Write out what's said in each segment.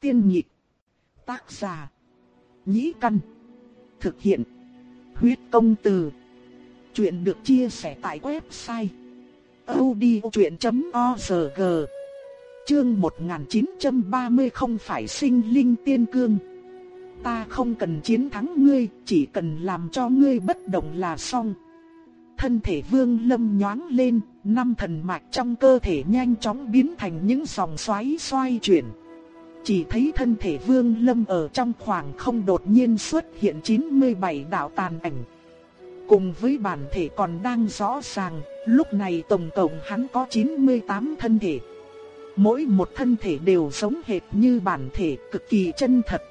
Tiên nhị Tác giả. Nhĩ căn. Thực hiện. Huyết công từ. Chuyện được chia sẻ tại website. odchuyện.org Chương 1930 không phải sinh linh tiên cương. Ta không cần chiến thắng ngươi, chỉ cần làm cho ngươi bất động là xong. Thân thể vương lâm nhoáng lên, năm thần mạch trong cơ thể nhanh chóng biến thành những dòng xoáy xoay chuyển. Chỉ thấy thân thể vương lâm ở trong khoảng không đột nhiên xuất hiện 97 đạo tàn ảnh. Cùng với bản thể còn đang rõ ràng, lúc này tổng cộng hắn có 98 thân thể. Mỗi một thân thể đều giống hệt như bản thể cực kỳ chân thật.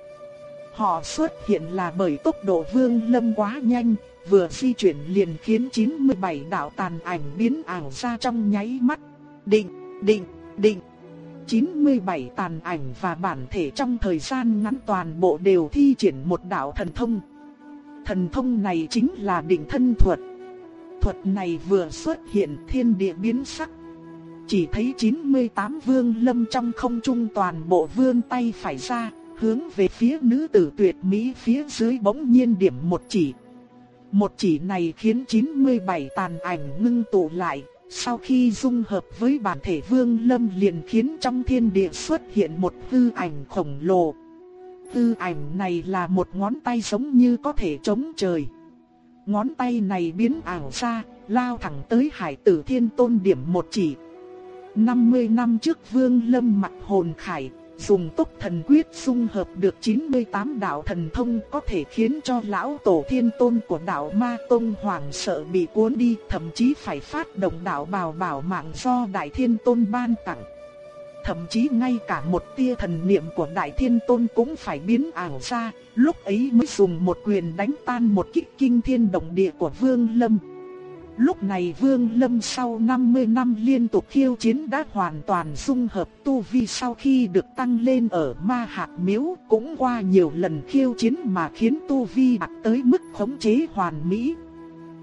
Họ xuất hiện là bởi tốc độ vương lâm quá nhanh, vừa di chuyển liền khiến 97 đạo tàn ảnh biến ảo ra trong nháy mắt. Định, định, định. 97 tàn ảnh và bản thể trong thời gian ngắn toàn bộ đều thi triển một đạo thần thông. Thần thông này chính là định thân thuật. Thuật này vừa xuất hiện thiên địa biến sắc. Chỉ thấy 98 vương lâm trong không trung toàn bộ vương tay phải ra, hướng về phía nữ tử tuyệt mỹ phía dưới bỗng nhiên điểm một chỉ. Một chỉ này khiến 97 tàn ảnh ngưng tụ lại, sau khi dung hợp với bản thể Vương Lâm liền khiến trong thiên địa xuất hiện một tư ảnh khổng lồ. Tư ảnh này là một ngón tay giống như có thể chống trời. Ngón tay này biến ảo ra, lao thẳng tới hải tử thiên tôn điểm một chỉ. 50 năm trước Vương Lâm mặt hồn khải, dùng tốc thần quyết dung hợp được 98 đạo thần thông có thể khiến cho lão tổ thiên tôn của đạo ma tông hoàng sợ bị cuốn đi, thậm chí phải phát động đạo bào bảo mạng do đại thiên tôn ban tặng. Thậm chí ngay cả một tia thần niệm của đại thiên tôn cũng phải biến ảo ra, lúc ấy mới dùng một quyền đánh tan một kích kinh thiên động địa của vương lâm. Lúc này Vương Lâm sau 50 năm liên tục khiêu chiến đã hoàn toàn dung hợp tu vi sau khi được tăng lên ở ma hạt miếu cũng qua nhiều lần khiêu chiến mà khiến tu vi đạt tới mức khống chế hoàn mỹ.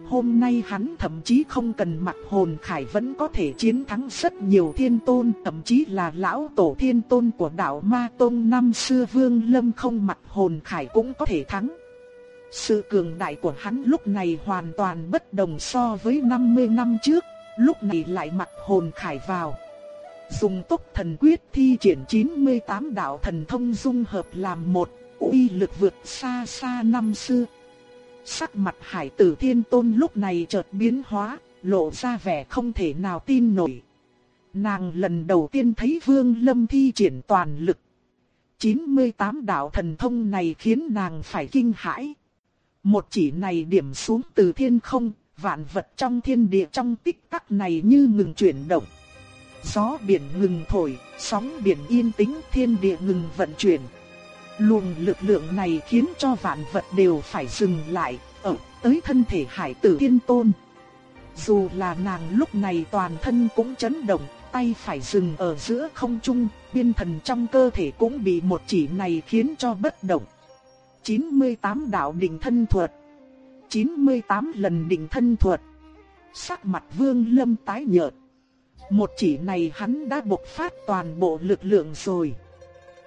Hôm nay hắn thậm chí không cần mặc hồn khải vẫn có thể chiến thắng rất nhiều thiên tôn, thậm chí là lão tổ thiên tôn của đạo Ma Tông năm xưa Vương Lâm không mặc hồn khải cũng có thể thắng. Sự cường đại của hắn lúc này hoàn toàn bất đồng so với 50 năm trước, lúc này lại mặc hồn khải vào. Dùng tốc thần quyết thi triển 98 đạo thần thông dung hợp làm một, uy lực vượt xa xa năm xưa. Sắc mặt hải tử thiên tôn lúc này chợt biến hóa, lộ ra vẻ không thể nào tin nổi. Nàng lần đầu tiên thấy vương lâm thi triển toàn lực. 98 đạo thần thông này khiến nàng phải kinh hãi. Một chỉ này điểm xuống từ thiên không, vạn vật trong thiên địa trong tích tắc này như ngừng chuyển động. Gió biển ngừng thổi, sóng biển yên tĩnh, thiên địa ngừng vận chuyển. Luồng lực lượng này khiến cho vạn vật đều phải dừng lại, ở tới thân thể hải tử thiên tôn. Dù là nàng lúc này toàn thân cũng chấn động, tay phải dừng ở giữa không trung, biên thần trong cơ thể cũng bị một chỉ này khiến cho bất động. 98 đạo định thân thuật. 98 lần định thân thuật. Sắc mặt vương lâm tái nhợt. Một chỉ này hắn đã bộc phát toàn bộ lực lượng rồi.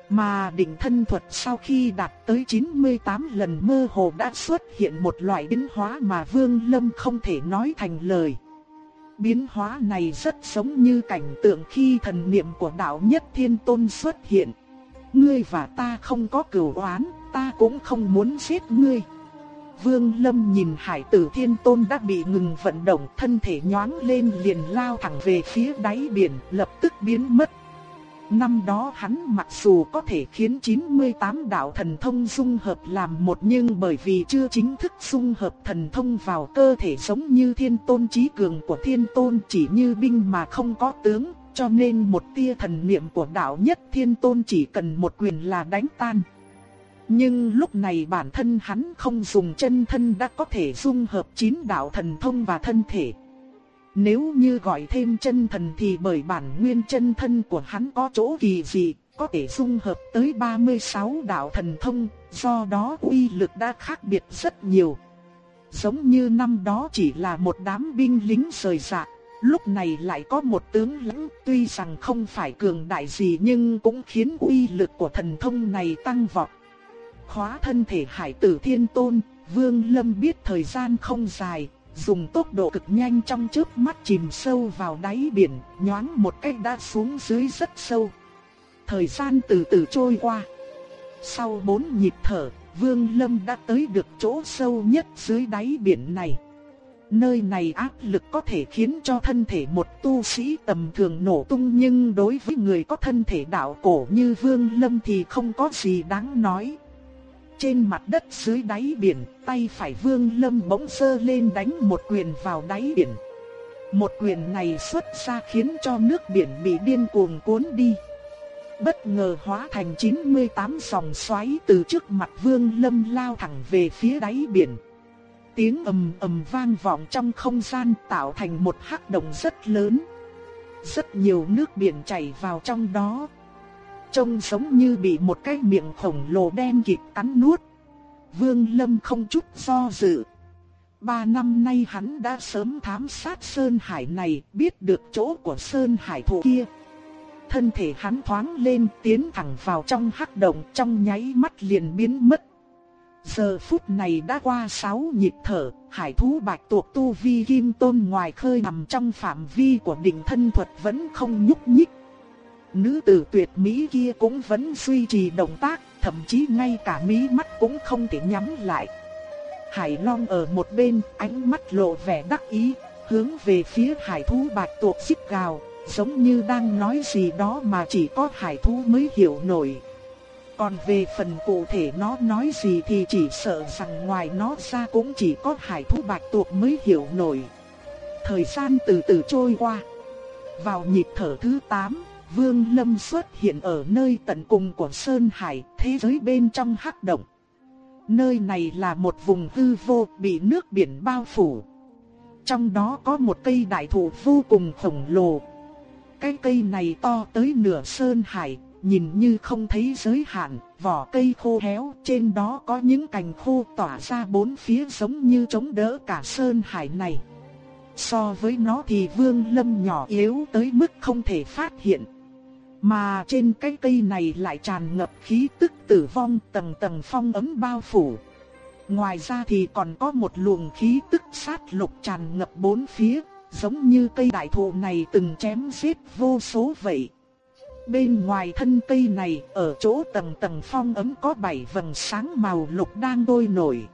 Mà định thân thuật sau khi đạt tới 98 lần mơ hồ đã xuất hiện một loại biến hóa mà Vương Lâm không thể nói thành lời. Biến hóa này rất giống như cảnh tượng khi thần niệm của đạo nhất thiên tôn xuất hiện. Ngươi và ta không có cửu oán, ta cũng không muốn giết ngươi. Vương Lâm nhìn hải tử thiên tôn đã bị ngừng vận động thân thể nhoáng lên liền lao thẳng về phía đáy biển lập tức biến mất. Năm đó hắn mặc dù có thể khiến 98 đạo thần thông dung hợp làm một nhưng bởi vì chưa chính thức dung hợp thần thông vào cơ thể giống như thiên tôn trí cường của thiên tôn chỉ như binh mà không có tướng, cho nên một tia thần niệm của đạo nhất thiên tôn chỉ cần một quyền là đánh tan. Nhưng lúc này bản thân hắn không dùng chân thân đã có thể dung hợp chín đạo thần thông và thân thể. Nếu như gọi thêm chân thần thì bởi bản nguyên chân thân của hắn có chỗ kỳ dị, có thể dung hợp tới 36 đạo thần thông, do đó uy lực đã khác biệt rất nhiều. Giống như năm đó chỉ là một đám binh lính rời rạc, Lúc này lại có một tướng lãnh tuy rằng không phải cường đại gì nhưng cũng khiến uy lực của thần thông này tăng vọt. Khóa thân thể hải tử thiên tôn, Vương Lâm biết thời gian không dài, dùng tốc độ cực nhanh trong chớp mắt chìm sâu vào đáy biển, nhoáng một cách đã xuống dưới rất sâu. Thời gian từ từ trôi qua. Sau bốn nhịp thở, Vương Lâm đã tới được chỗ sâu nhất dưới đáy biển này. Nơi này áp lực có thể khiến cho thân thể một tu sĩ tầm thường nổ tung nhưng đối với người có thân thể đạo cổ như Vương Lâm thì không có gì đáng nói. Trên mặt đất dưới đáy biển, tay phải Vương Lâm bỗng sơ lên đánh một quyền vào đáy biển. Một quyền này xuất ra khiến cho nước biển bị điên cuồng cuốn đi. Bất ngờ hóa thành 98 dòng xoáy từ trước mặt Vương Lâm lao thẳng về phía đáy biển. Tiếng ầm ầm vang vọng trong không gian tạo thành một hắc động rất lớn. Rất nhiều nước biển chảy vào trong đó. Trông giống như bị một cái miệng khổng lồ đen kịt cắn nuốt. Vương Lâm không chút do dự. Ba năm nay hắn đã sớm thám sát Sơn Hải này, biết được chỗ của Sơn Hải thủ kia. Thân thể hắn thoáng lên tiến thẳng vào trong hắc động trong nháy mắt liền biến mất. Giờ phút này đã qua sáu nhịp thở, hải thú bạch tuộc tu vi kim tôn ngoài khơi nằm trong phạm vi của đỉnh thân thuật vẫn không nhúc nhích. Nữ tử tuyệt mỹ kia cũng vẫn duy trì động tác, thậm chí ngay cả mí mắt cũng không thể nhắm lại. Hải Long ở một bên, ánh mắt lộ vẻ đắc ý, hướng về phía hải thú bạch tuộc xích gào, giống như đang nói gì đó mà chỉ có hải thú mới hiểu nổi. Còn về phần cụ thể nó nói gì thì chỉ sợ rằng ngoài nó ra cũng chỉ có hải thú bạch tuộc mới hiểu nổi. Thời gian từ từ trôi qua. Vào nhịp thở thứ 8, Vương Lâm xuất hiện ở nơi tận cùng của Sơn Hải, thế giới bên trong hắc động. Nơi này là một vùng hư vô bị nước biển bao phủ. Trong đó có một cây đại thụ vô cùng khổng lồ. Cái cây này to tới nửa Sơn Hải, nhìn như không thấy giới hạn, vỏ cây khô héo, trên đó có những cành khô tỏa ra bốn phía giống như chống đỡ cả Sơn Hải này. So với nó thì Vương Lâm nhỏ yếu tới mức không thể phát hiện. Mà trên cái cây này lại tràn ngập khí tức tử vong tầng tầng phong ấm bao phủ. Ngoài ra thì còn có một luồng khí tức sát lục tràn ngập bốn phía, giống như cây đại thụ này từng chém giết vô số vậy. Bên ngoài thân cây này, ở chỗ tầng tầng phong ấm có bảy vầng sáng màu lục đang đôi nổi.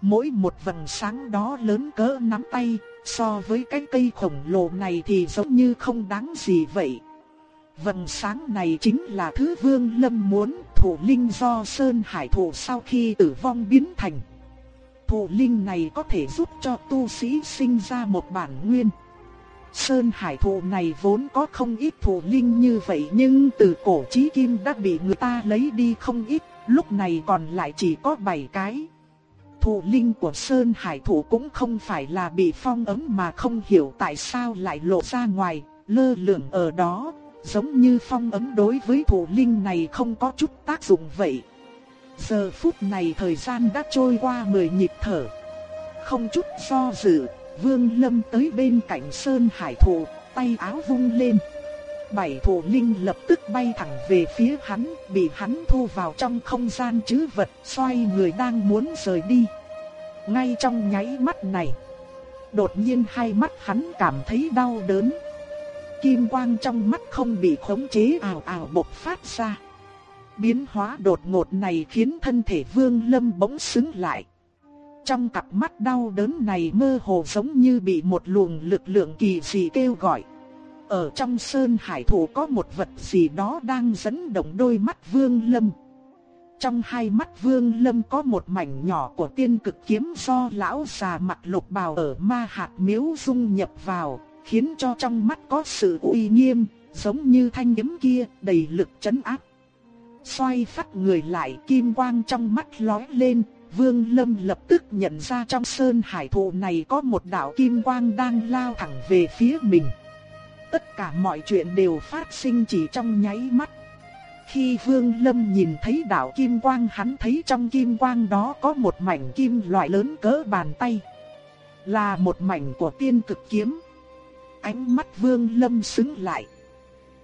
Mỗi một vầng sáng đó lớn cỡ nắm tay, so với cái cây khổng lồ này thì giống như không đáng gì vậy. Vầng sáng này chính là thứ Vương Lâm muốn, thủ linh do Sơn Hải thủ sau khi tử vong biến thành. Thủ linh này có thể giúp cho tu sĩ sinh ra một bản nguyên. Sơn Hải thủ này vốn có không ít thủ linh như vậy nhưng từ cổ chí kim đã bị người ta lấy đi không ít, lúc này còn lại chỉ có 7 cái. Thủ linh của Sơn Hải thủ cũng không phải là bị phong ấn mà không hiểu tại sao lại lộ ra ngoài, lơ lửng ở đó, giống như phong ấm đối với thủ linh này không có chút tác dụng vậy. Giờ phút này thời gian đã trôi qua 10 nhịp thở. Không chút do dự, Vương Lâm tới bên cạnh Sơn Hải Thụ, tay áo vung lên. Bảy thủ linh lập tức bay thẳng về phía hắn, bị hắn thu vào trong không gian chứ vật, xoay người đang muốn rời đi. Ngay trong nháy mắt này, đột nhiên hai mắt hắn cảm thấy đau đớn kim quang trong mắt không bị khống chế ảo ảo bộc phát ra. Biến hóa đột ngột này khiến thân thể Vương Lâm bỗng sững lại. Trong cặp mắt đau đớn này mơ hồ giống như bị một luồng lực lượng kỳ dị kêu gọi. Ở trong sơn hải thủ có một vật gì đó đang dẫn động đôi mắt Vương Lâm. Trong hai mắt Vương Lâm có một mảnh nhỏ của tiên cực kiếm do lão già mặt lục bào ở ma hạt miếu dung nhập vào, khiến cho trong mắt có sự uy nghiêm, giống như thanh kiếm kia đầy lực chấn áp. Xoay phát người lại kim quang trong mắt lóe lên, Vương Lâm lập tức nhận ra trong sơn hải thụ này có một đạo kim quang đang lao thẳng về phía mình. Tất cả mọi chuyện đều phát sinh chỉ trong nháy mắt. Khi Vương Lâm nhìn thấy đạo kim quang hắn thấy trong kim quang đó có một mảnh kim loại lớn cỡ bàn tay. Là một mảnh của tiên cực kiếm ánh mắt Vương Lâm sững lại.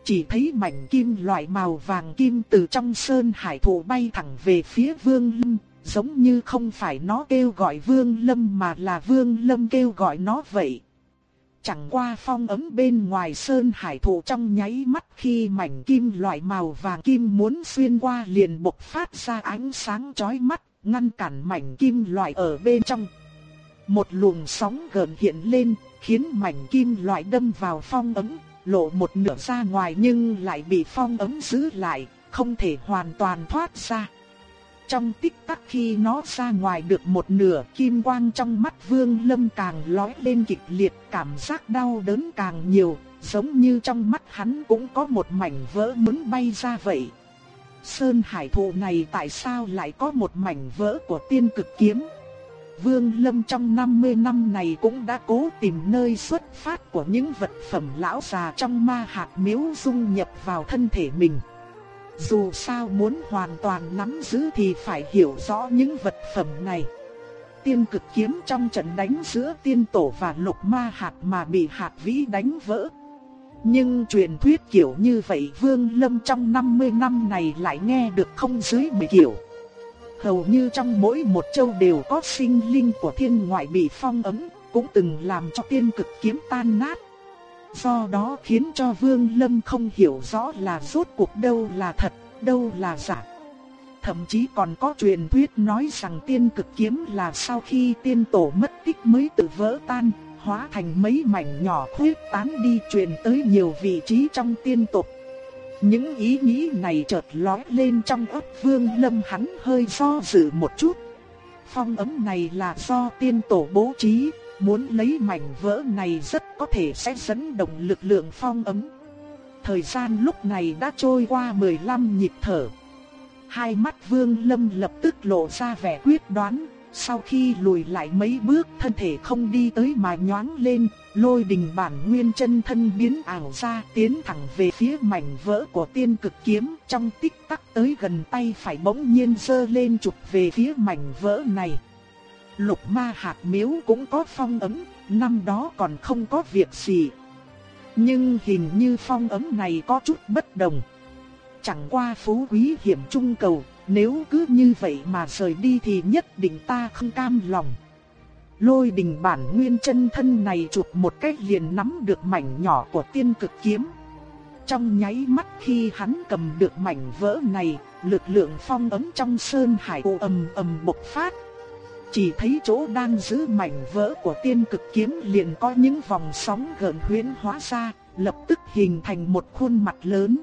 Chỉ thấy mảnh kim loại màu vàng kim từ trong sơn hải thụ bay thẳng về phía Vương Lâm, giống như không phải nó kêu gọi Vương Lâm mà là Vương Lâm kêu gọi nó vậy. Chẳng qua phong ấm bên ngoài sơn hải thụ trong nháy mắt khi mảnh kim loại màu vàng kim muốn xuyên qua liền bộc phát ra ánh sáng chói mắt, ngăn cản mảnh kim loại ở bên trong. Một luồng sóng gần hiện lên, khiến mảnh kim loại đâm vào phong ấm, lộ một nửa ra ngoài nhưng lại bị phong ấm giữ lại, không thể hoàn toàn thoát ra. Trong tích tắc khi nó ra ngoài được một nửa kim quang trong mắt Vương Lâm càng lóe lên kịch liệt cảm giác đau đớn càng nhiều, giống như trong mắt hắn cũng có một mảnh vỡ muốn bay ra vậy. Sơn hải thụ này tại sao lại có một mảnh vỡ của tiên cực kiếm? Vương Lâm trong 50 năm này cũng đã cố tìm nơi xuất phát của những vật phẩm lão già trong ma hạt miếu dung nhập vào thân thể mình. Dù sao muốn hoàn toàn nắm giữ thì phải hiểu rõ những vật phẩm này. Tiên cực kiếm trong trận đánh giữa tiên tổ và lục ma hạt mà bị hạt vĩ đánh vỡ. Nhưng truyền thuyết kiểu như vậy Vương Lâm trong 50 năm này lại nghe được không dưới 10 kiểu. Hầu như trong mỗi một châu đều có sinh linh của thiên ngoại bị phong ấn cũng từng làm cho tiên cực kiếm tan nát. Do đó khiến cho Vương Lâm không hiểu rõ là rốt cuộc đâu là thật, đâu là giả. Thậm chí còn có truyền thuyết nói rằng tiên cực kiếm là sau khi tiên tổ mất tích mới tự vỡ tan, hóa thành mấy mảnh nhỏ khuyết tán đi truyền tới nhiều vị trí trong tiên tộc. Những ý nghĩ này chợt lóe lên trong ấp Vương Lâm hắn hơi do dự một chút. Phong ấm này là do tiên tổ bố trí, muốn lấy mảnh vỡ này rất có thể sẽ dẫn động lực lượng phong ấm. Thời gian lúc này đã trôi qua 15 nhịp thở. Hai mắt Vương Lâm lập tức lộ ra vẻ quyết đoán, sau khi lùi lại mấy bước thân thể không đi tới mà nhoáng lên, lôi đình bản nguyên chân thân biến ảo ra tiến thẳng về phía mảnh vỡ của tiên cực kiếm trong tích tắc tới gần tay phải bỗng nhiên dơ lên chụp về phía mảnh vỡ này. Lục ma hạt miếu cũng có phong ấm, năm đó còn không có việc gì. Nhưng hình như phong ấm này có chút bất đồng. Chẳng qua phú quý hiểm trung cầu, nếu cứ như vậy mà rời đi thì nhất định ta không cam lòng. Lôi đình bản nguyên chân thân này chụp một cách liền nắm được mảnh nhỏ của tiên cực kiếm. Trong nháy mắt khi hắn cầm được mảnh vỡ này, lực lượng phong ấm trong sơn hải ồ ầm ầm bộc phát. Chỉ thấy chỗ đang giữ mảnh vỡ của tiên cực kiếm liền có những vòng sóng gần huyễn hóa ra, lập tức hình thành một khuôn mặt lớn.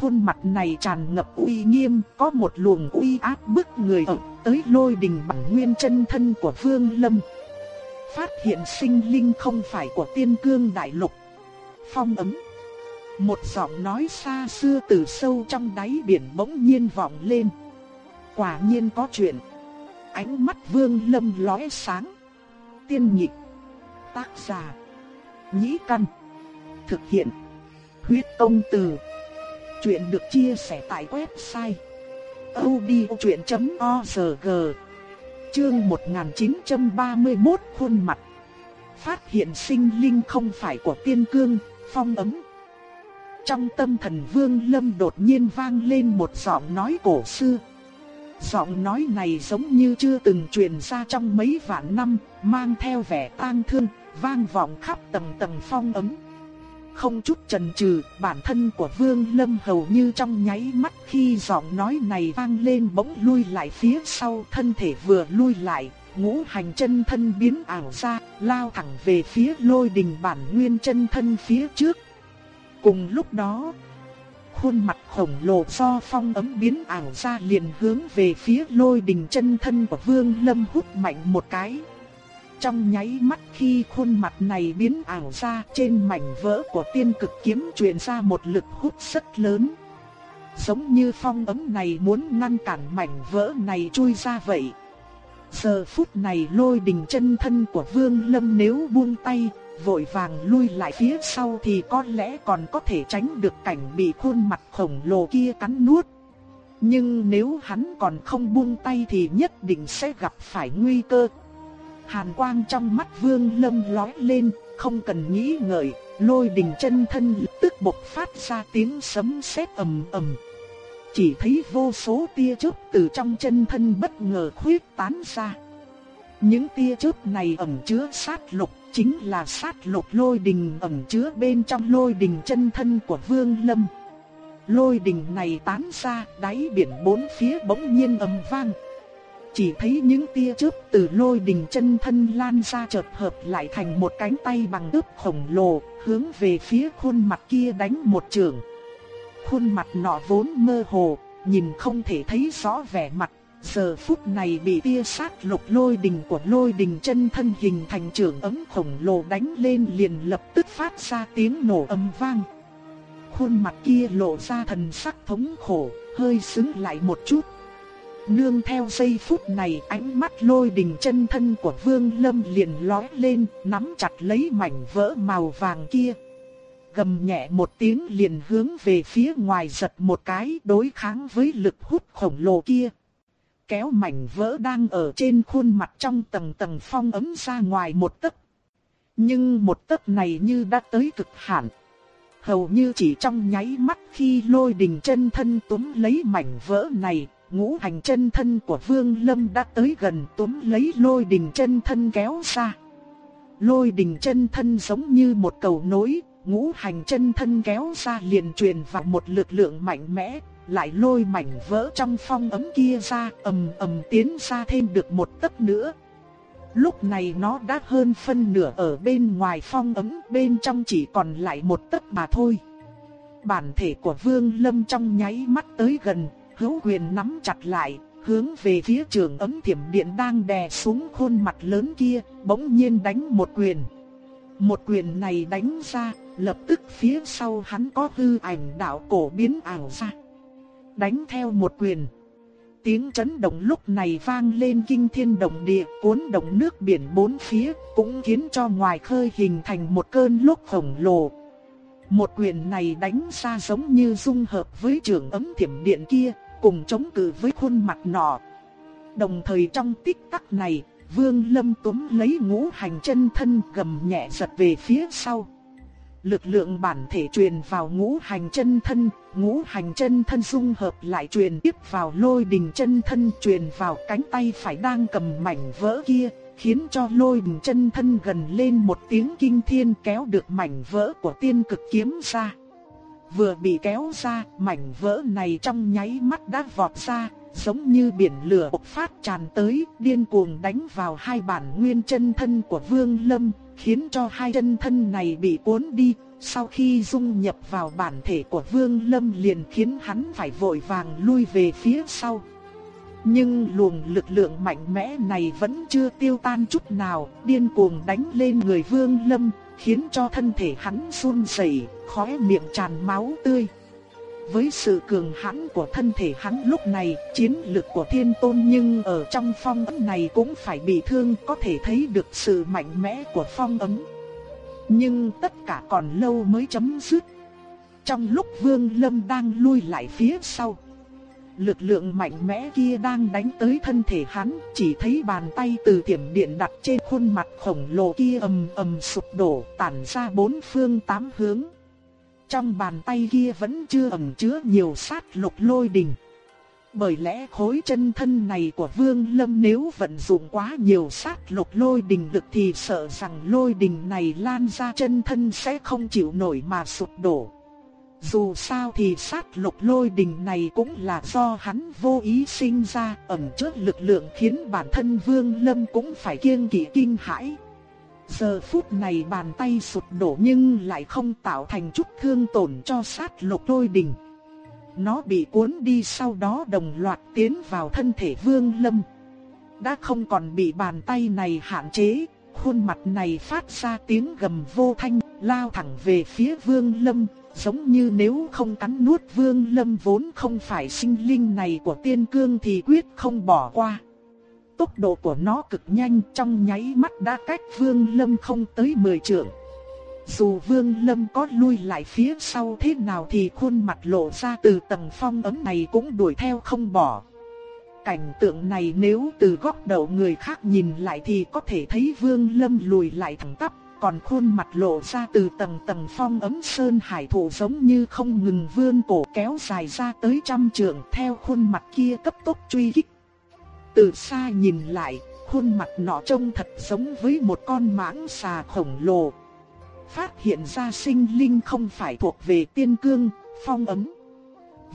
Khuôn mặt này tràn ngập uy nghiêm, có một luồng uy áp bức người ẩm tới lôi đình bản nguyên chân thân của Vương Lâm. Phát hiện sinh linh không phải của tiên cương đại lục. Phong ấm. Một giọng nói xa xưa từ sâu trong đáy biển bỗng nhiên vọng lên. Quả nhiên có chuyện. Ánh mắt Vương Lâm lóe sáng. Tiên nhịp. Tác giả. Nhĩ căn. Thực hiện. Huyết công từ. Chuyện được chia sẻ tại website odchuyện.org Chương 1931 khuôn mặt. Phát hiện sinh linh không phải của tiên cương, phong ấm. Trong tâm thần vương lâm đột nhiên vang lên một giọng nói cổ xưa. Giọng nói này giống như chưa từng truyền ra trong mấy vạn năm, mang theo vẻ tang thương, vang vọng khắp tầng tầng phong ấm. Không chút chần chừ, bản thân của Vương Lâm hầu như trong nháy mắt khi giọng nói này vang lên bỗng lui lại phía sau, thân thể vừa lui lại, ngũ hành chân thân biến ảo ra, lao thẳng về phía lôi đình bản nguyên chân thân phía trước. Cùng lúc đó, khuôn mặt khổng lồ do phong ấm biến ảo ra liền hướng về phía lôi đình chân thân của Vương Lâm hút mạnh một cái. Trong nháy mắt khi khuôn mặt này biến ảo ra trên mảnh vỡ của tiên cực kiếm truyền ra một lực hút rất lớn. Giống như phong ấm này muốn ngăn cản mảnh vỡ này chui ra vậy. Giờ phút này lôi đình chân thân của Vương Lâm nếu buông tay, vội vàng lui lại phía sau thì có lẽ còn có thể tránh được cảnh bị khuôn mặt khổng lồ kia cắn nuốt. Nhưng nếu hắn còn không buông tay thì nhất định sẽ gặp phải nguy cơ. Hàn quang trong mắt Vương Lâm lóe lên, không cần nghĩ ngợi, Lôi đình chân thân lập tức bộc phát ra tiếng sấm sét ầm ầm. Chỉ thấy vô số tia chớp từ trong chân thân bất ngờ khuyết tán ra. Những tia chớp này ẩn chứa sát lục, chính là sát lục lôi đình ẩn chứa bên trong lôi đình chân thân của Vương Lâm. Lôi đình này tán ra, đáy biển bốn phía bỗng nhiên ầm vang. Chỉ thấy những tia chớp từ lôi đình chân thân lan ra chợt hợp lại thành một cánh tay bằng ướp khổng lồ, hướng về phía khuôn mặt kia đánh một trường. Khuôn mặt nọ vốn mơ hồ, nhìn không thể thấy rõ vẻ mặt, giờ phút này bị tia sát lục lôi đình của lôi đình chân thân hình thành trường ấm khổng lồ đánh lên liền lập tức phát ra tiếng nổ âm vang. Khuôn mặt kia lộ ra thần sắc thống khổ, hơi sững lại một chút. Nương theo giây phút này ánh mắt lôi đình chân thân của Vương Lâm liền lóe lên, nắm chặt lấy mảnh vỡ màu vàng kia. Gầm nhẹ một tiếng liền hướng về phía ngoài giật một cái đối kháng với lực hút khổng lồ kia. Kéo mảnh vỡ đang ở trên khuôn mặt trong tầng tầng phong ấm ra ngoài một tấc. Nhưng một tấc này như đã tới cực hạn. Hầu như chỉ trong nháy mắt khi lôi đình chân thân túm lấy mảnh vỡ này, ngũ hành chân thân của Vương Lâm đã tới gần túm lấy lôi đình chân thân kéo ra. Lôi đình chân thân giống như một cầu nối, ngũ hành chân thân kéo ra liền truyền vào một lực lượng mạnh mẽ, lại lôi mảnh vỡ trong phong ấm kia ra, ầm ầm tiến ra thêm được một tấc nữa. Lúc này nó đã hơn phân nửa ở bên ngoài phong ấm, bên trong chỉ còn lại một tấc mà thôi. Bản thể của Vương Lâm trong nháy mắt tới gần, hữu quyền nắm chặt lại, hướng về phía trường ấm thiểm điện đang đè xuống khuôn mặt lớn kia, bỗng nhiên đánh một quyền. Một quyền này đánh ra, lập tức phía sau hắn có hư ảnh đạo cổ biến ảo ra. Đánh theo một quyền. Tiếng chấn động lúc này vang lên kinh thiên động địa, cuốn động nước biển bốn phía, cũng khiến cho ngoài khơi hình thành một cơn lốc khổng lồ. Một quyền này đánh ra giống như dung hợp với trường ấm thiểm điện kia, cùng chống cự với khuôn mặt nọ. Đồng thời trong tích tắc này, Vương Lâm túm lấy ngũ hành chân thân gầm nhẹ giật về phía sau. Lực lượng bản thể truyền vào ngũ hành chân thân, ngũ hành chân thân dung hợp lại truyền tiếp vào lôi đình chân thân truyền vào cánh tay phải đang cầm mảnh vỡ kia, khiến cho lôi đình chân thân gần lên một tiếng kinh thiên kéo được mảnh vỡ của tiên cực kiếm ra. Vừa bị kéo ra, mảnh vỡ này trong nháy mắt đã vọt ra, giống như biển lửa bộc phát tràn tới, điên cuồng đánh vào hai bản nguyên chân thân của Vương Lâm, khiến cho hai chân thân này bị cuốn đi. Sau khi dung nhập vào bản thể của Vương Lâm liền khiến hắn phải vội vàng lui về phía sau. Nhưng luồng lực lượng mạnh mẽ này vẫn chưa tiêu tan chút nào, điên cuồng đánh lên người Vương Lâm, khiến cho thân thể hắn run rẩy, khóe miệng tràn máu tươi. Với sự cường hãn của thân thể hắn lúc này, chiến lực của thiên tôn nhưng ở trong phong ấm này cũng phải bị thương có thể thấy được sự mạnh mẽ của phong ấm. Nhưng tất cả còn lâu mới chấm dứt. Trong lúc Vương Lâm đang lui lại phía sau, lực lượng mạnh mẽ kia đang đánh tới thân thể hắn, chỉ thấy bàn tay từ tiềm điện đặt trên khuôn mặt khổng lồ kia ầm ầm sụp đổ, tản ra bốn phương tám hướng. Trong bàn tay kia vẫn chưa ẩn chứa nhiều sát lục lôi đình. Bởi lẽ khối chân thân này của Vương Lâm nếu vận dụng quá nhiều sát lục lôi đình lực thì sợ rằng lôi đình này lan ra chân thân sẽ không chịu nổi mà sụp đổ. Dù sao thì sát lục lôi đình này cũng là do hắn vô ý sinh ra ẩn chứa lực lượng khiến bản thân Vương Lâm cũng phải kiêng kỵ kinh hãi. Giờ phút này bàn tay sụt đổ nhưng lại không tạo thành chút thương tổn cho sát lục lôi đình. Nó bị cuốn đi sau đó đồng loạt tiến vào thân thể Vương Lâm. Đã không còn bị bàn tay này hạn chế, khuôn mặt này phát ra tiếng gầm vô thanh, lao thẳng về phía Vương Lâm, giống như nếu không cắn nuốt Vương Lâm vốn không phải sinh linh này của tiên cương thì quyết không bỏ qua. Tốc độ của nó cực nhanh trong nháy mắt đã cách Vương Lâm không tới 10 trượng. Dù Vương Lâm có lui lại phía sau thế nào thì khuôn mặt lộ ra từ tầng phong ấm này cũng đuổi theo không bỏ. Cảnh tượng này nếu từ góc độ người khác nhìn lại thì có thể thấy Vương Lâm lùi lại thẳng tắp, còn khuôn mặt lộ ra từ tầng tầng phong ấm sơn hải thủ giống như không ngừng vươn cổ kéo dài ra tới trăm trượng theo khuôn mặt kia cấp tốc truy kích. Từ xa nhìn lại, khuôn mặt nọ trông thật giống với một con mãng xà khổng lồ. Phát hiện ra sinh linh không phải thuộc về tiên cương, phong ấm.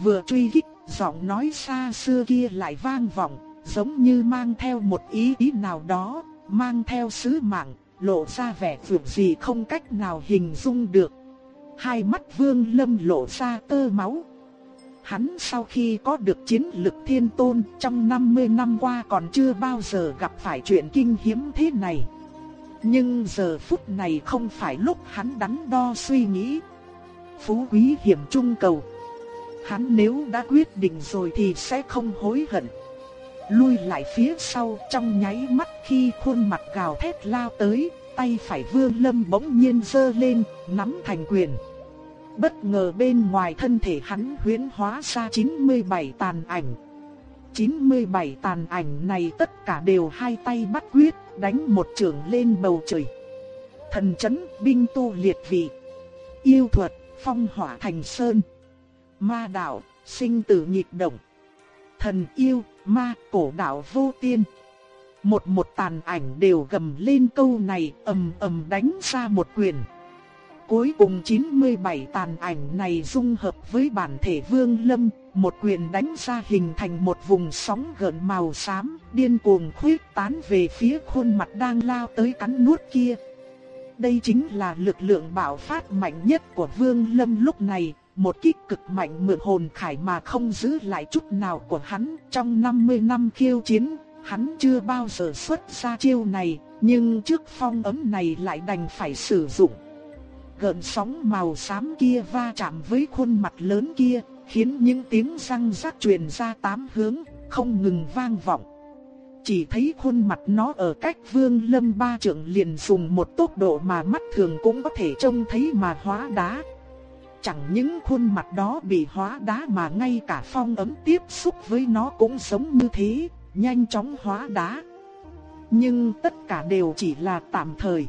Vừa truy kích, giọng nói xa xưa kia lại vang vọng, giống như mang theo một ý ý nào đó, mang theo sứ mạng, lộ ra vẻ phượng gì không cách nào hình dung được. Hai mắt vương lâm lộ ra tơ máu. Hắn sau khi có được chiến lực thiên tôn trong 50 năm qua còn chưa bao giờ gặp phải chuyện kinh hiếm thế này. Nhưng giờ phút này không phải lúc hắn đắn đo suy nghĩ. Phú quý hiểm trung cầu. Hắn nếu đã quyết định rồi thì sẽ không hối hận. Lui lại phía sau trong nháy mắt khi khuôn mặt gào thét lao tới, tay phải vương lâm bỗng nhiên giơ lên, nắm thành quyền. Bất ngờ bên ngoài thân thể hắn huyễn hóa ra 97 tàn ảnh. 97 tàn ảnh này tất cả đều hai tay bắt quyết, đánh một trường lên bầu trời. Thần chấn, binh tu liệt vị. Yêu thuật, phong hỏa thành sơn. Ma đạo, sinh tử nhịp động. Thần yêu, ma, cổ đạo vô tiên. Một một tàn ảnh đều gầm lên câu này ầm ầm đánh ra một quyền. Cuối cùng 97 tàn ảnh này dung hợp với bản thể vương lâm, một quyền đánh ra hình thành một vùng sóng gợn màu xám, điên cuồng khuyết tán về phía khuôn mặt đang lao tới cắn nuốt kia. Đây chính là lực lượng bạo phát mạnh nhất của vương lâm lúc này, một kích cực mạnh mượn hồn khải mà không giữ lại chút nào của hắn trong 50 năm khiêu chiến, hắn chưa bao giờ xuất ra chiêu này, nhưng trước phong ấm này lại đành phải sử dụng. Gợn sóng màu xám kia va chạm với khuôn mặt lớn kia, khiến những tiếng răng rắc truyền ra tám hướng, không ngừng vang vọng. Chỉ thấy khuôn mặt nó ở cách vương lâm ba trượng liền dùng một tốc độ mà mắt thường cũng có thể trông thấy mà hóa đá. Chẳng những khuôn mặt đó bị hóa đá mà ngay cả phong ấm tiếp xúc với nó cũng giống như thế, nhanh chóng hóa đá. Nhưng tất cả đều chỉ là tạm thời.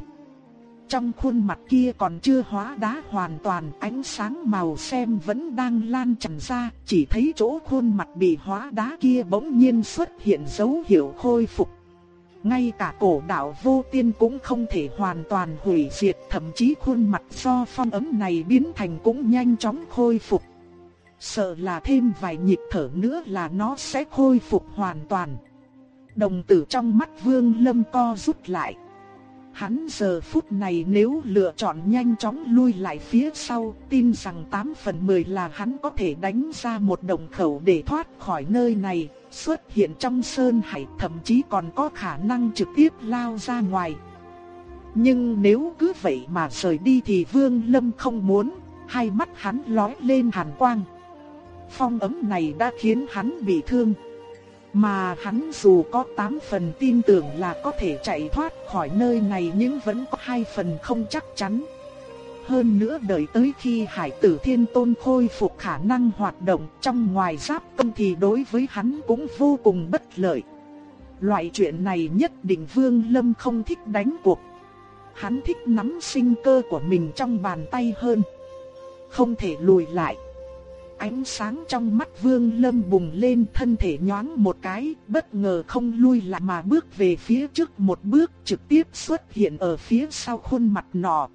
Trong khuôn mặt kia còn chưa hóa đá hoàn toàn, ánh sáng màu xem vẫn đang lan tràn ra, chỉ thấy chỗ khuôn mặt bị hóa đá kia bỗng nhiên xuất hiện dấu hiệu khôi phục. Ngay cả cổ đạo vô tiên cũng không thể hoàn toàn hủy diệt, thậm chí khuôn mặt do phong ấm này biến thành cũng nhanh chóng khôi phục. Sợ là thêm vài nhịp thở nữa là nó sẽ khôi phục hoàn toàn. Đồng tử trong mắt vương lâm co rút lại. Hắn giờ phút này nếu lựa chọn nhanh chóng lui lại phía sau, tin rằng 8 phần 10 là hắn có thể đánh ra một đồng khẩu để thoát khỏi nơi này, xuất hiện trong sơn hải thậm chí còn có khả năng trực tiếp lao ra ngoài. Nhưng nếu cứ vậy mà rời đi thì Vương Lâm không muốn, hai mắt hắn lóe lên hàn quang. Phong ấm này đã khiến hắn bị thương. Mà hắn dù có 8 phần tin tưởng là có thể chạy thoát khỏi nơi này nhưng vẫn có 2 phần không chắc chắn. Hơn nữa đợi tới khi hải tử thiên tôn khôi phục khả năng hoạt động trong ngoài giáp công thì đối với hắn cũng vô cùng bất lợi. Loại chuyện này nhất định Vương Lâm không thích đánh cuộc. Hắn thích nắm sinh cơ của mình trong bàn tay hơn. Không thể lùi lại. Ánh sáng trong mắt Vương Lâm bùng lên thân thể nhoáng một cái, bất ngờ không lui lại mà bước về phía trước một bước trực tiếp xuất hiện ở phía sau khuôn mặt nọ.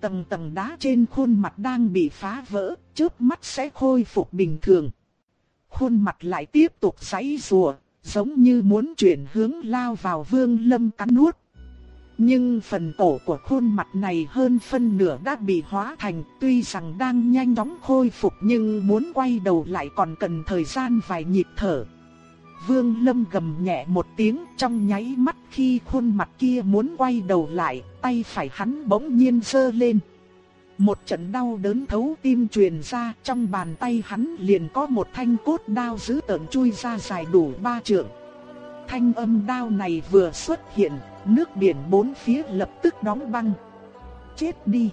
Tầng tầng đá trên khuôn mặt đang bị phá vỡ, chớp mắt sẽ khôi phục bình thường. Khuôn mặt lại tiếp tục giãy rùa, giống như muốn chuyển hướng lao vào Vương Lâm cắn nuốt. Nhưng phần cổ của khuôn mặt này hơn phân nửa đã bị hóa thành, tuy rằng đang nhanh chóng khôi phục nhưng muốn quay đầu lại còn cần thời gian vài nhịp thở. Vương Lâm gầm nhẹ một tiếng trong nháy mắt khi khuôn mặt kia muốn quay đầu lại, tay phải hắn bỗng nhiên sơ lên. Một trận đau đớn thấu tim truyền ra, trong bàn tay hắn liền có một thanh cốt đao dữ tợn chui ra dài đủ ba trượng. Thanh âm đao này vừa xuất hiện, nước biển bốn phía lập tức đóng băng. Chết đi!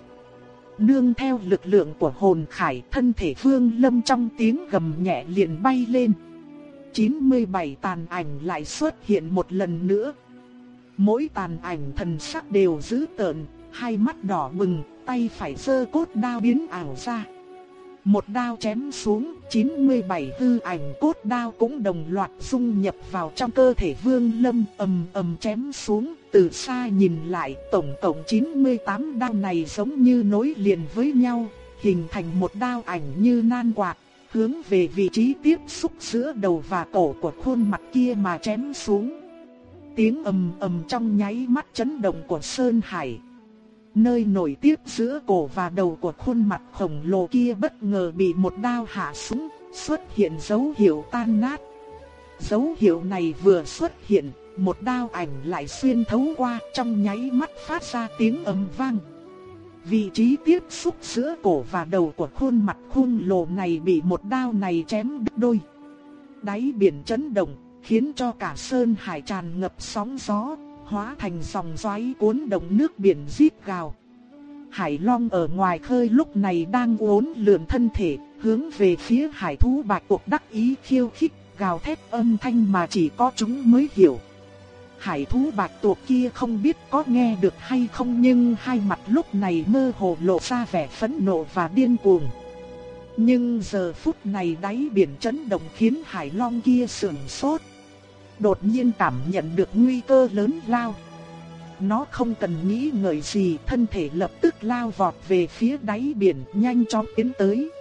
Nương theo lực lượng của hồn khải thân thể vương lâm trong tiếng gầm nhẹ liền bay lên. 97 tàn ảnh lại xuất hiện một lần nữa. Mỗi tàn ảnh thần sắc đều dữ tợn, hai mắt đỏ bừng, tay phải sơ cốt đao biến ảo ra. Một đao chém xuống, 97 hư ảnh cốt đao cũng đồng loạt dung nhập vào trong cơ thể Vương Lâm, ầm ầm chém xuống, từ xa nhìn lại, tổng cộng 98 đao này giống như nối liền với nhau, hình thành một đao ảnh như nan quạt, hướng về vị trí tiếp xúc giữa đầu và cổ của khuôn mặt kia mà chém xuống. Tiếng ầm ầm trong nháy mắt chấn động của Sơn Hải. Nơi nổi tiếp giữa cổ và đầu của khuôn mặt khổng lồ kia bất ngờ bị một đao hạ xuống, xuất hiện dấu hiệu tan nát. Dấu hiệu này vừa xuất hiện, một đao ảnh lại xuyên thấu qua trong nháy mắt phát ra tiếng ầm vang. Vị trí tiếp xúc giữa cổ và đầu của khuôn mặt khung lồ này bị một đao này chém đứt đôi. Đáy biển chấn động, khiến cho cả sơn hải tràn ngập sóng gió, hóa thành dòng xoáy cuốn động nước biển rít gào. Hải Long ở ngoài khơi lúc này đang uốn lượn thân thể, hướng về phía hải thú bạch tuộc đắc ý khiêu khích, gào thét âm thanh mà chỉ có chúng mới hiểu. Hải thú bạch tuộc kia không biết có nghe được hay không nhưng hai mặt lúc này mơ hồ lộ ra vẻ phẫn nộ và điên cuồng. Nhưng giờ phút này đáy biển chấn động khiến hải long kia sườn sốt. Đột nhiên cảm nhận được nguy cơ lớn lao. Nó không cần nghĩ ngợi gì, thân thể lập tức lao vọt về phía đáy biển, nhanh chóng tiến tới.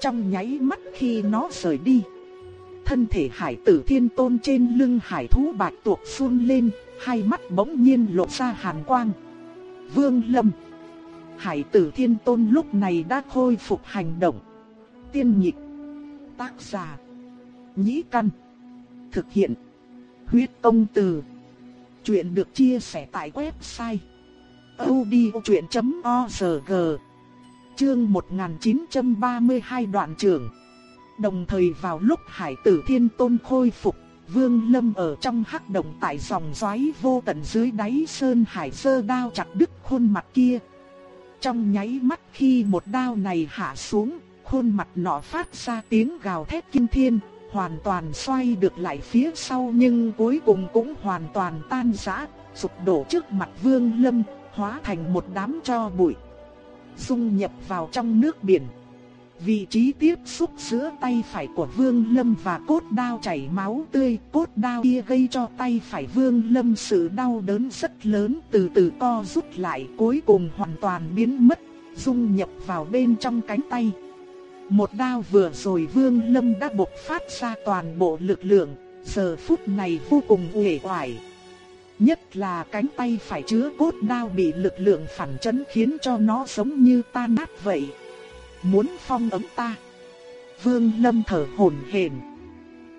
Trong nháy mắt khi nó rời đi, thân thể hải tử thiên tôn trên lưng hải thú bạch tuộc phun lên, hai mắt bỗng nhiên lộ ra hàn quang. Vương Lâm Hải tử thiên tôn lúc này đã khôi phục hành động. Tiên nhịch Tác giả Nhĩ căn Thực hiện Huyết công từ. Chuyện được chia sẻ tại website odchuyện.org. Chương 1932 đoạn trưởng. Đồng thời vào lúc Hải Tử Thiên Tôn khôi phục, Vương Lâm ở trong hắc động tại dòng xoáy vô tận dưới đáy sơn hải sơ đao chặt đứt khuôn mặt kia. Trong nháy mắt khi một đao này hạ xuống, khuôn mặt nọ phát ra tiếng gào thét kinh thiên, hoàn toàn xoay được lại phía sau nhưng cuối cùng cũng hoàn toàn tan rã, sụp đổ trước mặt Vương Lâm, hóa thành một đám tro bụi. Dung nhập vào trong nước biển. Vị trí tiếp xúc giữa tay phải của Vương Lâm và cốt đao chảy máu tươi, cốt đao kia gây cho tay phải Vương Lâm sự đau đớn rất lớn, từ từ co rút lại, cuối cùng hoàn toàn biến mất, dung nhập vào bên trong cánh tay. Một đao vừa rồi Vương Lâm đã bộc phát ra toàn bộ lực lượng, giờ phút này vô cùng uể oải. Nhất là cánh tay phải chứa cốt đao bị lực lượng phản chấn khiến cho nó giống như tan nát vậy. Muốn phong ấm ta. Vương Lâm thở hổn hển.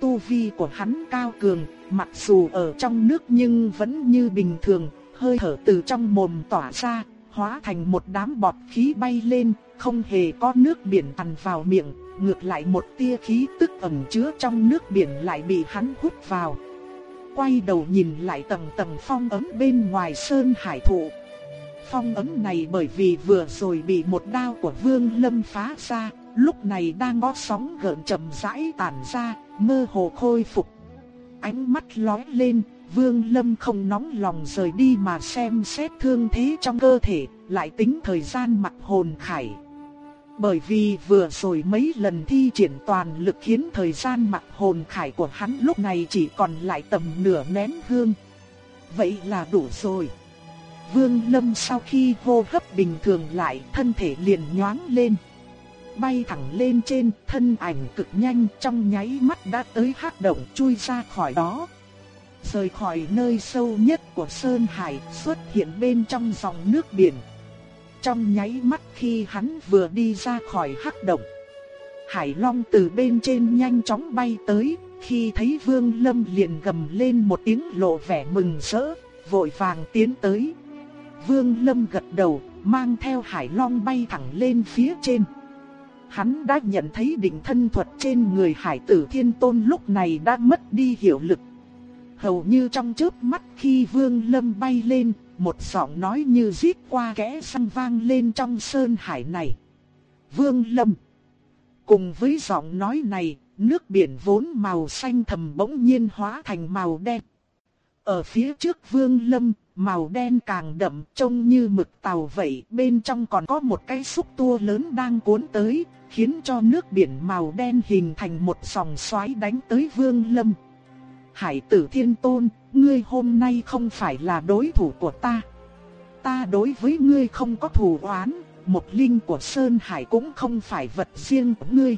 Tu vi của hắn cao cường, mặc dù ở trong nước nhưng vẫn như bình thường, hơi thở từ trong mồm tỏa ra, hóa thành một đám bọt khí bay lên, không hề có nước biển ăn vào miệng, ngược lại một tia khí tức ẩn chứa trong nước biển lại bị hắn hút vào. Quay đầu nhìn lại tầng tầng phong ấm bên ngoài sơn hải thụ. Phong ấm này bởi vì vừa rồi bị một đao của Vương Lâm phá ra, lúc này đang có sóng gợn chậm rãi tản ra, mơ hồ khôi phục. Ánh mắt lóe lên, Vương Lâm không nóng lòng rời đi mà xem xét thương thế trong cơ thể, lại tính thời gian mặc hồn khải. Bởi vì vừa rồi mấy lần thi triển toàn lực khiến thời gian mặc hồn khải của hắn lúc này chỉ còn lại tầm nửa nén hương. Vậy là đủ rồi. Vương Lâm sau khi hô hấp bình thường lại, thân thể liền nhoáng lên. Bay thẳng lên trên, thân ảnh cực nhanh trong nháy mắt đã tới hắc động chui ra khỏi đó. Rời khỏi nơi sâu nhất của Sơn Hải, xuất hiện bên trong dòng nước biển. Trong nháy mắt khi hắn vừa đi ra khỏi hắc động, Hải Long từ bên trên nhanh chóng bay tới, khi thấy Vương Lâm liền gầm lên một tiếng lộ vẻ mừng rỡ, vội vàng tiến tới. Vương Lâm gật đầu, mang theo Hải Long bay thẳng lên phía trên. Hắn đã nhận thấy định thân thuật trên người Hải Tử Thiên Tôn lúc này đã mất đi hiệu lực. Hầu như trong chớp mắt khi Vương Lâm bay lên, một giọng nói như rít qua kẽ răng vang lên trong sơn hải này. Vương Lâm. Cùng với giọng nói này, nước biển vốn màu xanh thầm bỗng nhiên hóa thành màu đen. Ở phía trước vương lâm, màu đen càng đậm trông như mực tàu vậy, bên trong còn có một cái xúc tua lớn đang cuốn tới, khiến cho nước biển màu đen hình thành một dòng xoáy đánh tới vương lâm. Hải tử thiên tôn, ngươi hôm nay không phải là đối thủ của ta. Ta đối với ngươi không có thù oán, một linh của Sơn Hải cũng không phải vật riêng của ngươi.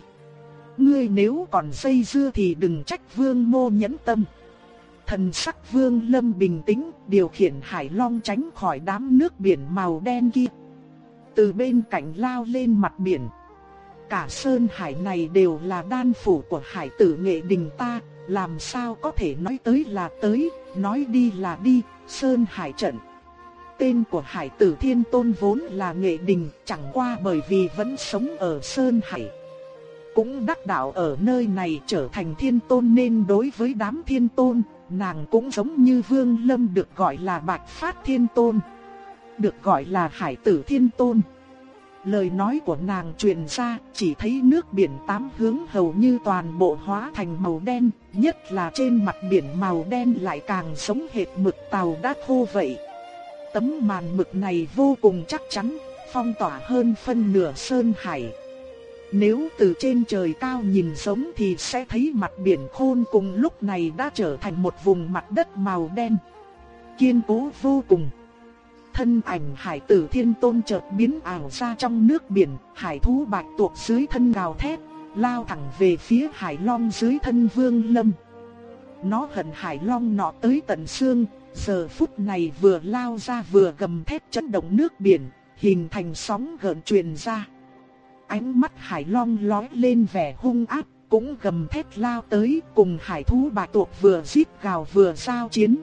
Ngươi nếu còn dây dưa thì đừng trách vương mô nhẫn tâm. Thần sắc vương lâm bình tĩnh, điều khiển hải long tránh khỏi đám nước biển màu đen kia. Từ bên cạnh lao lên mặt biển. Cả sơn hải này đều là đan phủ của hải tử nghệ đình ta, làm sao có thể nói tới là tới, nói đi là đi, sơn hải trận. Tên của hải tử thiên tôn vốn là nghệ đình, chẳng qua bởi vì vẫn sống ở sơn hải cũng đắc đạo ở nơi này trở thành thiên tôn nên đối với đám thiên tôn, nàng cũng giống như Vương Lâm được gọi là Bạch Phát Thiên Tôn, được gọi là Hải Tử Thiên Tôn. Lời nói của nàng truyền ra, chỉ thấy nước biển tám hướng hầu như toàn bộ hóa thành màu đen, nhất là trên mặt biển màu đen lại càng giống hệt mực tàu đã khô vậy. Tấm màn mực này vô cùng chắc chắn, phong tỏa hơn phân nửa sơn hải. Nếu từ trên trời cao nhìn giống thì sẽ thấy mặt biển khôn cùng lúc này đã trở thành một vùng mặt đất màu đen. Kiên cố vô cùng. Thân ảnh hải tử thiên tôn chợt biến ảo ra trong nước biển, hải thú bạch tuộc dưới thân gào thét, lao thẳng về phía hải long dưới thân vương lâm. Nó hận hải long nọ tới tận xương, giờ phút này vừa lao ra vừa gầm thét chấn động nước biển, hình thành sóng gợn truyền ra ánh mắt hải long lói lên vẻ hung ác, cũng gầm thét lao tới cùng hải thú bạch tuộc vừa giết gào vừa giao chiến.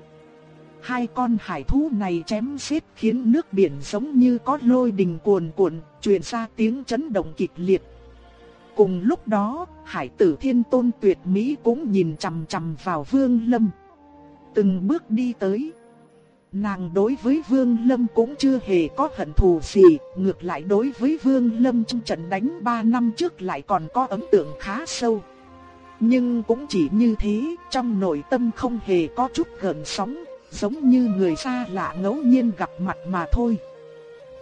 Hai con hải thú này chém giết khiến nước biển giống như có lôi đình cuồn cuộn, truyền ra tiếng chấn động kịch liệt. Cùng lúc đó, hải tử thiên tôn tuyệt mỹ cũng nhìn chằm chằm vào vương lâm. Từng bước đi tới. Nàng đối với Vương Lâm cũng chưa hề có hận thù gì, ngược lại đối với Vương Lâm trong trận đánh 3 năm trước lại còn có ấn tượng khá sâu. Nhưng cũng chỉ như thế, trong nội tâm không hề có chút gần sóng, giống như người xa lạ ngẫu nhiên gặp mặt mà thôi.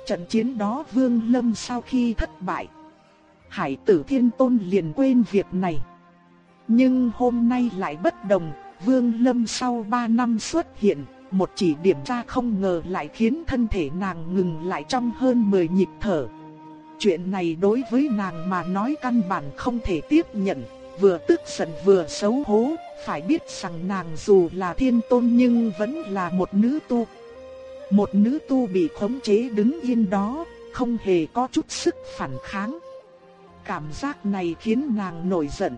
Trận chiến đó Vương Lâm sau khi thất bại, Hải tử Thiên Tôn liền quên việc này. Nhưng hôm nay lại bất đồng, Vương Lâm sau 3 năm xuất hiện, một chỉ điểm ra không ngờ lại khiến thân thể nàng ngừng lại trong hơn 10 nhịp thở. Chuyện này đối với nàng mà nói căn bản không thể tiếp nhận, vừa tức giận vừa xấu hổ, phải biết rằng nàng dù là thiên tôn nhưng vẫn là một nữ tu. Một nữ tu bị khống chế đứng yên đó, không hề có chút sức phản kháng. Cảm giác này khiến nàng nổi giận.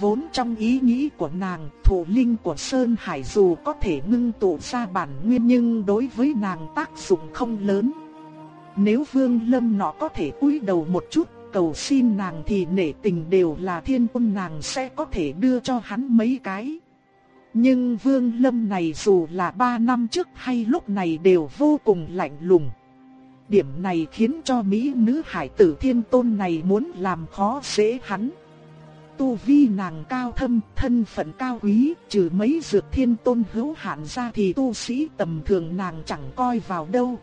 Vốn trong ý nghĩ của nàng, thủ linh của Sơn Hải dù có thể ngưng tụ ra bản nguyên nhưng đối với nàng tác dụng không lớn. Nếu Vương Lâm nó có thể cúi đầu một chút, cầu xin nàng thì nể tình đều là thiên quân nàng sẽ có thể đưa cho hắn mấy cái. Nhưng Vương Lâm này dù là ba năm trước hay lúc này đều vô cùng lạnh lùng. Điểm này khiến cho mỹ nữ hải tử thiên tôn này muốn làm khó dễ hắn tu vi nàng cao thâm, thân phận cao quý, trừ mấy dược thiên tôn hữu hạn ra thì tu sĩ tầm thường nàng chẳng coi vào đâu.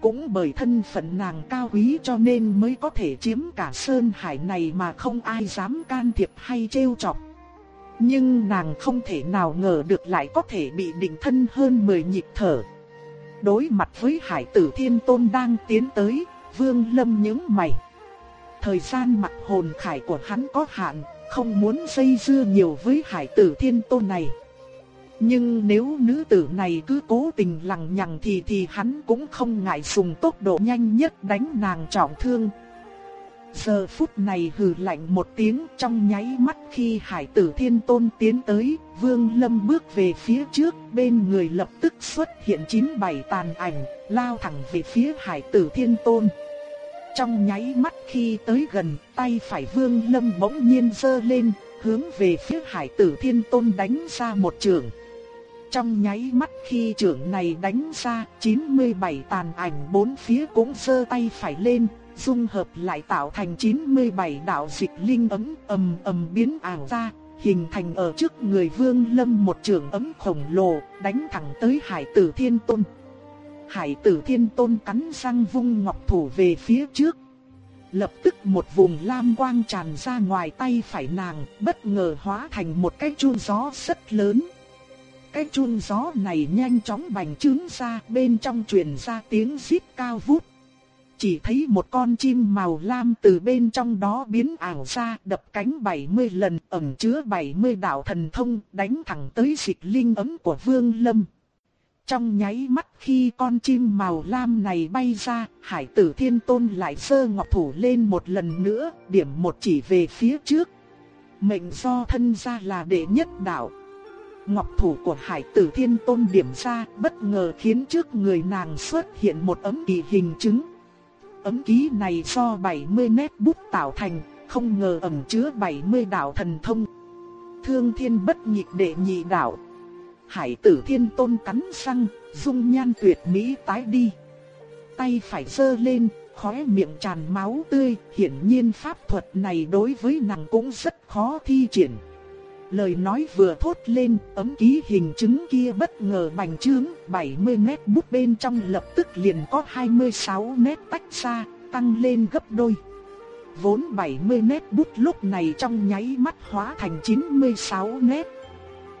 Cũng bởi thân phận nàng cao quý cho nên mới có thể chiếm cả sơn hải này mà không ai dám can thiệp hay trêu chọc. Nhưng nàng không thể nào ngờ được lại có thể bị định thân hơn 10 nhịp thở. Đối mặt với hải tử thiên tôn đang tiến tới, vương lâm những mày. Thời gian mặc hồn khải của hắn có hạn, không muốn dây dưa nhiều với hải tử thiên tôn này. Nhưng nếu nữ tử này cứ cố tình lằng nhằng thì thì hắn cũng không ngại dùng tốc độ nhanh nhất đánh nàng trọng thương. Giờ phút này hừ lạnh một tiếng trong nháy mắt khi hải tử thiên tôn tiến tới, vương lâm bước về phía trước, bên người lập tức xuất hiện chín bảy tàn ảnh, lao thẳng về phía hải tử thiên tôn. Trong nháy mắt khi tới gần, tay phải Vương Lâm bỗng nhiên giơ lên, hướng về phía Hải Tử Thiên Tôn đánh ra một trường. Trong nháy mắt khi trưởng này đánh ra, 97 tàn ảnh bốn phía cũng giơ tay phải lên, dung hợp lại tạo thành 97 đạo dịch linh ấm ầm ầm biến ảo ra, hình thành ở trước người Vương Lâm một trường ấm khổng lồ, đánh thẳng tới Hải Tử Thiên Tôn. Hải Tử Thiên Tôn cắn răng vung ngọc thủ về phía trước. Lập tức một vùng lam quang tràn ra ngoài tay phải nàng, bất ngờ hóa thành một cái chuông gió rất lớn. Cái chun gió này nhanh chóng bành trướng ra, bên trong truyền ra tiếng xít cao vút. Chỉ thấy một con chim màu lam từ bên trong đó biến ảo ra, đập cánh 70 lần, ẩn chứa 70 đạo thần thông, đánh thẳng tới dịch linh ấm của Vương Lâm. Trong nháy mắt khi con chim màu lam này bay ra, Hải tử Thiên Tôn lại sơ ngọc thủ lên một lần nữa, điểm một chỉ về phía trước. Mệnh do thân ra là đệ nhất đạo. Ngọc thủ của Hải tử Thiên Tôn điểm ra, bất ngờ khiến trước người nàng xuất hiện một ấm kỳ hình chứng. Ấm ký này do 70 nét bút tạo thành, không ngờ ẩn chứa 70 đạo thần thông. Thương thiên bất nhịp đệ nhị đạo. Hải tử thiên tôn cắn răng, dung nhan tuyệt mỹ tái đi. Tay phải giơ lên, khóe miệng tràn máu tươi, hiển nhiên pháp thuật này đối với nàng cũng rất khó thi triển. Lời nói vừa thốt lên, ấm ký hình chứng kia bất ngờ bành trướng, 70 nét bút bên trong lập tức liền có 26 nét tách ra, tăng lên gấp đôi. Vốn 70 nét bút lúc này trong nháy mắt hóa thành 96 nét.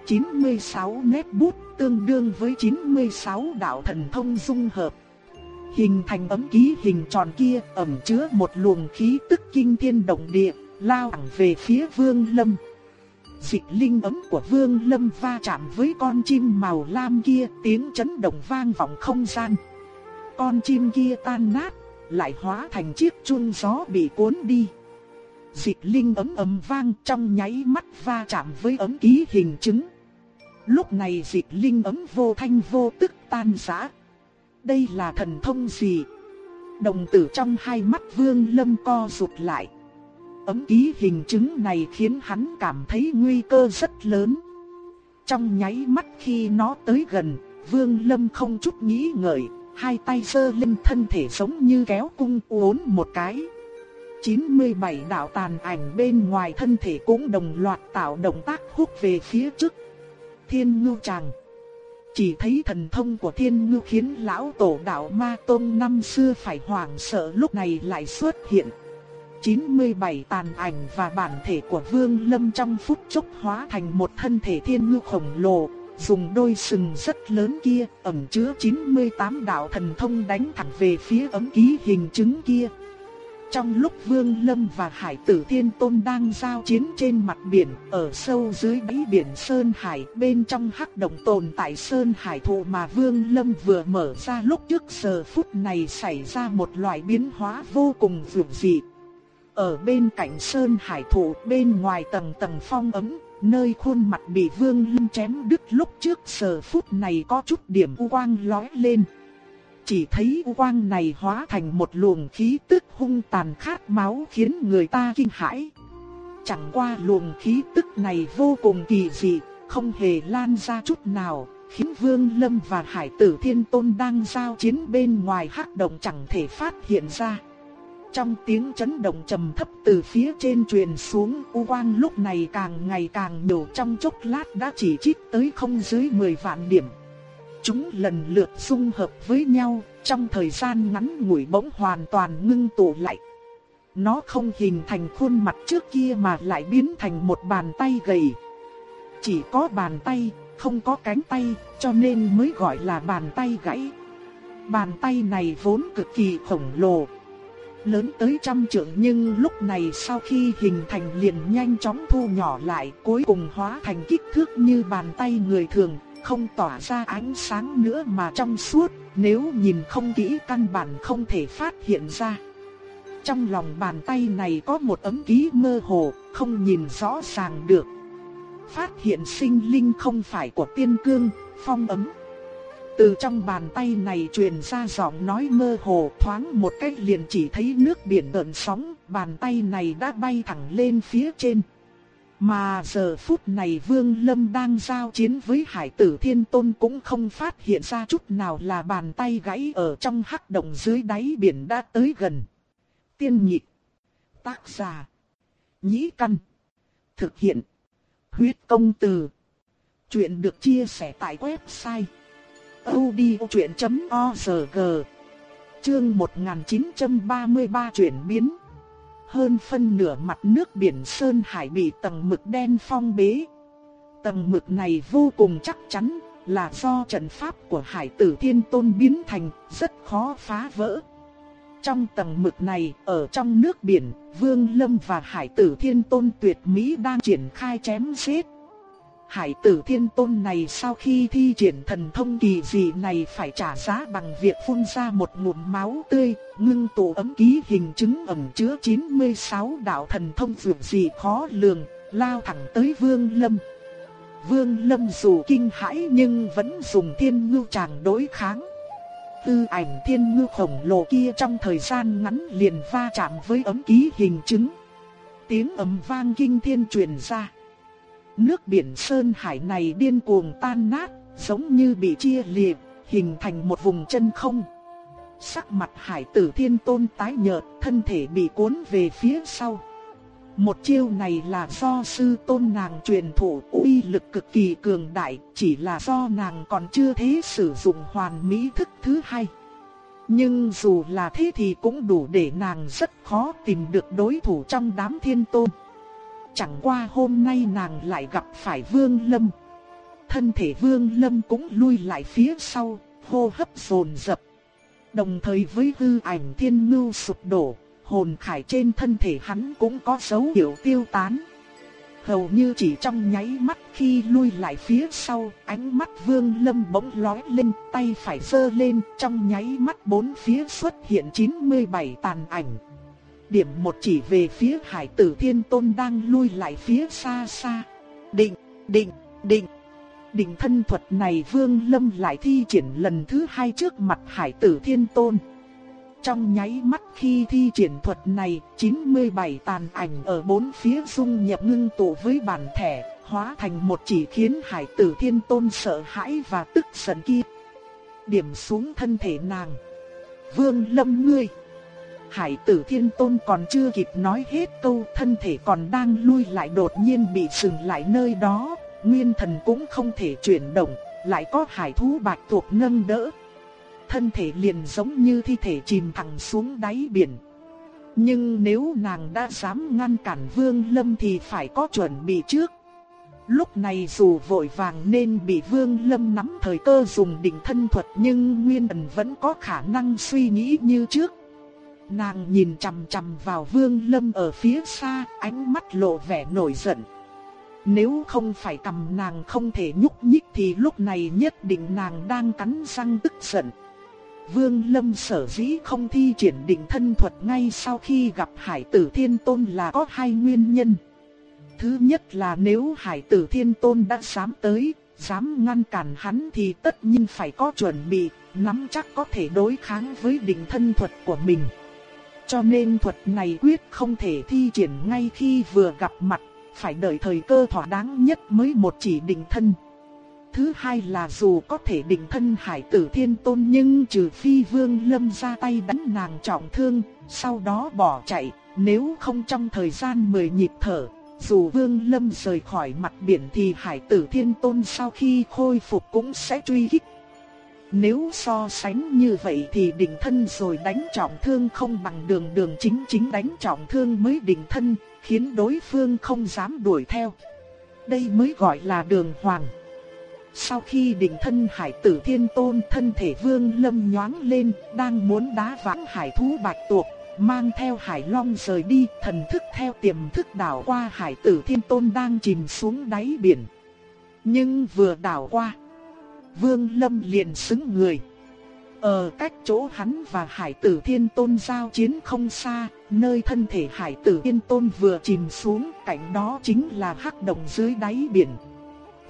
96 nét bút tương đương với 96 đạo thần thông dung hợp. Hình thành ấm ký hình tròn kia ẩn chứa một luồng khí tức kinh thiên động địa, lao thẳng về phía Vương Lâm. Dịch linh ấm của Vương Lâm va chạm với con chim màu lam kia, tiếng chấn động vang vọng không gian. Con chim kia tan nát, lại hóa thành chiếc chun gió bị cuốn đi. Dịch linh ấm ấm vang trong nháy mắt va chạm với ấm ký hình chứng. Lúc này dịch linh ấm vô thanh vô tức tan rã. Đây là thần thông gì? Đồng tử trong hai mắt vương lâm co rụt lại. Ấm ký hình chứng này khiến hắn cảm thấy nguy cơ rất lớn. Trong nháy mắt khi nó tới gần, vương lâm không chút nghĩ ngợi, hai tay sơ lên thân thể giống như kéo cung uốn một cái. 97 đạo tàn ảnh bên ngoài thân thể cũng đồng loạt tạo động tác hút về phía trước thiên ngưu chàng. Chỉ thấy thần thông của thiên ngưu khiến lão tổ đạo ma tôn năm xưa phải hoảng sợ lúc này lại xuất hiện. 97 tàn ảnh và bản thể của Vương Lâm trong phút chốc hóa thành một thân thể thiên ngư khổng lồ, dùng đôi sừng rất lớn kia ẩn chứa 98 đạo thần thông đánh thẳng về phía ấm ký hình chứng kia. Trong lúc Vương Lâm và Hải Tử Thiên Tôn đang giao chiến trên mặt biển, ở sâu dưới đáy biển Sơn Hải, bên trong hắc động tồn tại Sơn Hải thụ mà Vương Lâm vừa mở ra lúc trước giờ phút này xảy ra một loại biến hóa vô cùng dữ dị. Ở bên cạnh Sơn Hải thụ, bên ngoài tầng tầng phong ấm, nơi khuôn mặt bị Vương Lâm chém đứt lúc trước giờ phút này có chút điểm u quang lóe lên chỉ thấy u quang này hóa thành một luồng khí tức hung tàn khát máu khiến người ta kinh hãi. Chẳng qua luồng khí tức này vô cùng kỳ dị, không hề lan ra chút nào, khiến Vương Lâm và Hải Tử Thiên Tôn đang giao chiến bên ngoài hắc động chẳng thể phát hiện ra. Trong tiếng chấn động trầm thấp từ phía trên truyền xuống, u quang lúc này càng ngày càng nhiều trong chốc lát đã chỉ trích tới không dưới 10 vạn điểm. Chúng lần lượt dung hợp với nhau, trong thời gian ngắn ngủi bỗng hoàn toàn ngưng tụ lại. Nó không hình thành khuôn mặt trước kia mà lại biến thành một bàn tay gầy. Chỉ có bàn tay, không có cánh tay, cho nên mới gọi là bàn tay gãy. Bàn tay này vốn cực kỳ khổng lồ, lớn tới trăm trượng nhưng lúc này sau khi hình thành liền nhanh chóng thu nhỏ lại cuối cùng hóa thành kích thước như bàn tay người thường, không tỏa ra ánh sáng nữa mà trong suốt, nếu nhìn không kỹ căn bản không thể phát hiện ra. Trong lòng bàn tay này có một ấm ký mơ hồ, không nhìn rõ ràng được. Phát hiện sinh linh không phải của tiên cương, phong ấm. Từ trong bàn tay này truyền ra giọng nói mơ hồ thoáng một cách liền chỉ thấy nước biển gợn sóng, bàn tay này đã bay thẳng lên phía trên. Mà giờ phút này Vương Lâm đang giao chiến với Hải Tử Thiên Tôn cũng không phát hiện ra chút nào là bàn tay gãy ở trong hắc động dưới đáy biển đã tới gần. Tiên nhị Tác giả. Nhĩ căn. Thực hiện. Huyết công từ. Chuyện được chia sẻ tại website odchuyện.org. Chương 1933 chuyển biến. Hơn phân nửa mặt nước biển Sơn Hải bị tầng mực đen phong bế. Tầng mực này vô cùng chắc chắn, là do trận pháp của Hải Tử Thiên Tôn biến thành, rất khó phá vỡ. Trong tầng mực này, ở trong nước biển, Vương Lâm và Hải Tử Thiên Tôn tuyệt mỹ đang triển khai chém giết. Hải Tử Thiên Tôn này sau khi thi triển thần thông kỳ dị này phải trả giá bằng việc phun ra một ngụm máu tươi, ngưng tụ ấm ký hình chứng ẩn chứa 96 đạo thần thông vượt dị khó lường, lao thẳng tới Vương Lâm. Vương Lâm dù kinh hãi nhưng vẫn dùng thiên ngưu tràng đối kháng. Tư ảnh thiên ngưu khổng lồ kia trong thời gian ngắn liền va chạm với ấm ký hình chứng. Tiếng ầm vang kinh thiên truyền ra. Nước biển Sơn Hải này điên cuồng tan nát, giống như bị chia liệt, hình thành một vùng chân không. Sắc mặt hải tử thiên tôn tái nhợt, thân thể bị cuốn về phía sau. Một chiêu này là do sư tôn nàng truyền thụ uy lực cực kỳ cường đại, chỉ là do nàng còn chưa thế sử dụng hoàn mỹ thức thứ hai. Nhưng dù là thế thì cũng đủ để nàng rất khó tìm được đối thủ trong đám thiên tôn. Chẳng qua hôm nay nàng lại gặp phải Vương Lâm. Thân thể Vương Lâm cũng lui lại phía sau, hô hấp dồn dập. Đồng thời với hư ảnh thiên ngưu sụp đổ, hồn khải trên thân thể hắn cũng có dấu hiệu tiêu tán. Hầu như chỉ trong nháy mắt khi lui lại phía sau, ánh mắt Vương Lâm bỗng lóe lên, tay phải giơ lên, trong nháy mắt bốn phía xuất hiện 97 tàn ảnh. Điểm một chỉ về phía Hải Tử Thiên Tôn đang lui lại phía xa xa. Định, định, định. Định thân thuật này Vương Lâm lại thi triển lần thứ hai trước mặt Hải Tử Thiên Tôn. Trong nháy mắt khi thi triển thuật này, 97 tàn ảnh ở bốn phía dung nhập ngưng tụ với bản thể hóa thành một chỉ khiến Hải Tử Thiên Tôn sợ hãi và tức giận kia. Điểm xuống thân thể nàng. Vương Lâm ngươi. Hải Tử Thiên Tôn còn chưa kịp nói hết câu, thân thể còn đang lui lại đột nhiên bị sừng lại nơi đó, nguyên thần cũng không thể chuyển động, lại có hải thú bạch tuộc nâng đỡ, thân thể liền giống như thi thể chìm thẳng xuống đáy biển. Nhưng nếu nàng đã dám ngăn cản Vương Lâm thì phải có chuẩn bị trước. Lúc này dù vội vàng nên bị Vương Lâm nắm thời cơ dùng định thân thuật nhưng Nguyên Ẩn vẫn có khả năng suy nghĩ như trước. Nàng nhìn chằm chằm vào Vương Lâm ở phía xa, ánh mắt lộ vẻ nổi giận. Nếu không phải cầm nàng không thể nhúc nhích thì lúc này nhất định nàng đang cắn răng tức giận. Vương Lâm sở dĩ không thi triển định thân thuật ngay sau khi gặp Hải Tử Thiên Tôn là có hai nguyên nhân. Thứ nhất là nếu Hải Tử Thiên Tôn đã dám tới, dám ngăn cản hắn thì tất nhiên phải có chuẩn bị, nắm chắc có thể đối kháng với định thân thuật của mình. Cho nên thuật này quyết không thể thi triển ngay khi vừa gặp mặt, phải đợi thời cơ thỏa đáng nhất mới một chỉ định thân. Thứ hai là dù có thể định thân hải tử thiên tôn nhưng trừ phi vương lâm ra tay đánh nàng trọng thương, sau đó bỏ chạy, nếu không trong thời gian 10 nhịp thở, dù vương lâm rời khỏi mặt biển thì hải tử thiên tôn sau khi khôi phục cũng sẽ truy kích. Nếu so sánh như vậy thì định thân rồi đánh trọng thương không bằng đường đường chính chính đánh trọng thương mới định thân, khiến đối phương không dám đuổi theo. Đây mới gọi là đường hoàng. Sau khi định thân hải tử thiên tôn thân thể vương lâm nhoáng lên, đang muốn đá vãng hải thú bạch tuộc, mang theo hải long rời đi, thần thức theo tiềm thức đảo qua hải tử thiên tôn đang chìm xuống đáy biển. Nhưng vừa đảo qua, vương lâm liền xứng người. Ở cách chỗ hắn và hải tử thiên tôn giao chiến không xa, nơi thân thể hải tử thiên tôn vừa chìm xuống, cạnh đó chính là hắc động dưới đáy biển.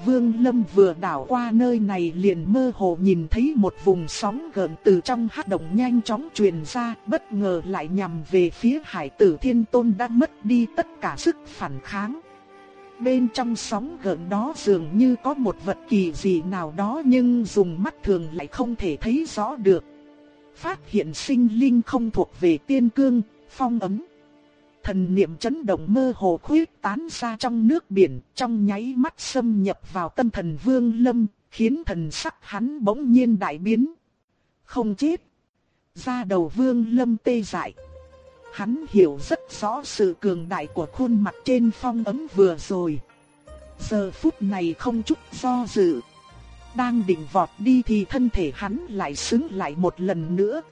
Vương Lâm vừa đảo qua nơi này liền mơ hồ nhìn thấy một vùng sóng gợn từ trong hắc động nhanh chóng truyền ra, bất ngờ lại nhằm về phía Hải Tử Thiên Tôn đã mất đi tất cả sức phản kháng. Bên trong sóng gợn đó dường như có một vật kỳ dị nào đó nhưng dùng mắt thường lại không thể thấy rõ được. Phát hiện sinh linh không thuộc về tiên cương, phong ấm thần niệm chấn động mơ hồ khuyết tán ra trong nước biển, trong nháy mắt xâm nhập vào tâm thần Vương Lâm, khiến thần sắc hắn bỗng nhiên đại biến. Không chết. Ra đầu Vương Lâm tê dại. Hắn hiểu rất rõ sự cường đại của khuôn mặt trên phong ấm vừa rồi. Giờ phút này không chút do dự. Đang định vọt đi thì thân thể hắn lại xứng lại một lần nữa.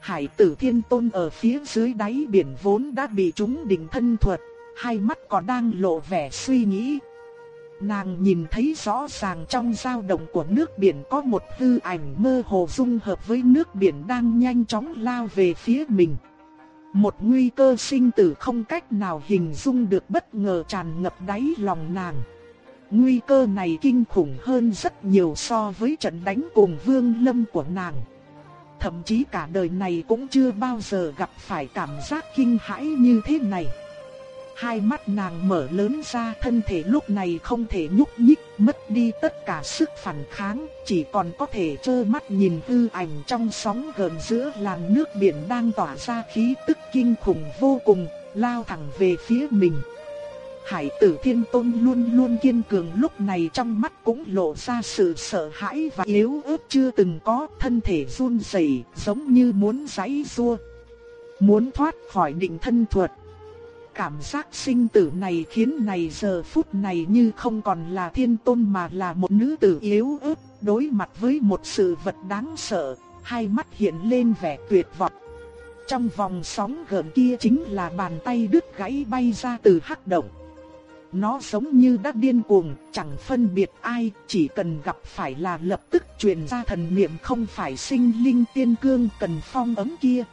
Hải tử thiên tôn ở phía dưới đáy biển vốn đã bị chúng định thân thuật, hai mắt còn đang lộ vẻ suy nghĩ. Nàng nhìn thấy rõ ràng trong dao động của nước biển có một hư ảnh mơ hồ dung hợp với nước biển đang nhanh chóng lao về phía mình. Một nguy cơ sinh tử không cách nào hình dung được bất ngờ tràn ngập đáy lòng nàng. Nguy cơ này kinh khủng hơn rất nhiều so với trận đánh cùng vương lâm của nàng. Thậm chí cả đời này cũng chưa bao giờ gặp phải cảm giác kinh hãi như thế này. Hai mắt nàng mở lớn ra thân thể lúc này không thể nhúc nhích, mất đi tất cả sức phản kháng, chỉ còn có thể trơ mắt nhìn hư ảnh trong sóng gần giữa làn nước biển đang tỏa ra khí tức kinh khủng vô cùng, lao thẳng về phía mình. Hải tử thiên tôn luôn luôn kiên cường lúc này trong mắt cũng lộ ra sự sợ hãi và yếu ớt chưa từng có thân thể run rẩy giống như muốn giãy rua. Muốn thoát khỏi định thân thuật. Cảm giác sinh tử này khiến này giờ phút này như không còn là thiên tôn mà là một nữ tử yếu ớt đối mặt với một sự vật đáng sợ, hai mắt hiện lên vẻ tuyệt vọng. Trong vòng sóng gợn kia chính là bàn tay đứt gãy bay ra từ hắc động. Nó giống như đã điên cuồng, chẳng phân biệt ai, chỉ cần gặp phải là lập tức truyền ra thần niệm không phải sinh linh tiên cương cần phong ấm kia.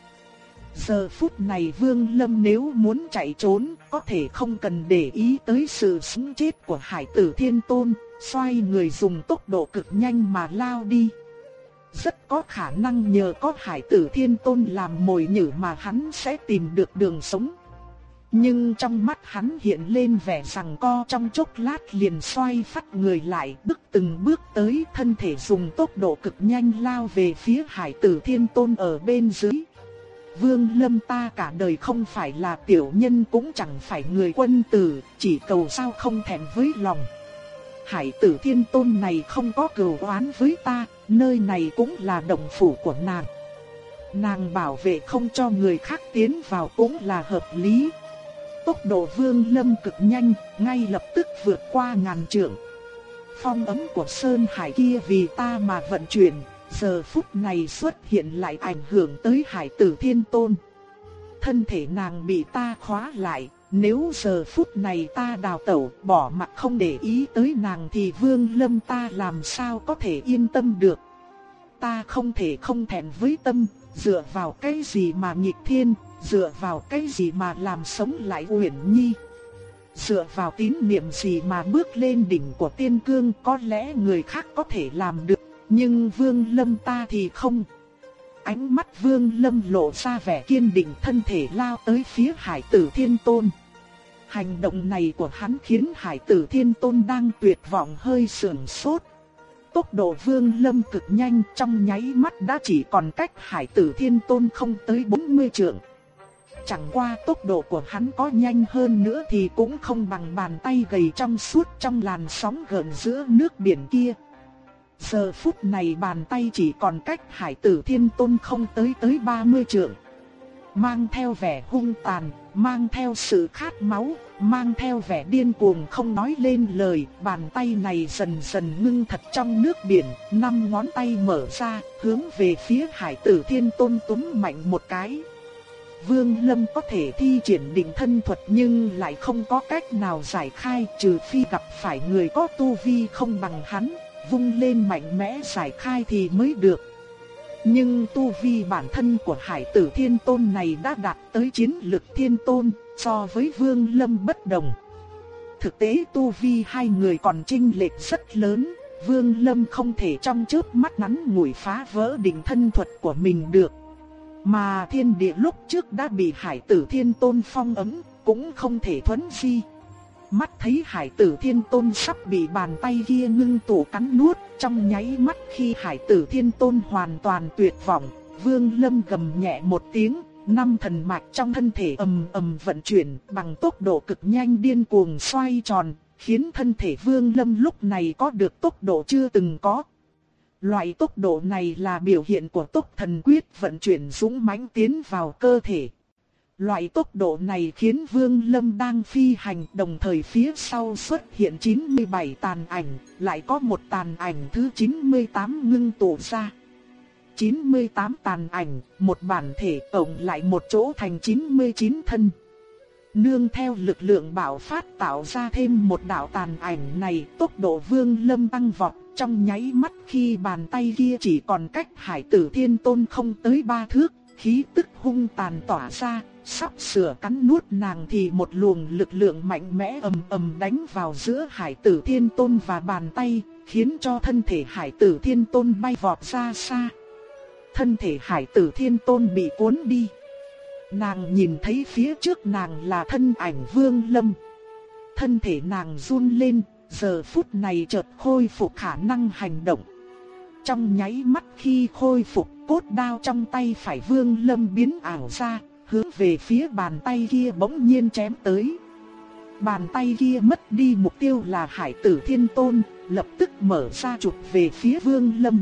Giờ phút này Vương Lâm nếu muốn chạy trốn, có thể không cần để ý tới sự sống chết của Hải Tử Thiên Tôn, xoay người dùng tốc độ cực nhanh mà lao đi. Rất có khả năng nhờ có Hải Tử Thiên Tôn làm mồi nhử mà hắn sẽ tìm được đường sống. Nhưng trong mắt hắn hiện lên vẻ rằng co trong chốc lát liền xoay phát người lại bước từng bước tới thân thể dùng tốc độ cực nhanh lao về phía hải tử thiên tôn ở bên dưới. Vương lâm ta cả đời không phải là tiểu nhân cũng chẳng phải người quân tử, chỉ cầu sao không thèm với lòng. Hải tử thiên tôn này không có cừu oán với ta, nơi này cũng là động phủ của nàng. Nàng bảo vệ không cho người khác tiến vào cũng là hợp lý, Tốc độ vương lâm cực nhanh, ngay lập tức vượt qua ngàn trượng. Phong ấm của Sơn Hải kia vì ta mà vận chuyển, giờ phút này xuất hiện lại ảnh hưởng tới Hải tử Thiên Tôn. Thân thể nàng bị ta khóa lại, nếu giờ phút này ta đào tẩu bỏ mặt không để ý tới nàng thì vương lâm ta làm sao có thể yên tâm được. Ta không thể không thẹn với tâm, dựa vào cái gì mà nghịch thiên, dựa vào cái gì mà làm sống lại Uyển Nhi? Dựa vào tín niệm gì mà bước lên đỉnh của tiên cương có lẽ người khác có thể làm được, nhưng Vương Lâm ta thì không. Ánh mắt Vương Lâm lộ ra vẻ kiên định thân thể lao tới phía Hải Tử Thiên Tôn. Hành động này của hắn khiến Hải Tử Thiên Tôn đang tuyệt vọng hơi sườn sốt. Tốc độ Vương Lâm cực nhanh trong nháy mắt đã chỉ còn cách Hải Tử Thiên Tôn không tới 40 trượng. Chẳng qua tốc độ của hắn có nhanh hơn nữa thì cũng không bằng bàn tay gầy trong suốt trong làn sóng gần giữa nước biển kia. Giờ phút này bàn tay chỉ còn cách hải tử thiên tôn không tới tới 30 trượng. Mang theo vẻ hung tàn, mang theo sự khát máu, mang theo vẻ điên cuồng không nói lên lời. Bàn tay này dần dần ngưng thật trong nước biển, năm ngón tay mở ra, hướng về phía hải tử thiên tôn túm mạnh một cái. Vương Lâm có thể thi triển định thân thuật nhưng lại không có cách nào giải khai trừ phi gặp phải người có tu vi không bằng hắn, vung lên mạnh mẽ giải khai thì mới được. Nhưng tu vi bản thân của Hải Tử Thiên Tôn này đã đạt tới chiến lực Thiên Tôn, so với Vương Lâm bất đồng. Thực tế tu vi hai người còn chênh lệch rất lớn, Vương Lâm không thể trong chớp mắt ngắn ngủi phá vỡ đỉnh thân thuật của mình được. Mà thiên địa lúc trước đã bị hải tử thiên tôn phong ấm, cũng không thể thuấn phi. Mắt thấy hải tử thiên tôn sắp bị bàn tay kia ngưng tụ cắn nuốt, trong nháy mắt khi hải tử thiên tôn hoàn toàn tuyệt vọng, vương lâm gầm nhẹ một tiếng, năm thần mạch trong thân thể ầm ầm vận chuyển bằng tốc độ cực nhanh điên cuồng xoay tròn, khiến thân thể Vương Lâm lúc này có được tốc độ chưa từng có. Loại tốc độ này là biểu hiện của tốc thần quyết vận chuyển dũng mãnh tiến vào cơ thể. Loại tốc độ này khiến Vương Lâm đang phi hành đồng thời phía sau xuất hiện 97 tàn ảnh, lại có một tàn ảnh thứ 98 ngưng tụ ra. 98 tàn ảnh, một bản thể tổng lại một chỗ thành 99 thân. Nương theo lực lượng bạo phát tạo ra thêm một đạo tàn ảnh này, tốc độ Vương Lâm tăng vọt, trong nháy mắt khi bàn tay kia chỉ còn cách Hải Tử Thiên Tôn không tới ba thước, khí tức hung tàn tỏa ra, sắp sửa cắn nuốt nàng thì một luồng lực lượng mạnh mẽ ầm ầm đánh vào giữa Hải Tử Thiên Tôn và bàn tay, khiến cho thân thể Hải Tử Thiên Tôn bay vọt ra xa. Thân thể Hải Tử Thiên Tôn bị cuốn đi. Nàng nhìn thấy phía trước nàng là thân ảnh Vương Lâm. Thân thể nàng run lên, giờ phút này chợt khôi phục khả năng hành động. Trong nháy mắt khi khôi phục, cốt đao trong tay phải Vương Lâm biến ảo ra, hướng về phía bàn tay kia bỗng nhiên chém tới. Bàn tay kia mất đi mục tiêu là Hải Tử Thiên Tôn, lập tức mở ra chụp về phía Vương Lâm.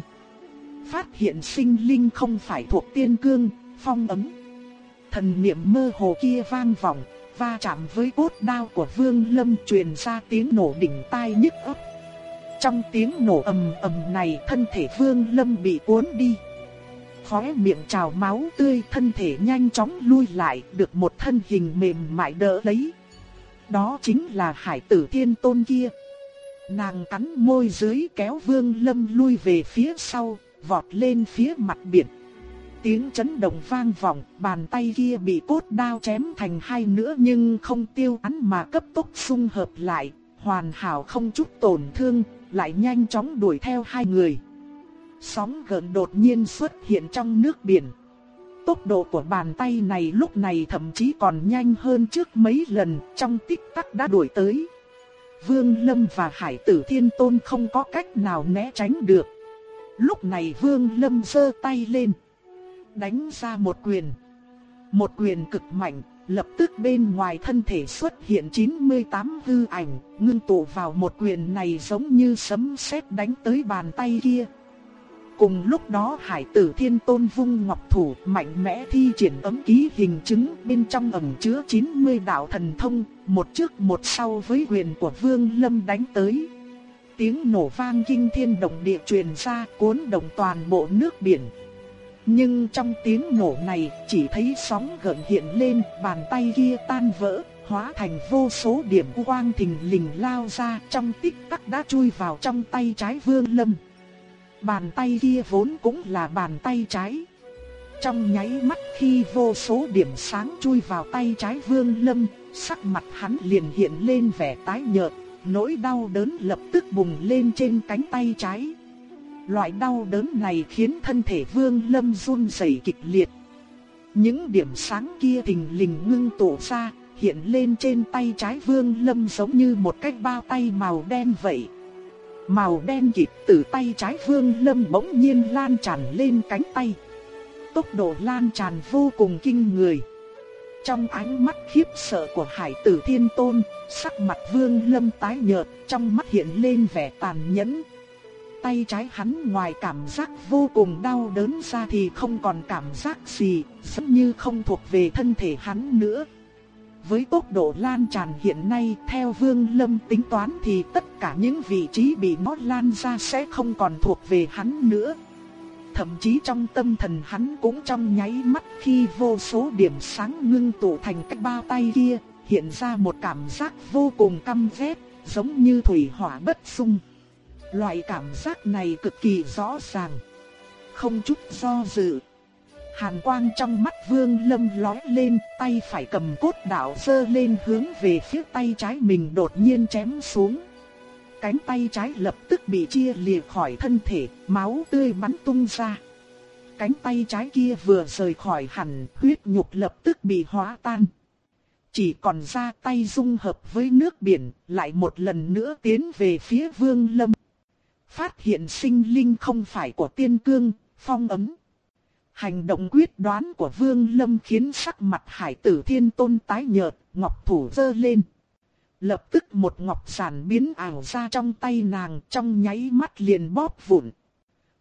Phát hiện sinh linh không phải thuộc tiên cương, phong ấm. Thần niệm mơ hồ kia vang vọng, va chạm với cốt đao của Vương Lâm truyền ra tiếng nổ đỉnh tai nhức óc. Trong tiếng nổ ầm ầm này, thân thể Vương Lâm bị cuốn đi. Khóe miệng trào máu tươi, thân thể nhanh chóng lui lại, được một thân hình mềm mại đỡ lấy. Đó chính là Hải Tử Thiên Tôn kia. Nàng cắn môi dưới kéo Vương Lâm lui về phía sau, vọt lên phía mặt biển tiếng chấn động vang vọng, bàn tay kia bị cốt đao chém thành hai nữa nhưng không tiêu án mà cấp tốc xung hợp lại, hoàn hảo không chút tổn thương, lại nhanh chóng đuổi theo hai người. Sóng gần đột nhiên xuất hiện trong nước biển. Tốc độ của bàn tay này lúc này thậm chí còn nhanh hơn trước mấy lần, trong tích tắc đã đuổi tới. Vương Lâm và Hải Tử Thiên Tôn không có cách nào né tránh được. Lúc này Vương Lâm giơ tay lên đánh ra một quyền. Một quyền cực mạnh, lập tức bên ngoài thân thể xuất hiện 98 hư ảnh, ngưng tụ vào một quyền này giống như sấm sét đánh tới bàn tay kia. Cùng lúc đó Hải Tử Thiên Tôn vung ngọc thủ mạnh mẽ thi triển ấm ký hình chứng bên trong ẩn chứa 90 đạo thần thông, một trước một sau với quyền của Vương Lâm đánh tới. Tiếng nổ vang kinh thiên động địa truyền ra cuốn động toàn bộ nước biển, nhưng trong tiếng nổ này chỉ thấy sóng gợn hiện lên, bàn tay kia tan vỡ, hóa thành vô số điểm quang thình lình lao ra trong tích tắc đã chui vào trong tay trái vương lâm. Bàn tay kia vốn cũng là bàn tay trái. Trong nháy mắt khi vô số điểm sáng chui vào tay trái vương lâm, sắc mặt hắn liền hiện lên vẻ tái nhợt, nỗi đau đớn lập tức bùng lên trên cánh tay trái. Loại đau đớn này khiến thân thể Vương Lâm run rẩy kịch liệt. Những điểm sáng kia thình lình ngưng tụ ra, hiện lên trên tay trái Vương Lâm giống như một cái bao tay màu đen vậy. Màu đen kịt từ tay trái Vương Lâm bỗng nhiên lan tràn lên cánh tay. Tốc độ lan tràn vô cùng kinh người. Trong ánh mắt khiếp sợ của Hải Tử Thiên Tôn, sắc mặt Vương Lâm tái nhợt, trong mắt hiện lên vẻ tàn nhẫn, tay trái hắn ngoài cảm giác vô cùng đau đớn ra thì không còn cảm giác gì, giống như không thuộc về thân thể hắn nữa. Với tốc độ lan tràn hiện nay, theo Vương Lâm tính toán thì tất cả những vị trí bị nó lan ra sẽ không còn thuộc về hắn nữa. Thậm chí trong tâm thần hắn cũng trong nháy mắt khi vô số điểm sáng ngưng tụ thành cái bao tay kia, hiện ra một cảm giác vô cùng căm ghét, giống như thủy hỏa bất xung. Loại cảm giác này cực kỳ rõ ràng. Không chút do dự. Hàn quang trong mắt vương lâm lói lên, tay phải cầm cốt đạo sơ lên hướng về phía tay trái mình đột nhiên chém xuống. Cánh tay trái lập tức bị chia lìa khỏi thân thể, máu tươi bắn tung ra. Cánh tay trái kia vừa rời khỏi hẳn, huyết nhục lập tức bị hóa tan. Chỉ còn ra tay dung hợp với nước biển, lại một lần nữa tiến về phía vương lâm. Phát hiện sinh linh không phải của tiên cương, phong ấm. Hành động quyết đoán của Vương Lâm khiến sắc mặt hải tử thiên tôn tái nhợt, ngọc thủ giơ lên. Lập tức một ngọc giản biến ảo ra trong tay nàng trong nháy mắt liền bóp vụn.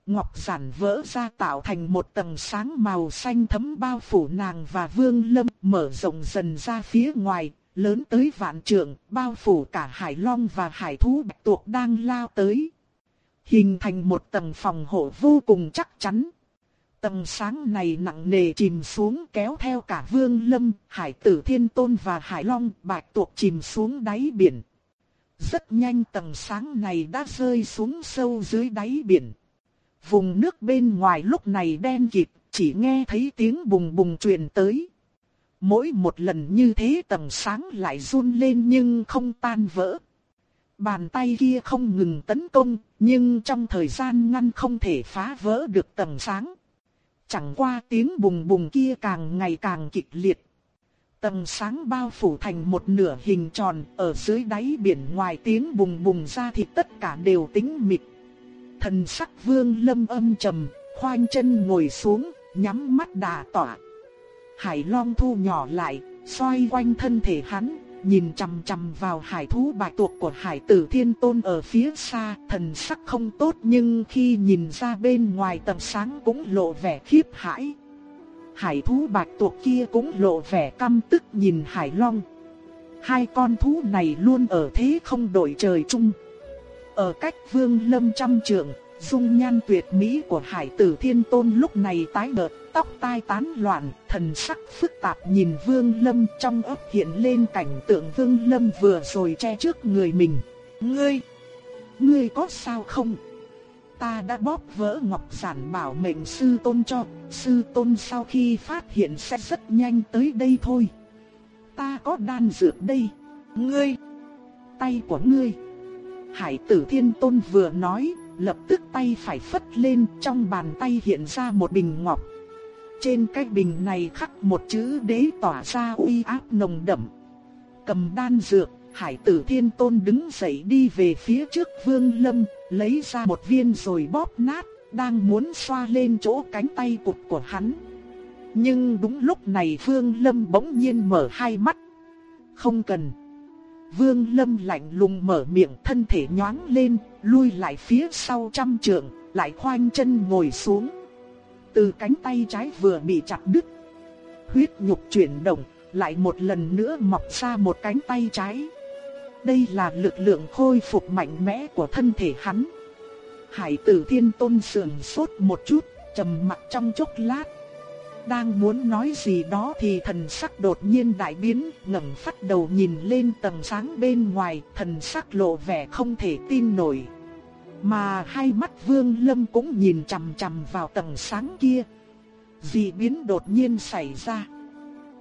Ngọc giản vỡ ra tạo thành một tầng sáng màu xanh thấm bao phủ nàng và vương lâm mở rộng dần ra phía ngoài, lớn tới vạn trượng, bao phủ cả hải long và hải thú bạch tuộc đang lao tới. Hình thành một tầng phòng hộ vô cùng chắc chắn. Tầng sáng này nặng nề chìm xuống kéo theo cả vương lâm, hải tử thiên tôn và hải long bạch tuộc chìm xuống đáy biển. Rất nhanh tầng sáng này đã rơi xuống sâu dưới đáy biển. Vùng nước bên ngoài lúc này đen kịt, chỉ nghe thấy tiếng bùng bùng truyền tới. Mỗi một lần như thế tầng sáng lại run lên nhưng không tan vỡ. Bàn tay kia không ngừng tấn công, nhưng trong thời gian ngăn không thể phá vỡ được tầng sáng. Chẳng qua tiếng bùng bùng kia càng ngày càng kịch liệt. Tầng sáng bao phủ thành một nửa hình tròn, ở dưới đáy biển ngoài tiếng bùng bùng ra thì tất cả đều tĩnh mịch. Thần sắc vương lâm âm trầm, khoanh chân ngồi xuống, nhắm mắt đà tỏa. Hải Long thu nhỏ lại, xoay quanh thân thể hắn, nhìn chằm chằm vào hải thú bạch tuộc của hải tử thiên tôn ở phía xa, thần sắc không tốt nhưng khi nhìn ra bên ngoài tầm sáng cũng lộ vẻ khiếp hãi. Hải thú bạch tuộc kia cũng lộ vẻ căm tức nhìn hải long. Hai con thú này luôn ở thế không đổi trời chung. Ở cách vương lâm trăm trượng, dung nhan tuyệt mỹ của hải tử thiên tôn lúc này tái đợt tóc tai tán loạn, thần sắc phức tạp nhìn vương lâm trong ấp hiện lên cảnh tượng vương lâm vừa rồi che trước người mình. Ngươi, ngươi có sao không? Ta đã bóp vỡ ngọc giản bảo mệnh sư tôn cho, sư tôn sau khi phát hiện sẽ rất nhanh tới đây thôi. Ta có đan dược đây, ngươi, tay của ngươi. Hải tử thiên tôn vừa nói, lập tức tay phải phất lên trong bàn tay hiện ra một bình ngọc. Trên cái bình này khắc một chữ đế tỏa ra uy áp nồng đậm. Cầm đan dược, hải tử thiên tôn đứng dậy đi về phía trước vương lâm, lấy ra một viên rồi bóp nát, đang muốn xoa lên chỗ cánh tay cụt của hắn. Nhưng đúng lúc này vương lâm bỗng nhiên mở hai mắt. Không cần. Vương Lâm lạnh lùng mở miệng thân thể nhoáng lên, lui lại phía sau trăm trượng, lại khoanh chân ngồi xuống. Từ cánh tay trái vừa bị chặt đứt. Huyết nhục chuyển động, lại một lần nữa mọc ra một cánh tay trái. Đây là lực lượng khôi phục mạnh mẽ của thân thể hắn. Hải tử thiên tôn sườn sốt một chút, trầm mặt trong chốc lát. Đang muốn nói gì đó thì thần sắc đột nhiên đại biến, ngẩng phát đầu nhìn lên tầng sáng bên ngoài, thần sắc lộ vẻ không thể tin nổi. Mà hai mắt Vương Lâm cũng nhìn chằm chằm vào tầng sáng kia. Dị biến đột nhiên xảy ra.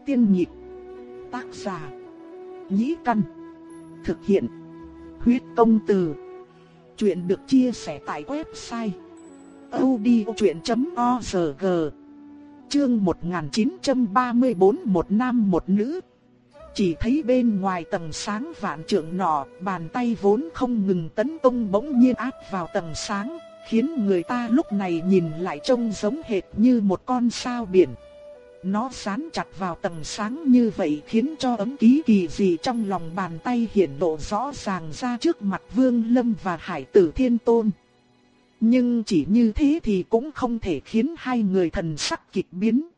Tiên nhịp, tác giả, nhĩ căn, thực hiện, huyết công từ. Chuyện được chia sẻ tại website audiochuyện.org Chương 1934 một nam một nữ. Chỉ thấy bên ngoài tầng sáng vạn trượng nọ, bàn tay vốn không ngừng tấn công bỗng nhiên áp vào tầng sáng, khiến người ta lúc này nhìn lại trông giống hệt như một con sao biển. Nó sán chặt vào tầng sáng như vậy khiến cho ấm ký kỳ dị trong lòng bàn tay hiển lộ rõ ràng ra trước mặt Vương Lâm và Hải Tử Thiên Tôn. Nhưng chỉ như thế thì cũng không thể khiến hai người thần sắc kịch biến.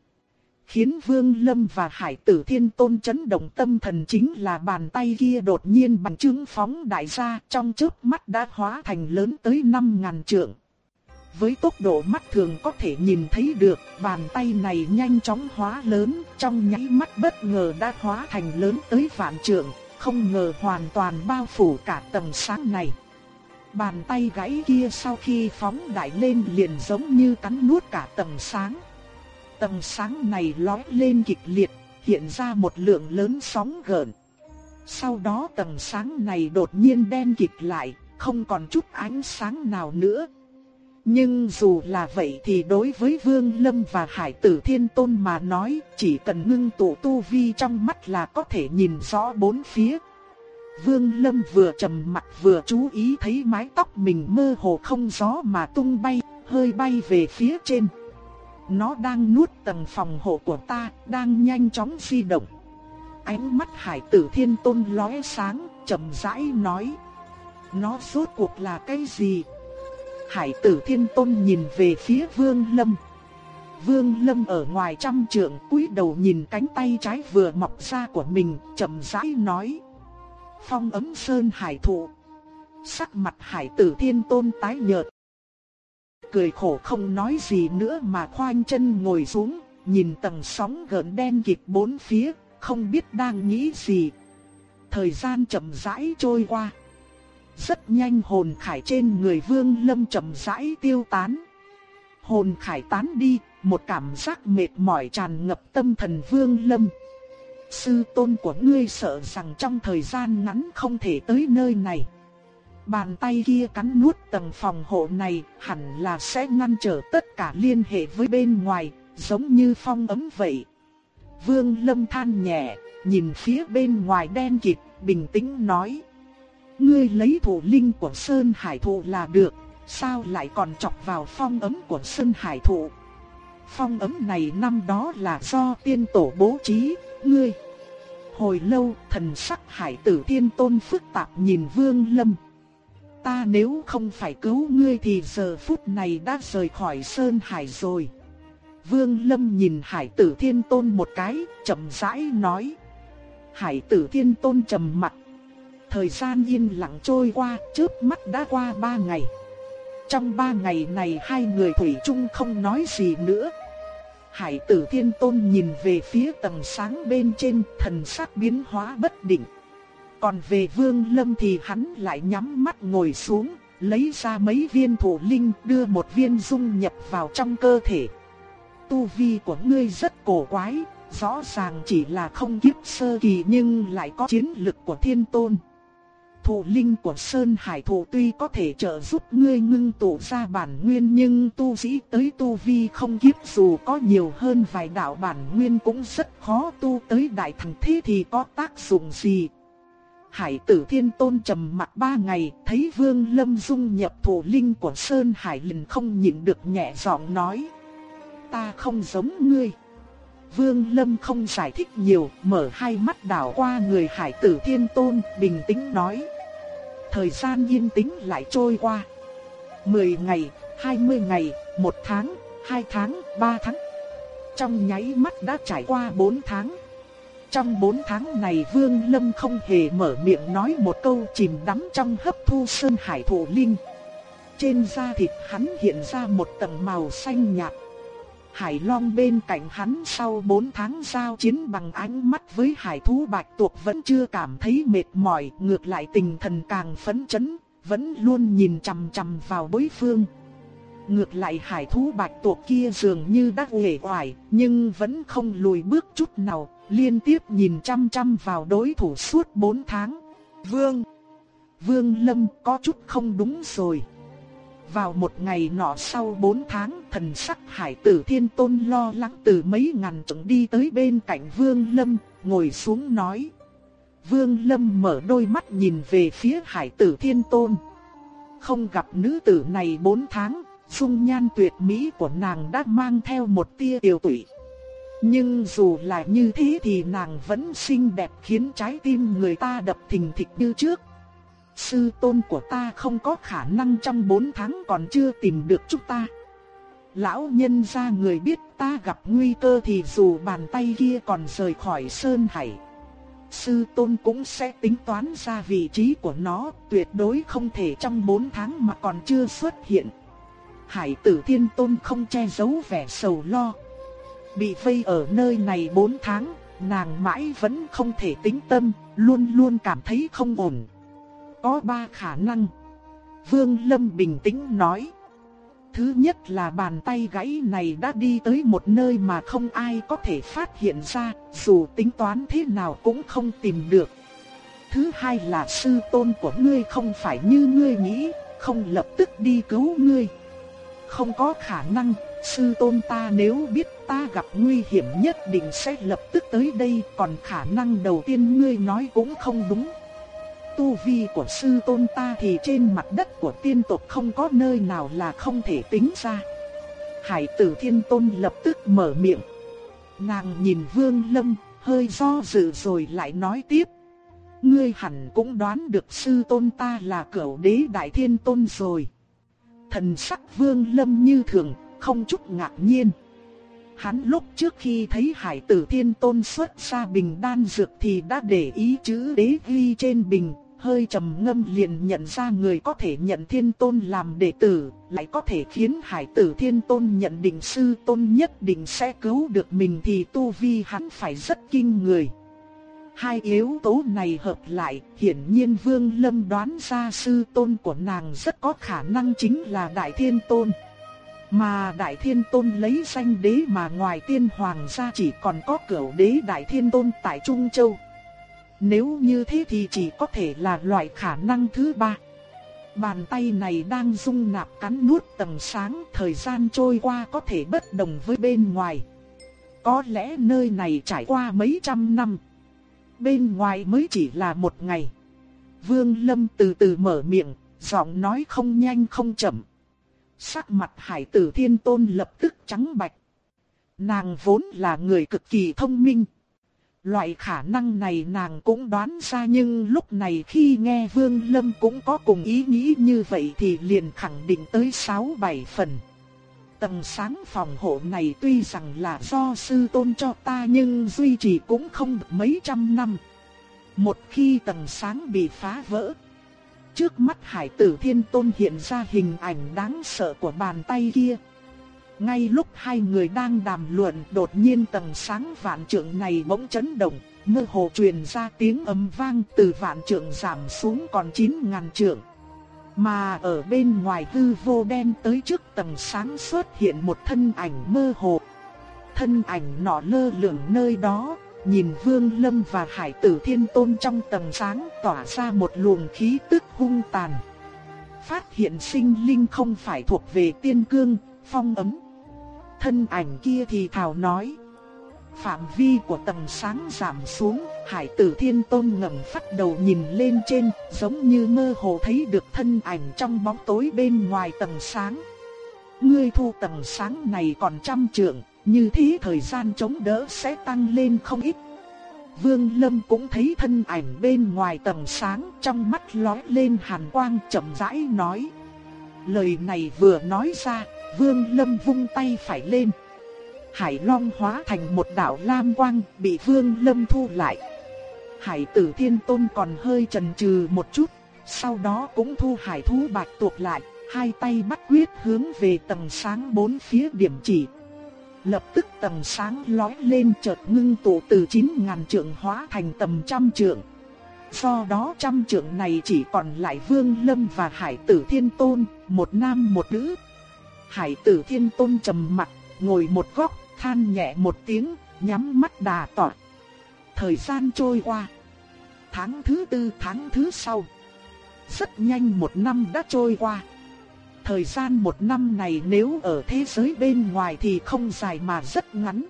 Khiến Vương Lâm và Hải Tử Thiên Tôn chấn động tâm thần chính là bàn tay kia đột nhiên bằng chứng phóng đại ra trong chớp mắt đã hóa thành lớn tới 5.000 trượng. Với tốc độ mắt thường có thể nhìn thấy được, bàn tay này nhanh chóng hóa lớn, trong nháy mắt bất ngờ đã hóa thành lớn tới vạn trượng, không ngờ hoàn toàn bao phủ cả tầng sáng này. Bàn tay gãy kia sau khi phóng đại lên liền giống như cắn nuốt cả tầng sáng. Tầng sáng này lói lên kịch liệt, hiện ra một lượng lớn sóng gợn. Sau đó tầng sáng này đột nhiên đen kịt lại, không còn chút ánh sáng nào nữa. Nhưng dù là vậy thì đối với Vương Lâm và Hải Tử Thiên Tôn mà nói, chỉ cần ngưng tụ tu vi trong mắt là có thể nhìn rõ bốn phía. Vương Lâm vừa trầm mặt vừa chú ý thấy mái tóc mình mơ hồ không gió mà tung bay, hơi bay về phía trên nó đang nuốt tầng phòng hộ của ta, đang nhanh chóng di động. Ánh mắt hải tử thiên tôn lóe sáng, chậm rãi nói. Nó rốt cuộc là cái gì? Hải tử thiên tôn nhìn về phía vương lâm. Vương lâm ở ngoài trăm trượng cúi đầu nhìn cánh tay trái vừa mọc ra của mình, chậm rãi nói. Phong ấm sơn hải thụ. Sắc mặt hải tử thiên tôn tái nhợt. Cười khổ không nói gì nữa mà khoanh chân ngồi xuống, nhìn tầng sóng gợn đen kịt bốn phía, không biết đang nghĩ gì. Thời gian chậm rãi trôi qua. Rất nhanh hồn khải trên người vương lâm chậm rãi tiêu tán. Hồn khải tán đi, một cảm giác mệt mỏi tràn ngập tâm thần vương lâm. Sư tôn của ngươi sợ rằng trong thời gian ngắn không thể tới nơi này. Bàn tay kia cắn nuốt tầng phòng hộ này hẳn là sẽ ngăn trở tất cả liên hệ với bên ngoài, giống như phong ấm vậy. Vương Lâm than nhẹ, nhìn phía bên ngoài đen kịt, bình tĩnh nói. Ngươi lấy thủ linh của Sơn Hải Thụ là được, sao lại còn chọc vào phong ấm của Sơn Hải Thụ? Phong ấm này năm đó là do tiên tổ bố trí, ngươi. Hồi lâu, thần sắc hải tử thiên tôn phức tạp nhìn Vương Lâm. Ta nếu không phải cứu ngươi thì giờ phút này đã rời khỏi Sơn Hải rồi. Vương Lâm nhìn Hải Tử Thiên Tôn một cái, chậm rãi nói. Hải Tử Thiên Tôn trầm mặt. Thời gian yên lặng trôi qua, chớp mắt đã qua ba ngày. Trong ba ngày này hai người Thủy chung không nói gì nữa. Hải Tử Thiên Tôn nhìn về phía tầng sáng bên trên, thần sắc biến hóa bất định. Còn về Vương Lâm thì hắn lại nhắm mắt ngồi xuống, lấy ra mấy viên thủ linh đưa một viên dung nhập vào trong cơ thể tu vi của ngươi rất cổ quái, rõ ràng chỉ là không kiếp sơ kỳ nhưng lại có chiến lực của thiên tôn. Thủ linh của Sơn Hải Thủ tuy có thể trợ giúp ngươi ngưng tụ ra bản nguyên nhưng tu sĩ tới tu vi không kiếp dù có nhiều hơn vài đạo bản nguyên cũng rất khó tu tới đại thành thế thì có tác dụng gì. Hải tử thiên tôn trầm mặt ba ngày, thấy vương lâm dung nhập thủ linh của Sơn Hải liền không nhịn được nhẹ giọng nói ta không giống ngươi. Vương Lâm không giải thích nhiều, mở hai mắt đảo qua người hải tử thiên tôn, bình tĩnh nói. Thời gian yên tĩnh lại trôi qua. Mười ngày, hai mươi ngày, một tháng, hai tháng, ba tháng. Trong nháy mắt đã trải qua bốn tháng. Trong bốn tháng này Vương Lâm không hề mở miệng nói một câu chìm đắm trong hấp thu sơn hải thổ linh. Trên da thịt hắn hiện ra một tầng màu xanh nhạt. Hải Long bên cạnh hắn sau 4 tháng giao chiến bằng ánh mắt với hải thú bạch tuộc vẫn chưa cảm thấy mệt mỏi, ngược lại tình thần càng phấn chấn, vẫn luôn nhìn chằm chằm vào đối phương. Ngược lại hải thú bạch tuộc kia dường như đã uể oải, nhưng vẫn không lùi bước chút nào, liên tiếp nhìn chăm chăm vào đối thủ suốt 4 tháng. Vương! Vương Lâm có chút không đúng rồi. Vào một ngày nọ sau 4 tháng, thần sắc hải tử thiên tôn lo lắng từ mấy ngàn trượng đi tới bên cạnh Vương Lâm, ngồi xuống nói. Vương Lâm mở đôi mắt nhìn về phía hải tử thiên tôn. Không gặp nữ tử này 4 tháng, dung nhan tuyệt mỹ của nàng đã mang theo một tia tiêu tụy. Nhưng dù là như thế thì nàng vẫn xinh đẹp khiến trái tim người ta đập thình thịch như trước. Sư tôn của ta không có khả năng trong 4 tháng còn chưa tìm được chúng ta. Lão nhân gia người biết ta gặp nguy cơ thì dù bàn tay kia còn rời khỏi sơn hải. Sư tôn cũng sẽ tính toán ra vị trí của nó, tuyệt đối không thể trong 4 tháng mà còn chưa xuất hiện. Hải tử thiên tôn không che giấu vẻ sầu lo. Bị vây ở nơi này 4 tháng, nàng mãi vẫn không thể tính tâm, luôn luôn cảm thấy không ổn có ba khả năng. Vương Lâm bình tĩnh nói. Thứ nhất là bàn tay gãy này đã đi tới một nơi mà không ai có thể phát hiện ra, dù tính toán thế nào cũng không tìm được. Thứ hai là sư tôn của ngươi không phải như ngươi nghĩ, không lập tức đi cứu ngươi. Không có khả năng, sư tôn ta nếu biết ta gặp nguy hiểm nhất định sẽ lập tức tới đây, còn khả năng đầu tiên ngươi nói cũng không đúng tu vi của sư tôn ta thì trên mặt đất của tiên tộc không có nơi nào là không thể tính ra. Hải tử thiên tôn lập tức mở miệng. Nàng nhìn Vương Lâm, hơi do dự rồi lại nói tiếp. Ngươi hẳn cũng đoán được sư tôn ta là cửu đế đại thiên tôn rồi. Thần sắc Vương Lâm như thường, không chút ngạc nhiên. Hắn lúc trước khi thấy hải tử thiên tôn xuất ra bình đan dược thì đã để ý chữ đế ghi trên bình, hơi trầm ngâm liền nhận ra người có thể nhận thiên tôn làm đệ tử, lại có thể khiến hải tử thiên tôn nhận định sư tôn nhất định sẽ cứu được mình thì tu vi hắn phải rất kinh người. Hai yếu tố này hợp lại, hiển nhiên Vương Lâm đoán ra sư tôn của nàng rất có khả năng chính là Đại Thiên Tôn. Mà Đại Thiên Tôn lấy danh đế mà ngoài tiên hoàng ra chỉ còn có cửu đế Đại Thiên Tôn tại Trung Châu. Nếu như thế thì chỉ có thể là loại khả năng thứ ba. Bàn tay này đang dung nạp cắn nuốt tầng sáng, thời gian trôi qua có thể bất đồng với bên ngoài. Có lẽ nơi này trải qua mấy trăm năm. Bên ngoài mới chỉ là một ngày. Vương Lâm từ từ mở miệng, giọng nói không nhanh không chậm. Sắc mặt hải tử thiên tôn lập tức trắng bạch. Nàng vốn là người cực kỳ thông minh. Loại khả năng này nàng cũng đoán ra nhưng lúc này khi nghe Vương Lâm cũng có cùng ý nghĩ như vậy thì liền khẳng định tới 6-7 phần. Tầng sáng phòng hộ này tuy rằng là do sư tôn cho ta nhưng duy trì cũng không được mấy trăm năm. Một khi tầng sáng bị phá vỡ, trước mắt hải tử thiên tôn hiện ra hình ảnh đáng sợ của bàn tay kia. Ngay lúc hai người đang đàm luận đột nhiên tầng sáng vạn trượng này bỗng chấn động, mơ hồ truyền ra tiếng ầm vang từ vạn trượng giảm xuống còn chín ngàn trượng. Mà ở bên ngoài hư vô đen tới trước tầng sáng xuất hiện một thân ảnh mơ hồ. Thân ảnh nọ lơ lửng nơi đó, nhìn Vương Lâm và Hải Tử Thiên Tôn trong tầng sáng tỏa ra một luồng khí tức hung tàn. Phát hiện sinh linh không phải thuộc về tiên cương, phong ấm. Thân ảnh kia thì thào nói. Phạm vi của tầng sáng giảm xuống, Hải tử thiên tôn ngẩng phát đầu nhìn lên trên, giống như mơ hồ thấy được thân ảnh trong bóng tối bên ngoài tầng sáng. Ngươi thu tầng sáng này còn trăm trượng, như thế thời gian chống đỡ sẽ tăng lên không ít. Vương Lâm cũng thấy thân ảnh bên ngoài tầng sáng, trong mắt lóe lên hàn quang chậm rãi nói. Lời này vừa nói ra, Vương Lâm vung tay phải lên. Hải Long hóa thành một đạo lam quang, bị Vương Lâm thu lại. Hải tử thiên tôn còn hơi chần chừ một chút, sau đó cũng thu hải thú bạch tuộc lại, hai tay bắt quyết hướng về tầng sáng bốn phía điểm chỉ. Lập tức tầng sáng lói lên chợt ngưng tụ từ 9.000 trượng hóa thành tầm trăm trượng. Do đó trăm trượng này chỉ còn lại Vương Lâm và Hải Tử Thiên Tôn, một nam một nữ. Hải Tử Thiên Tôn trầm mặt, ngồi một góc, than nhẹ một tiếng, nhắm mắt đà tọa. Thời gian trôi qua. Tháng thứ tư tháng thứ sau. Rất nhanh một năm đã trôi qua. Thời gian một năm này nếu ở thế giới bên ngoài thì không dài mà rất ngắn.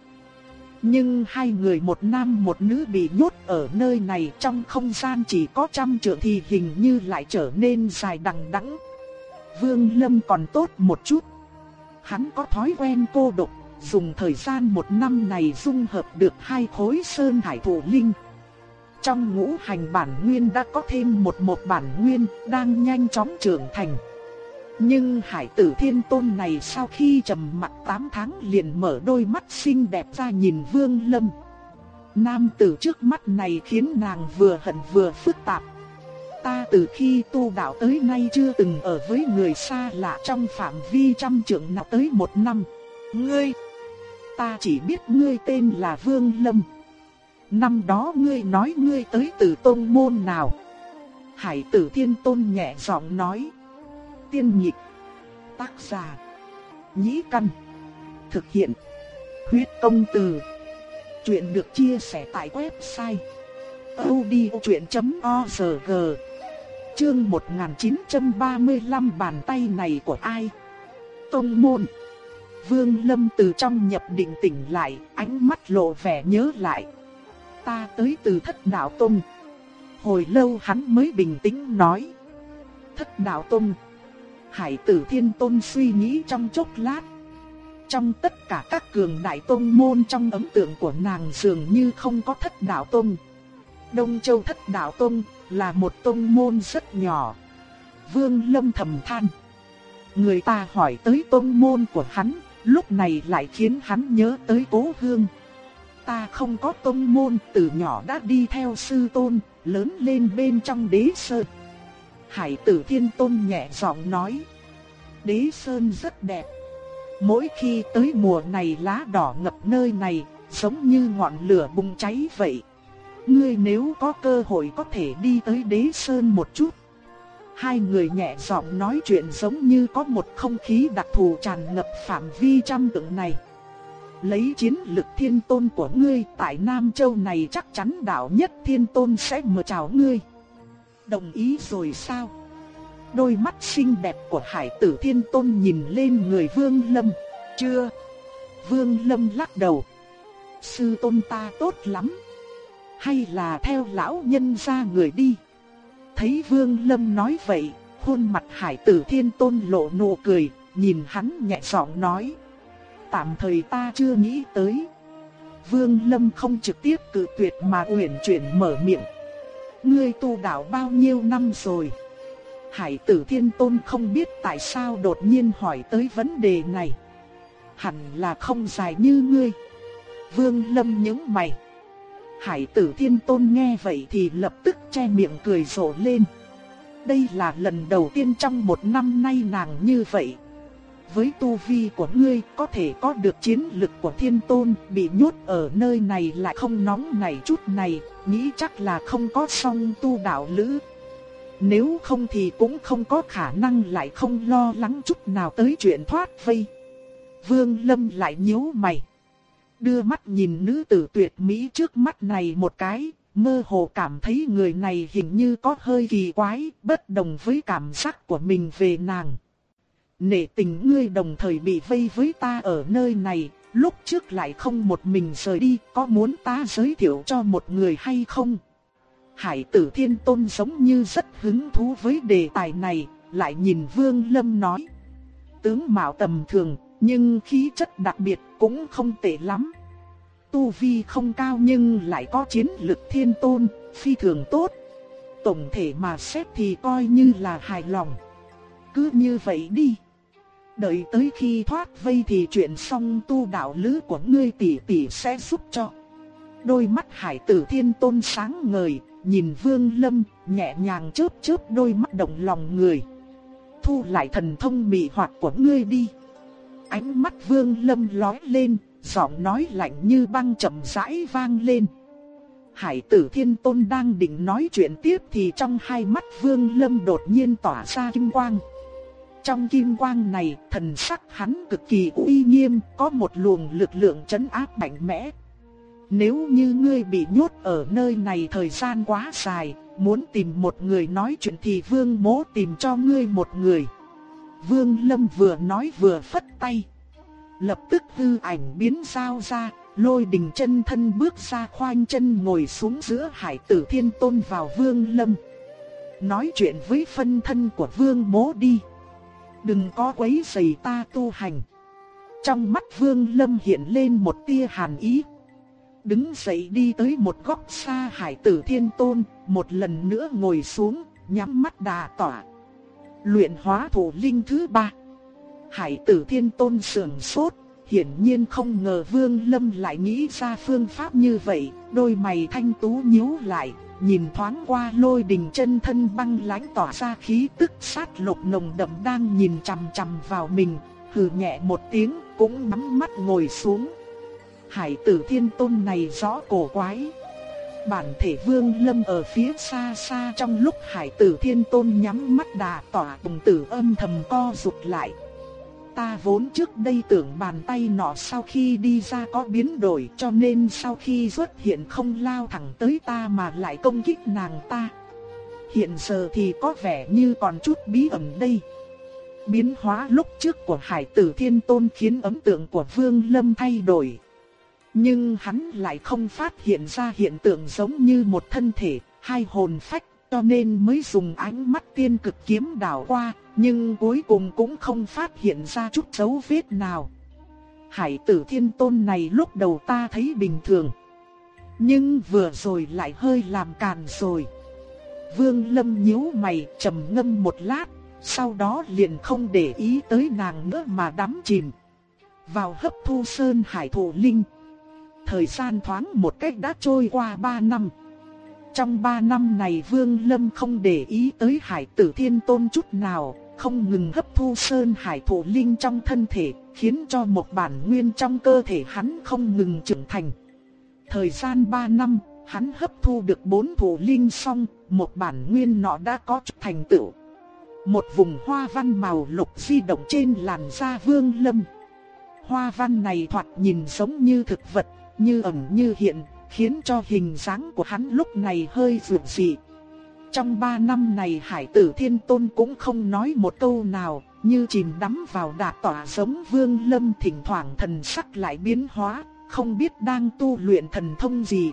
Nhưng hai người một nam một nữ bị nhốt ở nơi này trong không gian chỉ có trăm trượng thì hình như lại trở nên dài đằng đẵng. Vương Lâm còn tốt một chút. Hắn có thói quen cô độc, dùng thời gian một năm này dung hợp được hai khối sơn hải thổ linh. Trong ngũ hành bản nguyên đã có thêm một một bản nguyên đang nhanh chóng trưởng thành. Nhưng hải tử thiên tôn này sau khi trầm mặt 8 tháng liền mở đôi mắt xinh đẹp ra nhìn vương lâm. Nam tử trước mắt này khiến nàng vừa hận vừa phức tạp. Ta từ khi tu đạo tới nay chưa từng ở với người xa lạ trong phạm vi trăm trượng nào tới một năm. Ngươi, ta chỉ biết ngươi tên là Vương Lâm. Năm đó ngươi nói ngươi tới từ tôn môn nào? Hải tử thiên tôn nhẹ giọng nói tiên nhịp. Tác giả. Nhĩ căn. Thực hiện. Huyết công từ. Chuyện được chia sẻ tại website. odchuyện.org Chương 1935 bàn tay này của ai? Tông môn. Vương Lâm từ trong nhập định tỉnh lại, ánh mắt lộ vẻ nhớ lại. Ta tới từ thất đạo tông. Hồi lâu hắn mới bình tĩnh nói. Thất đạo tông. Hải tử thiên tôn suy nghĩ trong chốc lát. trong tất cả các cường đại tôn môn trong ấn tượng của nàng dường như không có thất đạo tôn. Đông Châu thất đạo tôn là một tôn môn rất nhỏ. Vương Lâm thầm than. Người ta hỏi tới tôn môn của hắn, lúc này lại khiến hắn nhớ tới cố hương. Ta không có tôn môn, từ nhỏ đã đi theo sư tôn, lớn lên bên trong đế sơn. Hải tử thiên tôn nhẹ giọng nói. Đế sơn rất đẹp. Mỗi khi tới mùa này lá đỏ ngập nơi này, giống như ngọn lửa bùng cháy vậy. Ngươi nếu có cơ hội có thể đi tới đế sơn một chút. Hai người nhẹ giọng nói chuyện giống như có một không khí đặc thù tràn ngập phạm vi trăm tượng này. Lấy chiến lực thiên tôn của ngươi tại Nam Châu này chắc chắn đạo nhất thiên tôn sẽ mở chào ngươi. Đồng ý rồi sao? Đôi mắt xinh đẹp của hải tử thiên tôn nhìn lên người vương lâm. Chưa. Vương lâm lắc đầu. Sư tôn ta tốt lắm. Hay là theo lão nhân ra người đi. Thấy vương lâm nói vậy, khuôn mặt hải tử thiên tôn lộ nụ cười, nhìn hắn nhẹ giọng nói. Tạm thời ta chưa nghĩ tới. Vương lâm không trực tiếp cự tuyệt mà uyển chuyển mở miệng. Ngươi tu đạo bao nhiêu năm rồi? Hải tử thiên tôn không biết tại sao đột nhiên hỏi tới vấn đề này. Hẳn là không dài như ngươi. Vương lâm những mày. Hải tử thiên tôn nghe vậy thì lập tức che miệng cười rộ lên. Đây là lần đầu tiên trong một năm nay nàng như vậy. Với tu vi của ngươi có thể có được chiến lực của thiên tôn bị nhốt ở nơi này lại không nóng này chút này, nghĩ chắc là không có song tu đạo lữ. Nếu không thì cũng không có khả năng lại không lo lắng chút nào tới chuyện thoát vây. Vương Lâm lại nhíu mày. Đưa mắt nhìn nữ tử tuyệt mỹ trước mắt này một cái, mơ hồ cảm thấy người này hình như có hơi kỳ quái, bất đồng với cảm giác của mình về nàng. Nể tình ngươi đồng thời bị vây với ta ở nơi này, lúc trước lại không một mình rời đi, có muốn ta giới thiệu cho một người hay không? Hải tử thiên tôn giống như rất hứng thú với đề tài này, lại nhìn Vương Lâm nói. Tướng mạo tầm thường, nhưng khí chất đặc biệt cũng không tệ lắm. Tu vi không cao nhưng lại có chiến lực thiên tôn, phi thường tốt. Tổng thể mà xét thì coi như là hài lòng. Cứ như vậy đi. Đợi tới khi thoát vây thì chuyện xong tu đạo lữ của ngươi tỷ tỷ sẽ giúp cho. Đôi mắt hải tử thiên tôn sáng ngời, nhìn vương lâm, nhẹ nhàng chớp chớp đôi mắt động lòng người. Thu lại thần thông mị hoạt của ngươi đi. Ánh mắt vương lâm lói lên, giọng nói lạnh như băng chậm rãi vang lên. Hải tử thiên tôn đang định nói chuyện tiếp thì trong hai mắt vương lâm đột nhiên tỏa ra kim quang. Trong kim quang này, thần sắc hắn cực kỳ uy nghiêm, có một luồng lực lượng chấn áp mạnh mẽ. Nếu như ngươi bị nhốt ở nơi này thời gian quá dài, muốn tìm một người nói chuyện thì vương mố tìm cho ngươi một người. Vương Lâm vừa nói vừa phất tay. Lập tức hư ảnh biến sao ra, lôi đình chân thân bước ra khoanh chân ngồi xuống giữa hải tử thiên tôn vào vương lâm. Nói chuyện với phân thân của vương mố đi. Đừng có quấy rầy ta tu hành. Trong mắt vương lâm hiện lên một tia hàn ý. Đứng dậy đi tới một góc xa hải tử thiên tôn, một lần nữa ngồi xuống, nhắm mắt đà tỏa. Luyện hóa thủ linh thứ ba. Hải tử thiên tôn sườn sốt, hiển nhiên không ngờ Vương Lâm lại nghĩ ra phương pháp như vậy, đôi mày thanh tú nhíu lại, nhìn thoáng qua lôi đình chân thân băng lãnh tỏa ra khí tức sát lục nồng đậm đang nhìn chằm chằm vào mình, hừ nhẹ một tiếng, cũng nắm mắt ngồi xuống. Hải tử thiên tôn này rõ cổ quái. Bản thể vương lâm ở phía xa xa trong lúc hải tử thiên tôn nhắm mắt đà tỏa bùng tử âm thầm co rụt lại. Ta vốn trước đây tưởng bàn tay nọ sau khi đi ra có biến đổi cho nên sau khi xuất hiện không lao thẳng tới ta mà lại công kích nàng ta. Hiện giờ thì có vẻ như còn chút bí ẩn đây. Biến hóa lúc trước của hải tử thiên tôn khiến ấn tượng của Vương Lâm thay đổi. Nhưng hắn lại không phát hiện ra hiện tượng giống như một thân thể, hai hồn phách, cho nên mới dùng ánh mắt tiên cực kiếm đảo qua, nhưng cuối cùng cũng không phát hiện ra chút dấu vết nào. Hải tử thiên tôn này lúc đầu ta thấy bình thường. Nhưng vừa rồi lại hơi làm càn rồi. Vương Lâm nhíu mày trầm ngâm một lát, sau đó liền không để ý tới nàng nữa mà đắm chìm. Vào hấp thu sơn hải thổ linh. Thời gian thoáng một cách đã trôi qua ba năm. Trong ba năm này Vương Lâm không để ý tới hải tử thiên tôn chút nào, không ngừng hấp thu sơn hải thổ linh trong thân thể, khiến cho một bản nguyên trong cơ thể hắn không ngừng trưởng thành. Thời gian 3 năm, hắn hấp thu được 4 thổ linh xong, một bản nguyên nọ đã có thành tựu. Một vùng hoa văn màu lục di động trên làn da vương lâm. Hoa văn này thoạt nhìn giống như thực vật, như ẩn như hiện, khiến cho hình dáng của hắn lúc này hơi vượt dị. Trong 3 năm này Hải tử Thiên Tôn cũng không nói một câu nào, như chìm đắm vào đà tỏa giống vương lâm thỉnh thoảng thần sắc lại biến hóa, không biết đang tu luyện thần thông gì.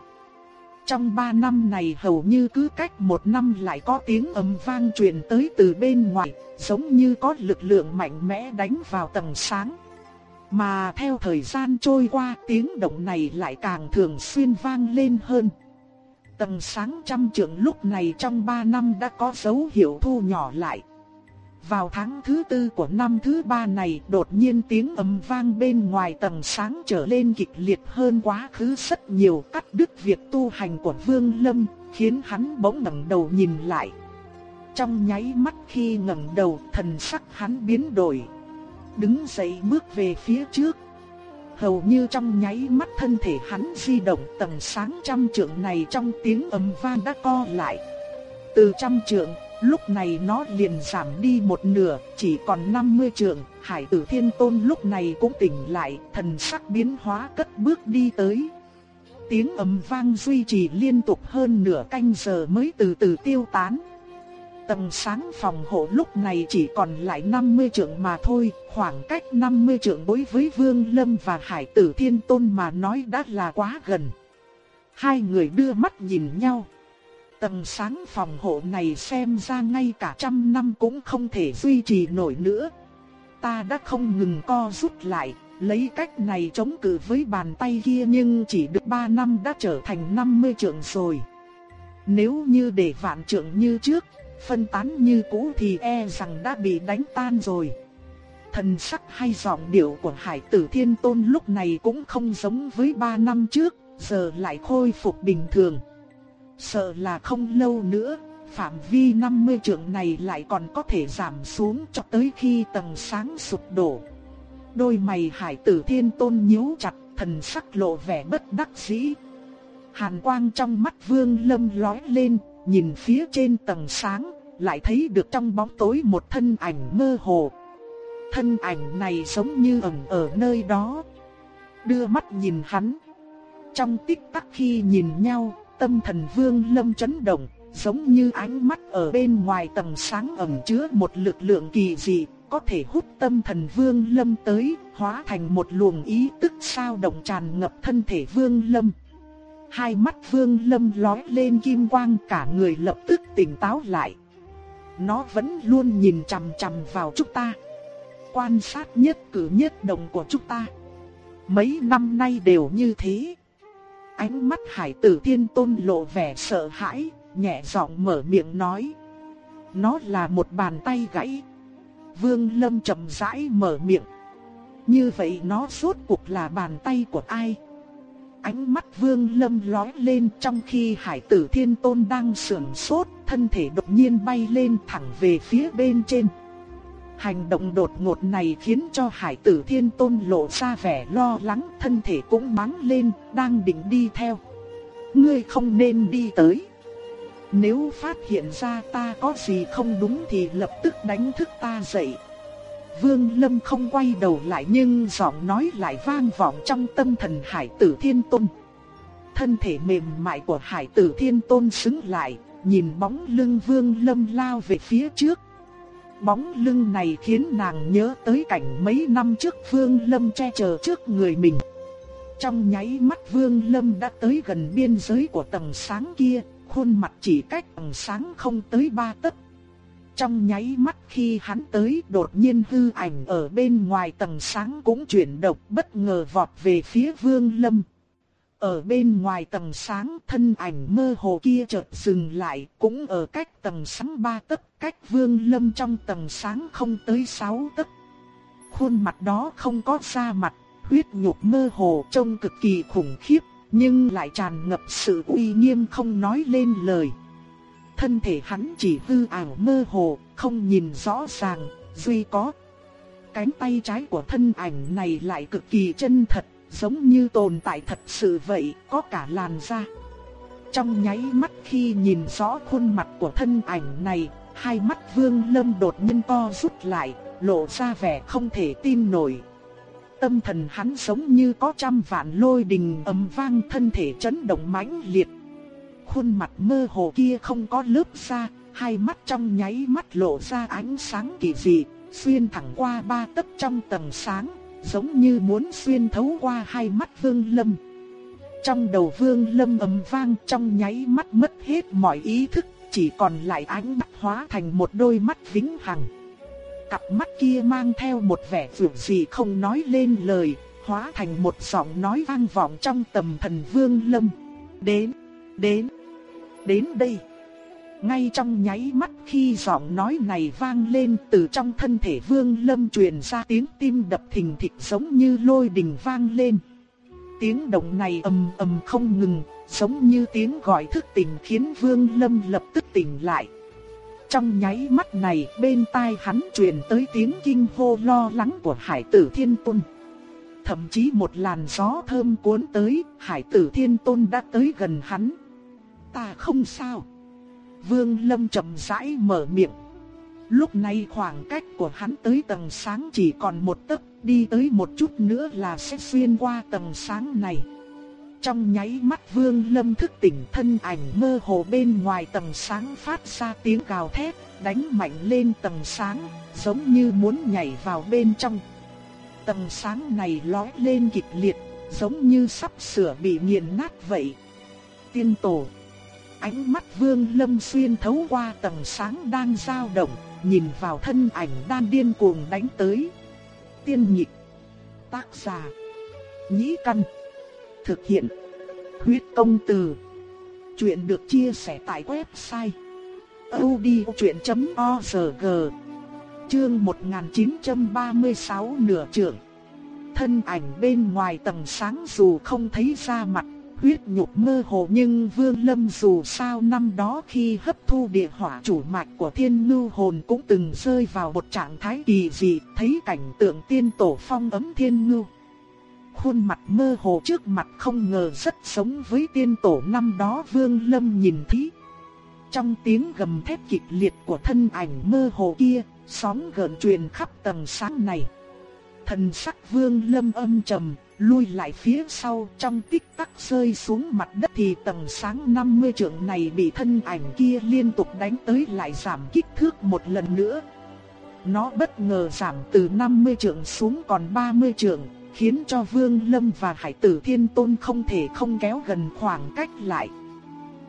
Trong 3 năm này hầu như cứ cách một năm lại có tiếng ầm vang truyền tới từ bên ngoài, giống như có lực lượng mạnh mẽ đánh vào tầng sáng. Mà theo thời gian trôi qua tiếng động này lại càng thường xuyên vang lên hơn. Tầng sáng trăm trượng lúc này trong 3 năm đã có dấu hiệu thu nhỏ lại. Vào tháng thứ tư của năm thứ ba này đột nhiên tiếng ầm vang bên ngoài tầng sáng trở lên kịch liệt hơn quá khứ rất nhiều cắt đứt việc tu hành của Vương Lâm, khiến hắn bỗng ngẩng đầu nhìn lại. Trong nháy mắt khi ngẩng đầu thần sắc hắn biến đổi. Đứng dậy bước về phía trước. Hầu như trong nháy mắt thân thể hắn di động tầng sáng trăm trượng này trong tiếng ầm vang đã co lại. Từ trăm trượng Lúc này nó liền giảm đi một nửa, chỉ còn 50 trượng, Hải tử thiên tôn lúc này cũng tỉnh lại, thần sắc biến hóa cất bước đi tới. Tiếng ầm vang duy trì liên tục hơn nửa canh giờ mới từ từ tiêu tán. Tầng sáng phòng hộ lúc này chỉ còn lại 50 trượng mà thôi, khoảng cách 50 trượng đối với Vương Lâm và Hải tử thiên tôn mà nói đã là quá gần. Hai người đưa mắt nhìn nhau. Tầng sáng phòng hộ này xem ra ngay cả trăm năm cũng không thể duy trì nổi nữa. Ta đã không ngừng co rút lại, lấy cách này chống cự với bàn tay kia nhưng chỉ được 3 năm đã trở thành 50 trượng rồi. Nếu như để vạn trượng như trước, phân tán như cũ thì e rằng đã bị đánh tan rồi. Thần sắc hay giọng điệu của Hải Tử Thiên Tôn lúc này cũng không giống với 3 năm trước, giờ lại khôi phục bình thường. Sợ là không lâu nữa, phạm vi 50 trượng này lại còn có thể giảm xuống cho tới khi tầng sáng sụp đổ. Đôi mày hải tử thiên tôn nhíu chặt, thần sắc lộ vẻ bất đắc dĩ. Hàn quang trong mắt vương lâm lói lên, nhìn phía trên tầng sáng, lại thấy được trong bóng tối một thân ảnh mơ hồ. Thân ảnh này giống như ẩn ở nơi đó. Đưa mắt nhìn hắn. Trong tích tắc khi nhìn nhau, tâm thần vương lâm chấn động, giống như ánh mắt ở bên ngoài tầng sáng ẩn chứa một lực lượng kỳ dị, có thể hút tâm thần vương lâm tới, hóa thành một luồng ý tức sao động tràn ngập thân thể vương lâm. Hai mắt vương lâm lói lên kim quang cả người lập tức tỉnh táo lại. Nó vẫn luôn nhìn chằm chằm vào chúng ta. Quan sát nhất cử nhất động của chúng ta. Mấy năm nay đều như thế. Ánh mắt hải tử thiên tôn lộ vẻ sợ hãi, nhẹ giọng mở miệng nói. Nó là một bàn tay gãy. Vương Lâm chậm rãi mở miệng. Như vậy nó suốt cuộc là bàn tay của ai? Ánh mắt Vương Lâm lóe lên trong khi Hải Tử Thiên Tôn đang sườn sốt, thân thể đột nhiên bay lên thẳng về phía bên trên. Hành động đột ngột này khiến cho hải tử thiên tôn lộ ra vẻ lo lắng, thân thể cũng bắn lên, đang định đi theo. Ngươi không nên đi tới. Nếu phát hiện ra ta có gì không đúng thì lập tức đánh thức ta dậy. Vương Lâm không quay đầu lại nhưng giọng nói lại vang vọng trong tâm thần hải tử thiên tôn. Thân thể mềm mại của hải tử thiên tôn xứng lại, nhìn bóng lưng Vương Lâm lao về phía trước, Bóng lưng này khiến nàng nhớ tới cảnh mấy năm trước Vương Lâm che chở trước người mình. Trong nháy mắt Vương Lâm đã tới gần biên giới của tầng sáng kia, khuôn mặt chỉ cách tầng sáng không tới ba tấc trong nháy mắt khi hắn tới đột nhiên hư ảnh ở bên ngoài tầng sáng cũng chuyển động bất ngờ vọt về phía Vương Lâm. Ở bên ngoài tầng sáng thân ảnh mơ hồ kia chợt dừng lại cũng ở cách tầng sáng ba tấc cách Vương Lâm trong tầng sáng không tới sáu tấc. Khuôn mặt đó không có da mặt, huyết nhục mơ hồ trông cực kỳ khủng khiếp nhưng lại tràn ngập sự uy nghiêm không nói lên lời thân thể hắn chỉ hư ảo mơ hồ, không nhìn rõ ràng, duy có. Cánh tay trái của thân ảnh này lại cực kỳ chân thật, giống như tồn tại thật sự vậy, có cả làn da. Trong nháy mắt khi nhìn rõ khuôn mặt của thân ảnh này, hai mắt Vương Lâm đột nhiên co rút lại, lộ ra vẻ không thể tin nổi. Tâm thần hắn giống như có trăm vạn lôi đình ầm vang thân thể chấn động mãnh liệt, khuôn mặt mơ hồ kia không có lớp da, hai mắt trong nháy mắt lộ ra ánh sáng kỳ dị, xuyên thẳng qua ba tấc trong tầng sáng, giống như muốn xuyên thấu qua hai mắt Vương Lâm. Trong đầu Vương Lâm ầm vang trong nháy mắt mất hết mọi ý thức, chỉ còn lại ánh mắt hóa thành một đôi mắt vĩnh hằng. Cặp mắt kia mang theo một vẻ dịu dị không nói lên lời, hóa thành một giọng nói vang vọng trong tầm thần Vương Lâm. Đến, đến đến đây. Ngay trong nháy mắt khi giọng nói này vang lên từ trong thân thể vương lâm truyền ra tiếng tim đập thình thịch giống như lôi đình vang lên. Tiếng động này ầm ầm không ngừng, giống như tiếng gọi thức tỉnh khiến vương lâm lập tức tỉnh lại. Trong nháy mắt này bên tai hắn truyền tới tiếng kinh hô lo lắng của hải tử thiên tôn. Thậm chí một làn gió thơm cuốn tới, hải tử thiên tôn đã tới gần hắn ta không sao. Vương Lâm chậm rãi mở miệng. Lúc này khoảng cách của hắn tới tầng sáng chỉ còn một tấc, đi tới một chút nữa là sẽ xuyên qua tầng sáng này. Trong nháy mắt Vương Lâm thức tỉnh thân ảnh mơ hồ bên ngoài tầng sáng phát ra tiếng gào thét, đánh mạnh lên tầng sáng, giống như muốn nhảy vào bên trong. Tầng sáng này lói lên kịch liệt, giống như sắp sửa bị nghiền nát vậy. Tiên tổ Ánh mắt Vương Lâm xuyên thấu qua tầng sáng đang dao động, nhìn vào thân ảnh đang điên cuồng đánh tới. Tiên nhịp, tác giả, nhĩ căn, thực hiện, huyết công từ. Chuyện được chia sẻ tại website odchuyện.org Chương 1936 nửa trưởng Thân ảnh bên ngoài tầng sáng dù không thấy ra mặt huyết nhục mơ hồ nhưng Vương Lâm dù sao năm đó khi hấp thu địa hỏa chủ mạch của thiên ngưu hồn cũng từng rơi vào một trạng thái kỳ dị, thấy cảnh tượng tiên tổ phong ấm thiên ngưu. Khuôn mặt mơ hồ trước mặt không ngờ rất giống với tiên tổ năm đó Vương Lâm nhìn thấy. Trong tiếng gầm thét kịch liệt của thân ảnh mơ hồ kia, sóng gợn truyền khắp tầng sáng này. Thần sắc Vương Lâm âm trầm, lui lại phía sau trong tích tắc rơi xuống mặt đất thì tầng sáng 50 trượng này bị thân ảnh kia liên tục đánh tới lại giảm kích thước một lần nữa. Nó bất ngờ giảm từ 50 trượng xuống còn 30 trượng, khiến cho Vương Lâm và Hải Tử Thiên Tôn không thể không kéo gần khoảng cách lại.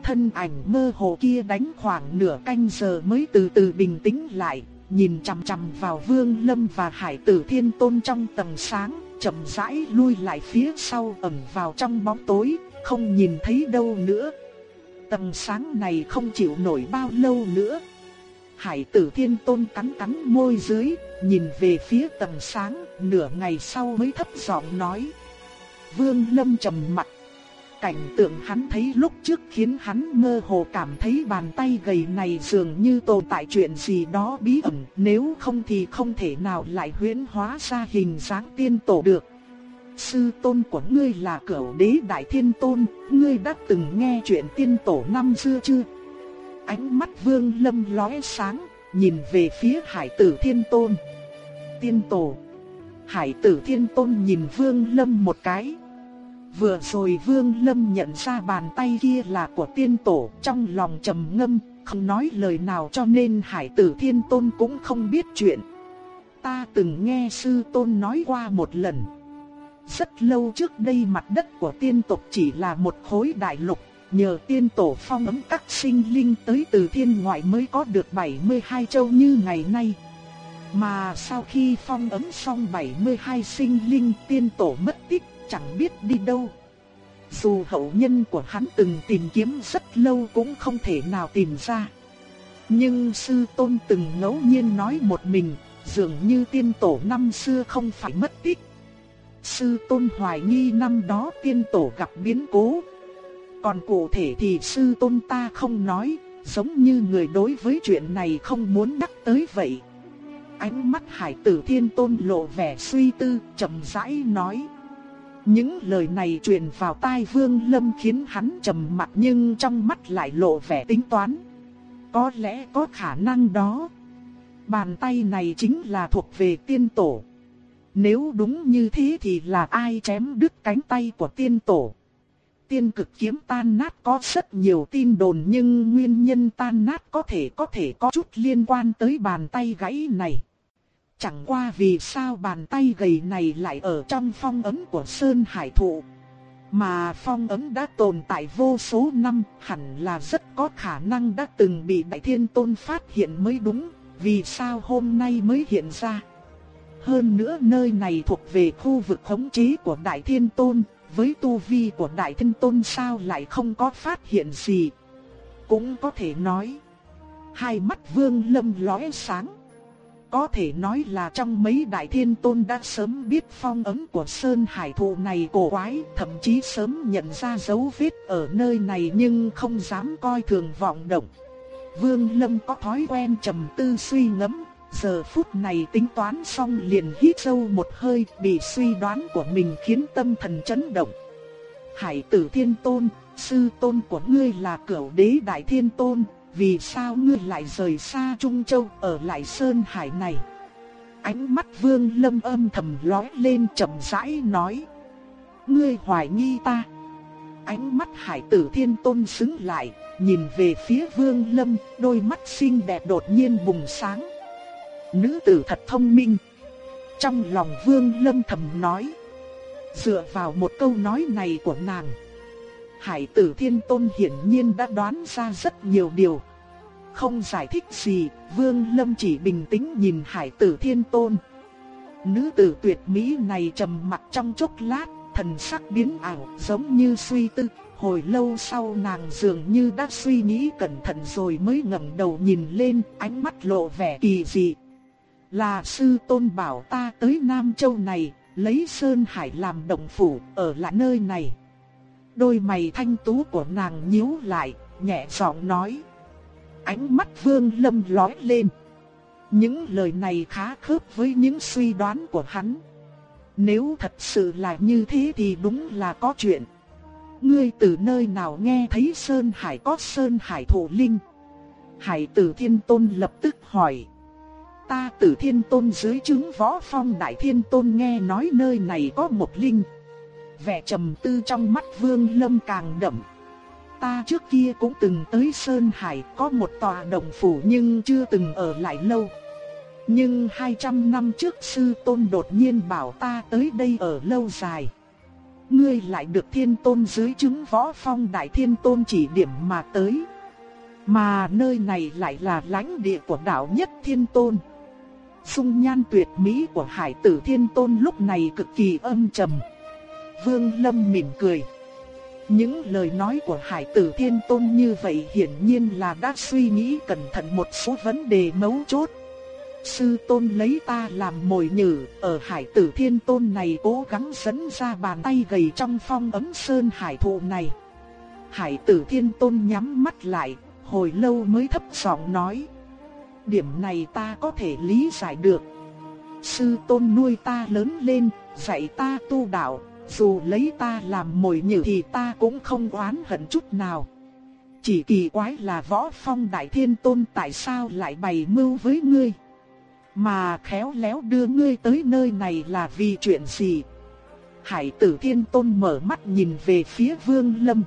Thân ảnh mơ hồ kia đánh khoảng nửa canh giờ mới từ từ bình tĩnh lại, nhìn chằm chằm vào Vương Lâm và Hải Tử Thiên Tôn trong tầng sáng chậm rãi lui lại phía sau ẩn vào trong bóng tối, không nhìn thấy đâu nữa. Tầng sáng này không chịu nổi bao lâu nữa. Hải tử thiên tôn cắn cắn môi dưới, nhìn về phía tầng sáng, nửa ngày sau mới thấp giọng nói. Vương Lâm trầm mặt. Cảnh tượng hắn thấy lúc trước khiến hắn mơ hồ cảm thấy bàn tay gầy này dường như tồn tại chuyện gì đó bí ẩn, nếu không thì không thể nào lại huyễn hóa ra hình dáng tiên tổ được. Sư tôn của ngươi là cửu đế đại thiên tôn, ngươi đã từng nghe chuyện tiên tổ năm xưa chưa? Ánh mắt vương lâm lóe sáng, nhìn về phía hải tử thiên tôn. Tiên tổ. Hải tử thiên tôn nhìn vương lâm một cái. Vừa rồi Vương Lâm nhận ra bàn tay kia là của tiên tổ, trong lòng trầm ngâm, không nói lời nào cho nên Hải Tử Thiên Tôn cũng không biết chuyện. Ta từng nghe sư tôn nói qua một lần. Rất lâu trước đây mặt đất của tiên tộc chỉ là một khối đại lục, nhờ tiên tổ phong ấm các sinh linh tới từ thiên ngoại mới có được 72 châu như ngày nay. Mà sau khi phong ấm xong 72 sinh linh tiên tổ mất tích, chẳng biết đi đâu. Dù hậu nhân của hắn từng tìm kiếm rất lâu cũng không thể nào tìm ra. Nhưng sư tôn từng ngẫu nhiên nói một mình, dường như tiên tổ năm xưa không phải mất tích. Sư tôn hoài nghi năm đó tiên tổ gặp biến cố. Còn cụ thể thì sư tôn ta không nói, giống như người đối với chuyện này không muốn nhắc tới vậy. Ánh mắt hải tử thiên tôn lộ vẻ suy tư, chậm rãi nói. Những lời này truyền vào tai vương lâm khiến hắn trầm mặt nhưng trong mắt lại lộ vẻ tính toán. Có lẽ có khả năng đó. Bàn tay này chính là thuộc về tiên tổ. Nếu đúng như thế thì là ai chém đứt cánh tay của tiên tổ? Tiên cực kiếm tan nát có rất nhiều tin đồn nhưng nguyên nhân tan nát có thể có thể có chút liên quan tới bàn tay gãy này. Chẳng qua vì sao bàn tay gầy này lại ở trong phong ấn của Sơn Hải Thụ. Mà phong ấn đã tồn tại vô số năm, hẳn là rất có khả năng đã từng bị Đại Thiên Tôn phát hiện mới đúng, vì sao hôm nay mới hiện ra. Hơn nữa nơi này thuộc về khu vực khống chế của Đại Thiên Tôn, với tu vi của Đại Thiên Tôn sao lại không có phát hiện gì. Cũng có thể nói, hai mắt Vương Lâm lóe sáng. Có thể nói là trong mấy đại thiên tôn đã sớm biết phong ấn của Sơn Hải Thụ này cổ quái, thậm chí sớm nhận ra dấu vết ở nơi này nhưng không dám coi thường vọng động. Vương Lâm có thói quen trầm tư suy ngẫm, giờ phút này tính toán xong liền hít sâu một hơi, bị suy đoán của mình khiến tâm thần chấn động. Hải Tử Thiên Tôn, sư tôn của ngươi là Cửu Đế Đại Thiên Tôn, vì sao ngươi lại rời xa Trung Châu ở lại Sơn Hải này? Ánh mắt Vương Lâm âm thầm lóe lên chậm rãi nói. Ngươi hoài nghi ta. Ánh mắt Hải tử Thiên Tôn xứng lại, nhìn về phía Vương Lâm, đôi mắt xinh đẹp đột nhiên bùng sáng. Nữ tử thật thông minh. Trong lòng Vương Lâm thầm nói. Dựa vào một câu nói này của nàng Hải tử thiên tôn hiển nhiên đã đoán ra rất nhiều điều. Không giải thích gì, Vương Lâm chỉ bình tĩnh nhìn hải tử thiên tôn. Nữ tử tuyệt mỹ này trầm mặt trong chốc lát, thần sắc biến ảo giống như suy tư. Hồi lâu sau nàng dường như đã suy nghĩ cẩn thận rồi mới ngẩng đầu nhìn lên, ánh mắt lộ vẻ kỳ dị. Là sư tôn bảo ta tới Nam Châu này, lấy Sơn Hải làm động phủ, ở lại nơi này. Đôi mày thanh tú của nàng nhíu lại, nhẹ giọng nói. Ánh mắt vương lâm lói lên. Những lời này khá khớp với những suy đoán của hắn. Nếu thật sự là như thế thì đúng là có chuyện. Ngươi từ nơi nào nghe thấy Sơn Hải có Sơn Hải thủ linh? Hải tử thiên tôn lập tức hỏi. Ta tử thiên tôn dưới chứng võ phong đại thiên tôn nghe nói nơi này có một linh vẻ trầm tư trong mắt Vương Lâm càng đậm. Ta trước kia cũng từng tới Sơn Hải, có một tòa đồng phủ nhưng chưa từng ở lại lâu. Nhưng 200 năm trước sư tôn đột nhiên bảo ta tới đây ở lâu dài. Ngươi lại được thiên tôn dưới chứng võ phong đại thiên tôn chỉ điểm mà tới. Mà nơi này lại là lãnh địa của đạo nhất thiên tôn. Dung nhan tuyệt mỹ của hải tử thiên tôn lúc này cực kỳ âm trầm. Vương Lâm mỉm cười. Những lời nói của Hải Tử Thiên Tôn như vậy hiển nhiên là đã suy nghĩ cẩn thận một số vấn đề mấu chốt. Sư Tôn lấy ta làm mồi nhử, ở Hải Tử Thiên Tôn này cố gắng dẫn ra bàn tay gầy trong phong ấm sơn hải thụ này. Hải Tử Thiên Tôn nhắm mắt lại, hồi lâu mới thấp giọng nói. Điểm này ta có thể lý giải được. Sư Tôn nuôi ta lớn lên, dạy ta tu đạo, dù lấy ta làm mồi nhử thì ta cũng không oán hận chút nào. Chỉ kỳ quái là võ phong đại thiên tôn tại sao lại bày mưu với ngươi. Mà khéo léo đưa ngươi tới nơi này là vì chuyện gì? Hải tử thiên tôn mở mắt nhìn về phía vương lâm.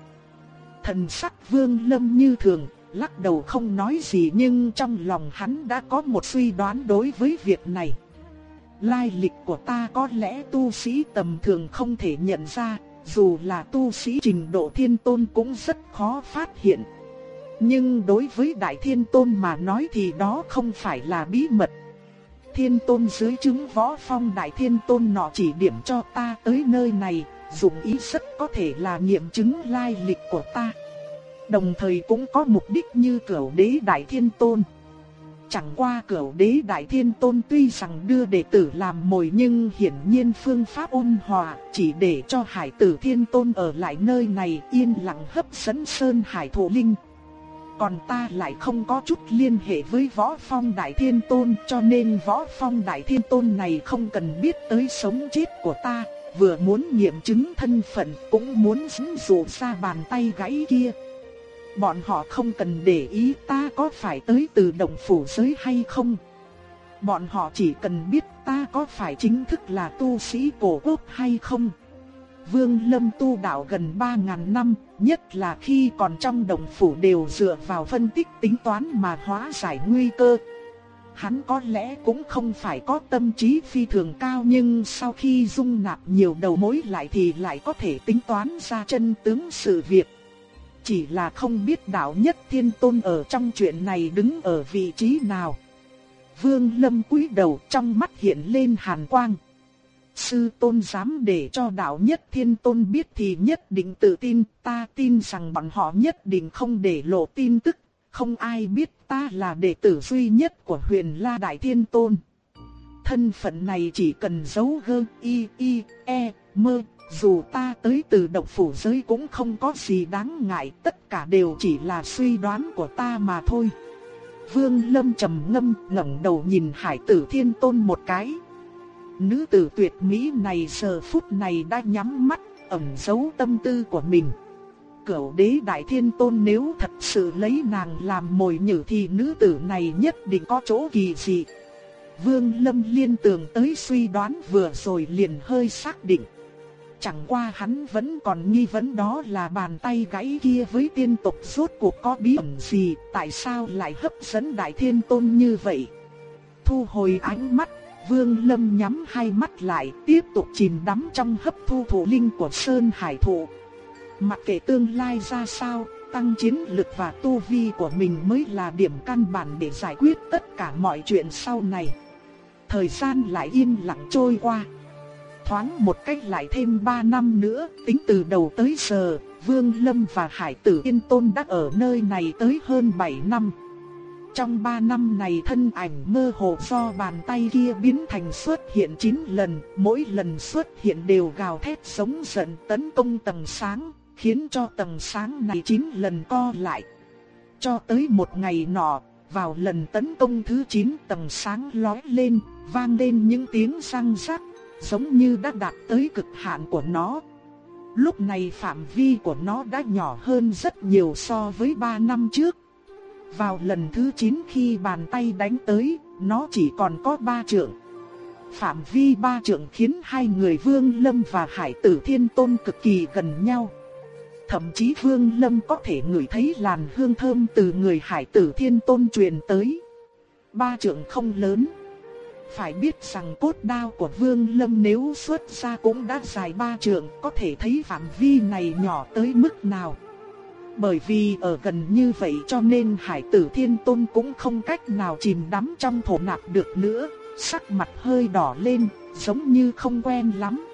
Thần sắc vương lâm như thường, lắc đầu không nói gì nhưng trong lòng hắn đã có một suy đoán đối với việc này. Lai lịch của ta có lẽ tu sĩ tầm thường không thể nhận ra, dù là tu sĩ trình độ thiên tôn cũng rất khó phát hiện. Nhưng đối với Đại Thiên Tôn mà nói thì đó không phải là bí mật. Thiên Tôn dưới chứng võ phong Đại Thiên Tôn nọ chỉ điểm cho ta tới nơi này, dụng ý rất có thể là nghiệm chứng lai lịch của ta. Đồng thời cũng có mục đích như cửu đế Đại Thiên Tôn. Chẳng qua cửu đế Đại Thiên Tôn tuy rằng đưa đệ tử làm mồi nhưng hiển nhiên phương pháp ôn hòa chỉ để cho Hải tử Thiên Tôn ở lại nơi này yên lặng hấp dẫn Sơn Hải Thổ Linh. Còn ta lại không có chút liên hệ với võ phong Đại Thiên Tôn cho nên võ phong Đại Thiên Tôn này không cần biết tới sống chết của ta, vừa muốn nghiệm chứng thân phận cũng muốn dính dụ ra bàn tay gãy kia. Bọn họ không cần để ý ta có phải tới từ đồng phủ giới hay không. Bọn họ chỉ cần biết ta có phải chính thức là tu sĩ cổ quốc hay không. Vương Lâm tu đạo gần 3.000 năm, nhất là khi còn trong đồng phủ đều dựa vào phân tích tính toán mà hóa giải nguy cơ. Hắn có lẽ cũng không phải có tâm trí phi thường cao nhưng sau khi dung nạp nhiều đầu mối lại thì lại có thể tính toán ra chân tướng sự việc. Chỉ là không biết đạo nhất thiên tôn ở trong chuyện này đứng ở vị trí nào. Vương Lâm cúi đầu trong mắt hiện lên hàn quang. Sư tôn dám để cho đạo nhất thiên tôn biết thì nhất định tự tin, ta tin rằng bọn họ nhất định không để lộ tin tức, không ai biết ta là đệ tử duy nhất của huyền La Đại Thiên Tôn. Thân phận này chỉ cần giấu gơ y y e mơ, dù ta tới từ độc phủ giới cũng không có gì đáng ngại, tất cả đều chỉ là suy đoán của ta mà thôi. Vương Lâm trầm ngâm ngẩng đầu nhìn Hải Tử Thiên Tôn một cái. Nữ tử tuyệt mỹ này giờ phút này đã nhắm mắt, ẩn giấu tâm tư của mình. Cửu đế đại thiên tôn nếu thật sự lấy nàng làm mồi nhử thì nữ tử này nhất định có chỗ kỳ dị. Vương Lâm liên tưởng tới suy đoán vừa rồi liền hơi xác định. Chẳng qua hắn vẫn còn nghi vấn đó là bàn tay gãy kia với tiên tộc suốt cuộc có bí ẩn gì, tại sao lại hấp dẫn đại thiên tôn như vậy. Thu hồi ánh mắt, Vương Lâm nhắm hai mắt lại, tiếp tục chìm đắm trong hấp thu thủ linh của Sơn Hải Thụ. Mặc kệ tương lai ra sao, tăng chiến lực và tu vi của mình mới là điểm căn bản để giải quyết tất cả mọi chuyện sau này. Thời gian lại yên lặng trôi qua. Thoáng một cách lại thêm 3 năm nữa, tính từ đầu tới giờ, Vương Lâm và Hải Tử Yên Tôn đã ở nơi này tới hơn 7 năm. Trong 3 năm này thân ảnh mơ hồ do bàn tay kia biến thành xuất hiện 9 lần, mỗi lần xuất hiện đều gào thét sống giận tấn công tầng sáng, khiến cho tầng sáng này 9 lần co lại. Cho tới một ngày nọ, vào lần tấn công thứ 9 tầng sáng lói lên, vang lên những tiếng răng rắc, giống như đã đạt tới cực hạn của nó. Lúc này phạm vi của nó đã nhỏ hơn rất nhiều so với 3 năm trước. Vào lần thứ 9 khi bàn tay đánh tới, nó chỉ còn có 3 trượng. Phạm vi ba trượng khiến hai người Vương Lâm và Hải Tử Thiên Tôn cực kỳ gần nhau. Thậm chí Vương Lâm có thể ngửi thấy làn hương thơm từ người Hải Tử Thiên Tôn truyền tới. Ba trượng không lớn. Phải biết rằng cốt đao của Vương Lâm nếu xuất ra cũng đã dài ba trượng, có thể thấy phạm vi này nhỏ tới mức nào. Bởi vì ở gần như vậy cho nên Hải Tử Thiên Tôn cũng không cách nào chìm đắm trong thổ nạp được nữa, sắc mặt hơi đỏ lên, giống như không quen lắm.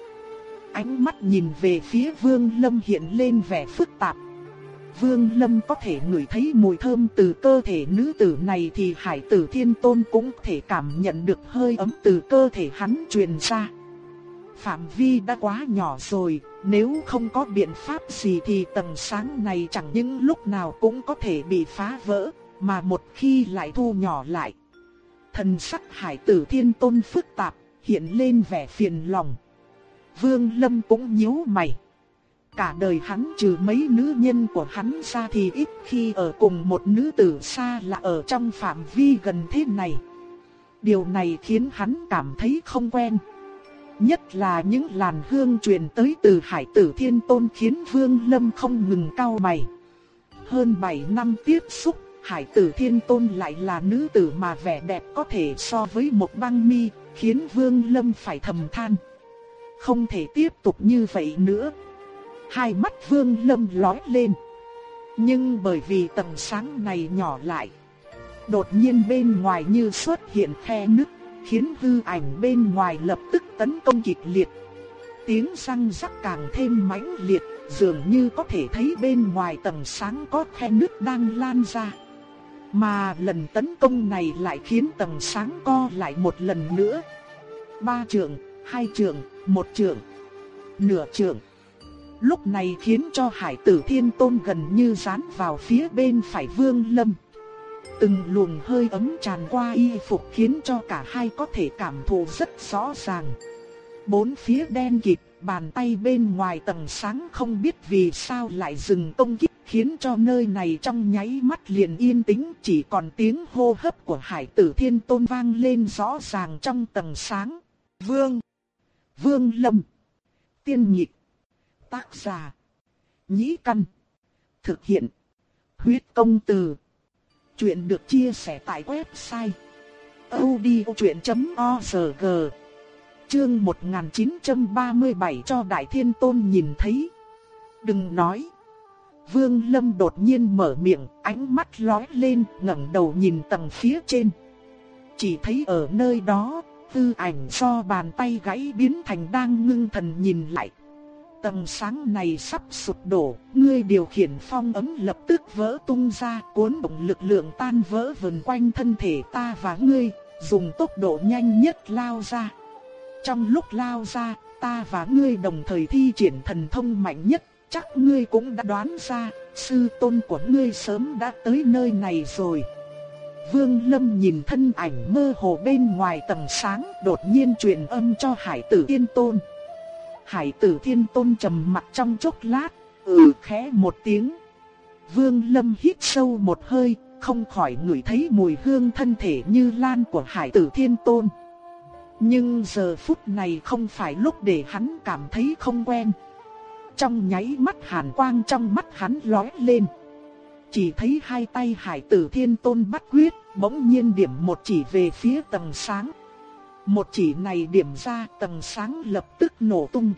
Ánh mắt nhìn về phía Vương Lâm hiện lên vẻ phức tạp. Vương Lâm có thể ngửi thấy mùi thơm từ cơ thể nữ tử này thì Hải Tử Thiên Tôn cũng có thể cảm nhận được hơi ấm từ cơ thể hắn truyền ra. Phạm vi đã quá nhỏ rồi, nếu không có biện pháp gì thì tầng sáng này chẳng những lúc nào cũng có thể bị phá vỡ, mà một khi lại thu nhỏ lại. Thần sắc hải tử thiên tôn phức tạp, hiện lên vẻ phiền lòng. Vương Lâm cũng nhíu mày. Cả đời hắn trừ mấy nữ nhân của hắn ra thì ít khi ở cùng một nữ tử xa lạ ở trong phạm vi gần thế này. Điều này khiến hắn cảm thấy không quen. Nhất là những làn hương truyền tới từ hải tử thiên tôn khiến Vương Lâm không ngừng cau mày. Hơn 7 năm tiếp xúc, hải tử thiên tôn lại là nữ tử mà vẻ đẹp có thể so với một băng mi, khiến Vương Lâm phải thầm than. Không thể tiếp tục như vậy nữa. Hai mắt Vương Lâm lóe lên. Nhưng bởi vì tầng sáng này nhỏ lại, đột nhiên bên ngoài như xuất hiện khe nứt, khiến hư ảnh bên ngoài lập tức tấn công kịch liệt. Tiếng răng rắc càng thêm mãnh liệt, dường như có thể thấy bên ngoài tầng sáng có khe nứt đang lan ra. Mà lần tấn công này lại khiến tầng sáng co lại một lần nữa. Ba trường, hai trường, một trường, nửa trường. Lúc này khiến cho hải tử thiên tôn gần như dán vào phía bên phải vương lâm. Từng luồng hơi ấm tràn qua y phục khiến cho cả hai có thể cảm thụ rất rõ ràng. Bốn phía đen kịt, bàn tay bên ngoài tầng sáng không biết vì sao lại dừng công kích khiến cho nơi này trong nháy mắt liền yên tĩnh chỉ còn tiếng hô hấp của hải tử thiên tôn vang lên rõ ràng trong tầng sáng. Vương, Vương Lâm, Tiên Nhịp, tác giả, Nhĩ Căn, thực hiện, huyết công từ. Chuyện được chia sẻ tại website odchuyện.org Chương 1937 cho Đại Thiên Tôn nhìn thấy. Đừng nói. Vương Lâm đột nhiên mở miệng, ánh mắt lóe lên, ngẩng đầu nhìn tầng phía trên. Chỉ thấy ở nơi đó, tư ảnh do bàn tay gãy biến thành đang ngưng thần nhìn lại. Tầng sáng này sắp sụp đổ, ngươi điều khiển phong ấm lập tức vỡ tung ra, cuốn động lực lượng tan vỡ vần quanh thân thể ta và ngươi, dùng tốc độ nhanh nhất lao ra. Trong lúc lao ra, ta và ngươi đồng thời thi triển thần thông mạnh nhất, chắc ngươi cũng đã đoán ra, sư tôn của ngươi sớm đã tới nơi này rồi. Vương Lâm nhìn thân ảnh mơ hồ bên ngoài tầng sáng, đột nhiên truyền âm cho Hải Tử Tiên Tôn. Hải Tử Thiên Tôn trầm mặt trong chốc lát, ừ khẽ một tiếng. Vương Lâm hít sâu một hơi, không khỏi ngửi thấy mùi hương thân thể như lan của Hải Tử Thiên Tôn. Nhưng giờ phút này không phải lúc để hắn cảm thấy không quen. Trong nháy mắt hàn quang trong mắt hắn lóe lên. Chỉ thấy hai tay hải tử thiên tôn bắt quyết, bỗng nhiên điểm một chỉ về phía tầng sáng. Một chỉ này điểm ra tầng sáng lập tức nổ tung.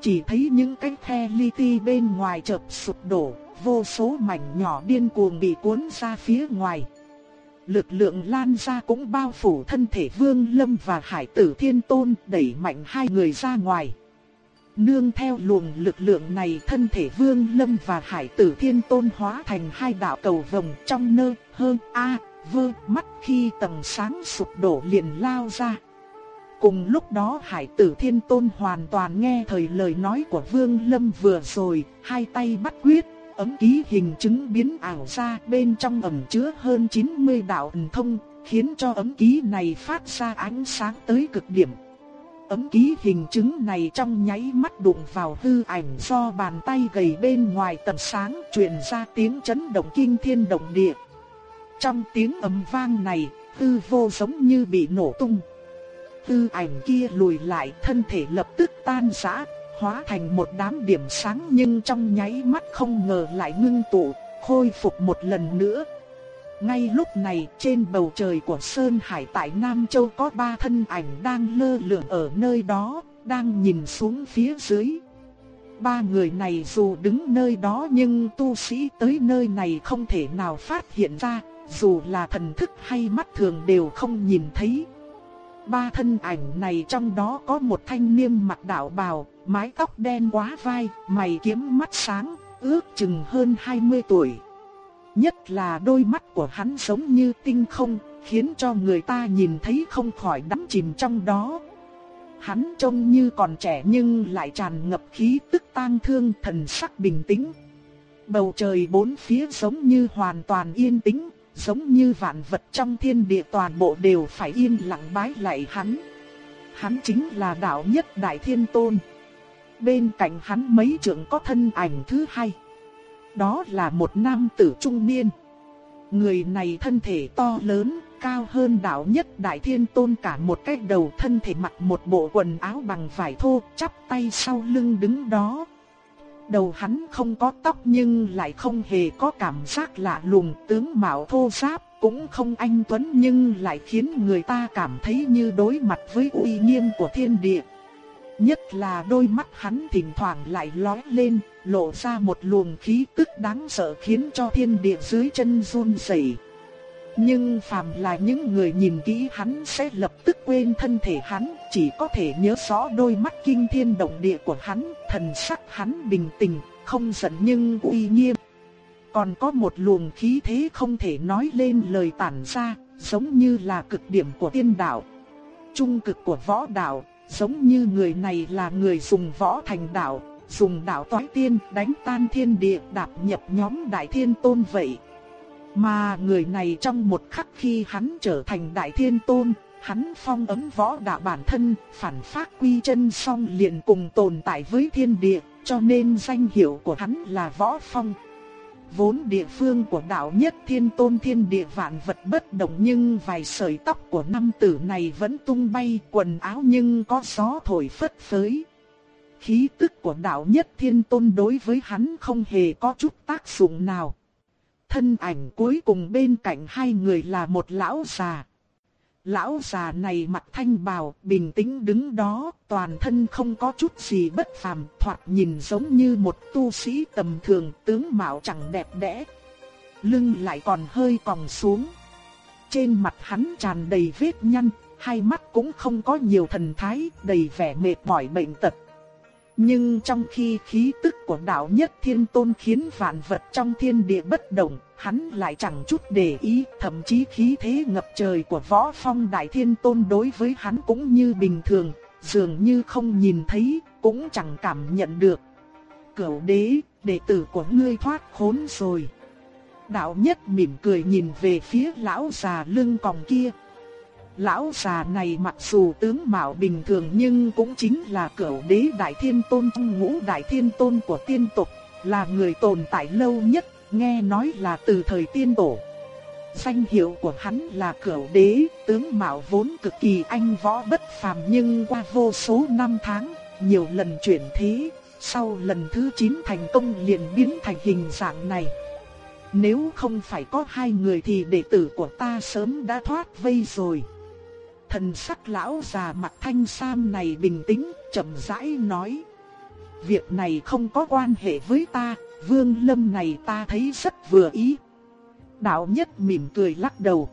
Chỉ thấy những cái the li ti bên ngoài chợt sụp đổ, vô số mảnh nhỏ điên cuồng bị cuốn ra phía ngoài lực lượng lan ra cũng bao phủ thân thể Vương Lâm và Hải Tử Thiên Tôn, đẩy mạnh hai người ra ngoài. Nương theo luồng lực lượng này, thân thể Vương Lâm và Hải Tử Thiên Tôn hóa thành hai đạo cầu vồng trong nơ, hơn a, vơ, mắt khi tầng sáng sụp đổ liền lao ra. Cùng lúc đó Hải Tử Thiên Tôn hoàn toàn nghe thời lời nói của Vương Lâm vừa rồi, hai tay bắt quyết, ấm ký hình chứng biến ảo ra bên trong ẩm chứa hơn 90 đạo ẩn thông, khiến cho ấm ký này phát ra ánh sáng tới cực điểm. Ấm ký hình chứng này trong nháy mắt đụng vào hư ảnh do bàn tay gầy bên ngoài tầm sáng truyền ra tiếng chấn động kinh thiên động địa. Trong tiếng ầm vang này, tư vô giống như bị nổ tung. tư ảnh kia lùi lại thân thể lập tức tan rã, hóa thành một đám điểm sáng nhưng trong nháy mắt không ngờ lại ngưng tụ, khôi phục một lần nữa. Ngay lúc này trên bầu trời của Sơn Hải tại Nam Châu có ba thân ảnh đang lơ lửng ở nơi đó, đang nhìn xuống phía dưới. Ba người này dù đứng nơi đó nhưng tu sĩ tới nơi này không thể nào phát hiện ra, dù là thần thức hay mắt thường đều không nhìn thấy. Ba thân ảnh này trong đó có một thanh niên mặc đạo bào, mái tóc đen quá vai, mày kiếm mắt sáng, ước chừng hơn 20 tuổi. Nhất là đôi mắt của hắn giống như tinh không, khiến cho người ta nhìn thấy không khỏi đắm chìm trong đó. Hắn trông như còn trẻ nhưng lại tràn ngập khí tức tang thương thần sắc bình tĩnh. Bầu trời bốn phía giống như hoàn toàn yên tĩnh, giống như vạn vật trong thiên địa toàn bộ đều phải yên lặng bái lạy hắn. Hắn chính là đạo nhất Đại Thiên Tôn. Bên cạnh hắn mấy trưởng có thân ảnh thứ hai. Đó là một nam tử trung niên. Người này thân thể to lớn, cao hơn đạo nhất Đại Thiên Tôn cả một cái đầu thân thể mặc một bộ quần áo bằng vải thô, chắp tay sau lưng đứng đó, đầu hắn không có tóc nhưng lại không hề có cảm giác lạ lùng tướng mạo thô ráp, cũng không anh tuấn nhưng lại khiến người ta cảm thấy như đối mặt với uy nghiêm của thiên địa. Nhất là đôi mắt hắn thỉnh thoảng lại lóe lên, lộ ra một luồng khí tức đáng sợ khiến cho thiên địa dưới chân run rẩy. Nhưng phàm là những người nhìn kỹ hắn sẽ lập tức quên thân thể hắn, chỉ có thể nhớ rõ đôi mắt kinh thiên động địa của hắn, thần sắc hắn bình tĩnh, không giận nhưng uy nghiêm. Còn có một luồng khí thế không thể nói lên lời tản ra, giống như là cực điểm của tiên đạo. Trung cực của võ đạo, giống như người này là người dùng võ thành đạo, dùng đạo toái tiên đánh tan thiên địa đạp nhập nhóm đại thiên tôn vậy. Mà người này trong một khắc khi hắn trở thành đại thiên tôn, hắn phong ấm võ đạo bản thân, phản phát quy chân song liền cùng tồn tại với thiên địa, cho nên danh hiệu của hắn là võ phong. Vốn địa phương của đạo nhất thiên tôn thiên địa vạn vật bất động nhưng vài sợi tóc của nam tử này vẫn tung bay quần áo nhưng có gió thổi phất phới. Khí tức của đạo nhất thiên tôn đối với hắn không hề có chút tác dụng nào. Thân ảnh cuối cùng bên cạnh hai người là một lão già. Lão già này mặt thanh bào, bình tĩnh đứng đó, toàn thân không có chút gì bất phàm, thoạt nhìn giống như một tu sĩ tầm thường, tướng mạo chẳng đẹp đẽ. Lưng lại còn hơi còng xuống. Trên mặt hắn tràn đầy vết nhăn, hai mắt cũng không có nhiều thần thái, đầy vẻ mệt mỏi bệnh tật. Nhưng trong khi khí tức của đạo nhất thiên tôn khiến vạn vật trong thiên địa bất động, hắn lại chẳng chút để ý, thậm chí khí thế ngập trời của võ phong đại thiên tôn đối với hắn cũng như bình thường, dường như không nhìn thấy, cũng chẳng cảm nhận được. Cửu đế, đệ tử của ngươi thoát khốn rồi. Đạo nhất mỉm cười nhìn về phía lão già lưng còng kia, Lão già này mặc dù tướng mạo bình thường nhưng cũng chính là cửu đế đại thiên tôn trong ngũ đại thiên tôn của tiên tộc, là người tồn tại lâu nhất, nghe nói là từ thời tiên tổ. Danh hiệu của hắn là cửu đế, tướng mạo vốn cực kỳ anh võ bất phàm nhưng qua vô số năm tháng, nhiều lần chuyển thế, sau lần thứ 9 thành công liền biến thành hình dạng này. Nếu không phải có hai người thì đệ tử của ta sớm đã thoát vây rồi. Thần sắc lão già mặt thanh sam này bình tĩnh, chậm rãi nói. Việc này không có quan hệ với ta, vương lâm này ta thấy rất vừa ý. Đạo nhất mỉm cười lắc đầu.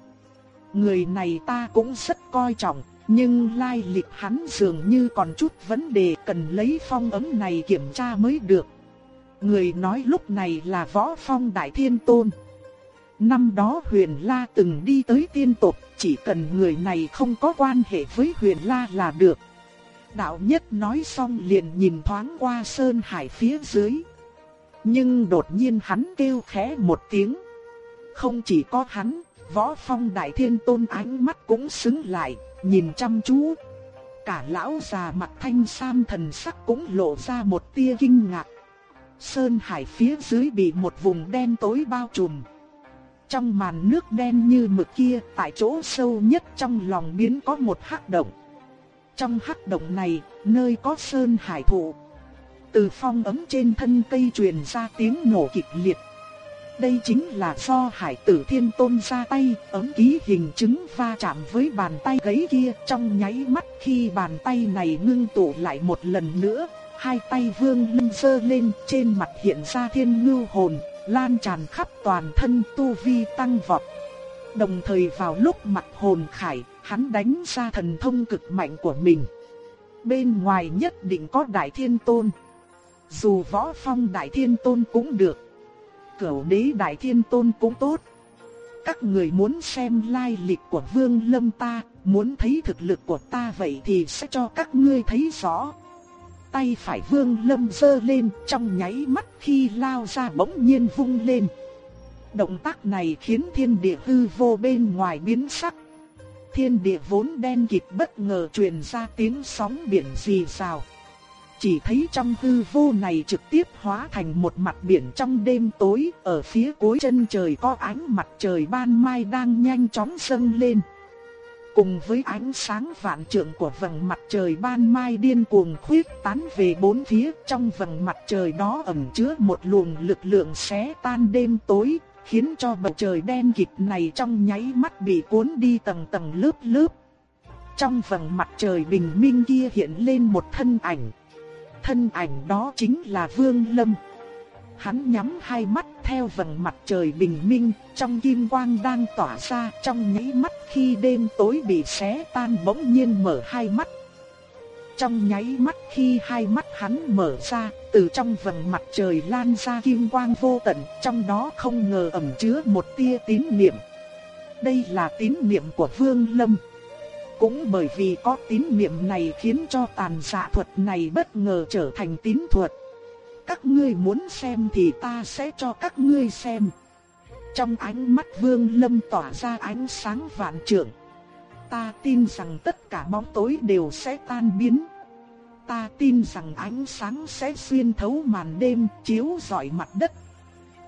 Người này ta cũng rất coi trọng, nhưng lai lịch hắn dường như còn chút vấn đề cần lấy phong ấm này kiểm tra mới được. Người nói lúc này là võ phong đại thiên tôn. Năm đó huyền La từng đi tới tiên tộc, chỉ cần người này không có quan hệ với huyền La là được. Đạo nhất nói xong liền nhìn thoáng qua sơn hải phía dưới. Nhưng đột nhiên hắn kêu khẽ một tiếng. Không chỉ có hắn, võ phong đại thiên tôn ánh mắt cũng xứng lại, nhìn chăm chú. Cả lão già mặt thanh sam thần sắc cũng lộ ra một tia kinh ngạc. Sơn hải phía dưới bị một vùng đen tối bao trùm. Trong màn nước đen như mực kia, tại chỗ sâu nhất trong lòng biến có một hắc động. Trong hắc động này, nơi có sơn hải thụ. Từ phong ấm trên thân cây truyền ra tiếng nổ kịch liệt. Đây chính là do hải tử thiên tôn ra tay, ấm ký hình chứng va chạm với bàn tay gấy kia trong nháy mắt khi bàn tay này ngưng tụ lại một lần nữa. Hai tay vương linh sơ lên trên mặt hiện ra thiên ngưu hồn, lan tràn khắp toàn thân tu vi tăng vọt. Đồng thời vào lúc mặt hồn khải, hắn đánh ra thần thông cực mạnh của mình. Bên ngoài nhất định có đại thiên tôn. Dù võ phong đại thiên tôn cũng được. Cửu đế đại thiên tôn cũng tốt. Các người muốn xem lai lịch của vương lâm ta, muốn thấy thực lực của ta vậy thì sẽ cho các ngươi thấy rõ tay phải vương lâm dơ lên trong nháy mắt khi lao ra bỗng nhiên vung lên. Động tác này khiến thiên địa hư vô bên ngoài biến sắc. Thiên địa vốn đen kịt bất ngờ truyền ra tiếng sóng biển rì rào. Chỉ thấy trong hư vô này trực tiếp hóa thành một mặt biển trong đêm tối, ở phía cuối chân trời có ánh mặt trời ban mai đang nhanh chóng dâng lên. Cùng với ánh sáng vạn trượng của vầng mặt trời ban mai điên cuồng khuyết tán về bốn phía trong vầng mặt trời đó ẩn chứa một luồng lực lượng xé tan đêm tối, khiến cho bầu trời đen kịt này trong nháy mắt bị cuốn đi tầng tầng lớp lớp. trong vầng mặt trời bình minh kia hiện lên một thân ảnh. Thân ảnh đó chính là Vương Lâm. Hắn nhắm hai mắt theo vầng mặt trời bình minh, trong kim quang đang tỏa ra trong nháy mắt khi đêm tối bị xé tan bỗng nhiên mở hai mắt. Trong nháy mắt khi hai mắt hắn mở ra, từ trong vầng mặt trời lan ra kim quang vô tận, trong đó không ngờ ẩn chứa một tia tín niệm. Đây là tín niệm của Vương Lâm. Cũng bởi vì có tín niệm này khiến cho tàn xạ thuật này bất ngờ trở thành tín thuật. Các ngươi muốn xem thì ta sẽ cho các ngươi xem. Trong ánh mắt Vương Lâm tỏa ra ánh sáng vạn trượng. Ta tin rằng tất cả bóng tối đều sẽ tan biến. Ta tin rằng ánh sáng sẽ xuyên thấu màn đêm chiếu rọi mặt đất.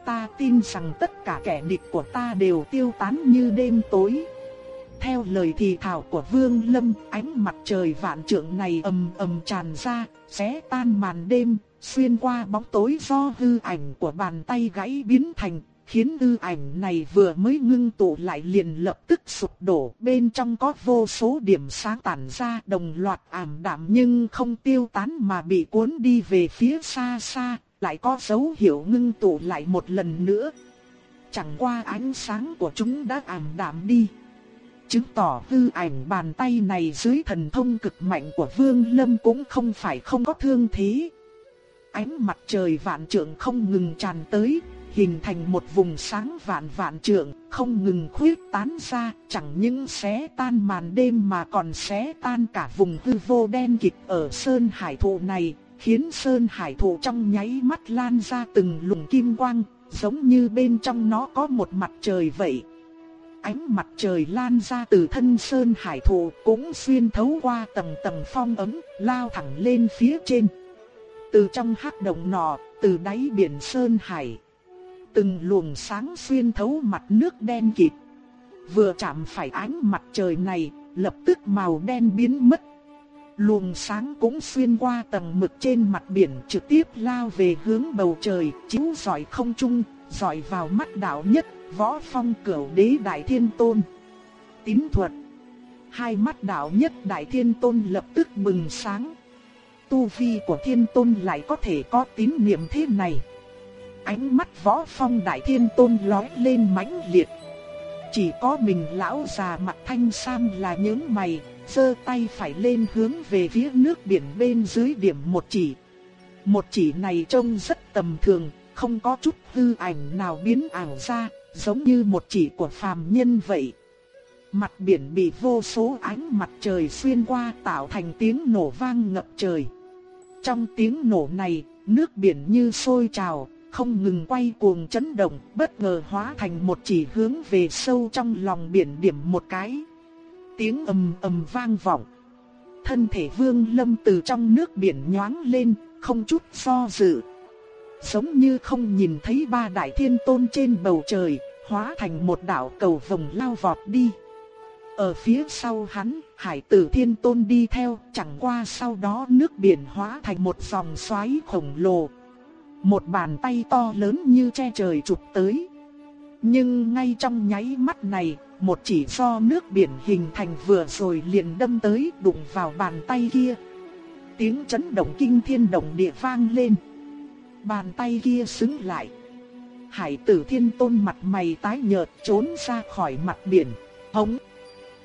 Ta tin rằng tất cả kẻ địch của ta đều tiêu tán như đêm tối. Theo lời thì thảo của Vương Lâm, ánh mặt trời vạn trượng này ầm ầm tràn ra, xé tan màn đêm, xuyên qua bóng tối do hư ảnh của bàn tay gãy biến thành, khiến hư ảnh này vừa mới ngưng tụ lại liền lập tức sụp đổ. Bên trong có vô số điểm sáng tản ra đồng loạt ảm đạm nhưng không tiêu tán mà bị cuốn đi về phía xa xa, lại có dấu hiệu ngưng tụ lại một lần nữa. Chẳng qua ánh sáng của chúng đã ảm đạm đi chứng tỏ hư ảnh bàn tay này dưới thần thông cực mạnh của Vương Lâm cũng không phải không có thương thế. Ánh mặt trời vạn trượng không ngừng tràn tới, hình thành một vùng sáng vạn vạn trượng, không ngừng khuyết tán ra, chẳng những xé tan màn đêm mà còn xé tan cả vùng hư vô đen kịt ở Sơn Hải Thụ này, khiến Sơn Hải Thụ trong nháy mắt lan ra từng luồng kim quang, giống như bên trong nó có một mặt trời vậy. Ánh mặt trời lan ra từ thân Sơn Hải Thụ cũng xuyên thấu qua tầng tầng phong ấm, lao thẳng lên phía trên. Từ trong hắc động nọ, từ đáy biển Sơn Hải, từng luồng sáng xuyên thấu mặt nước đen kịt. Vừa chạm phải ánh mặt trời này, lập tức màu đen biến mất. Luồng sáng cũng xuyên qua tầng mực trên mặt biển trực tiếp lao về hướng bầu trời, chiếu rọi không trung, rọi vào mắt đạo nhất, võ phong cửu đế đại thiên tôn. Tín thuật Hai mắt đạo nhất đại thiên tôn lập tức bừng sáng. Tu vi của thiên tôn lại có thể có tín niệm thế này ánh mắt võ phong đại thiên tôn lóe lên mãnh liệt. Chỉ có mình lão già mặt thanh sam là những mày, giơ tay phải lên hướng về phía nước biển bên dưới điểm một chỉ. Một chỉ này trông rất tầm thường, không có chút hư ảnh nào biến ảo ra, giống như một chỉ của phàm nhân vậy. Mặt biển bị vô số ánh mặt trời xuyên qua tạo thành tiếng nổ vang ngập trời. Trong tiếng nổ này, nước biển như sôi trào, không ngừng quay cuồng chấn động, bất ngờ hóa thành một chỉ hướng về sâu trong lòng biển điểm một cái. Tiếng ầm ầm vang vọng. Thân thể Vương Lâm từ trong nước biển nhoáng lên, không chút do dự. Giống như không nhìn thấy ba đại thiên tôn trên bầu trời, hóa thành một đạo cầu vồng lao vọt đi. Ở phía sau hắn, Hải Tử Thiên Tôn đi theo, chẳng qua sau đó nước biển hóa thành một dòng xoáy khổng lồ, một bàn tay to lớn như che trời chụp tới. Nhưng ngay trong nháy mắt này, một chỉ do nước biển hình thành vừa rồi liền đâm tới đụng vào bàn tay kia. Tiếng chấn động kinh thiên động địa vang lên. Bàn tay kia xứng lại. Hải tử thiên tôn mặt mày tái nhợt trốn ra khỏi mặt biển, hống.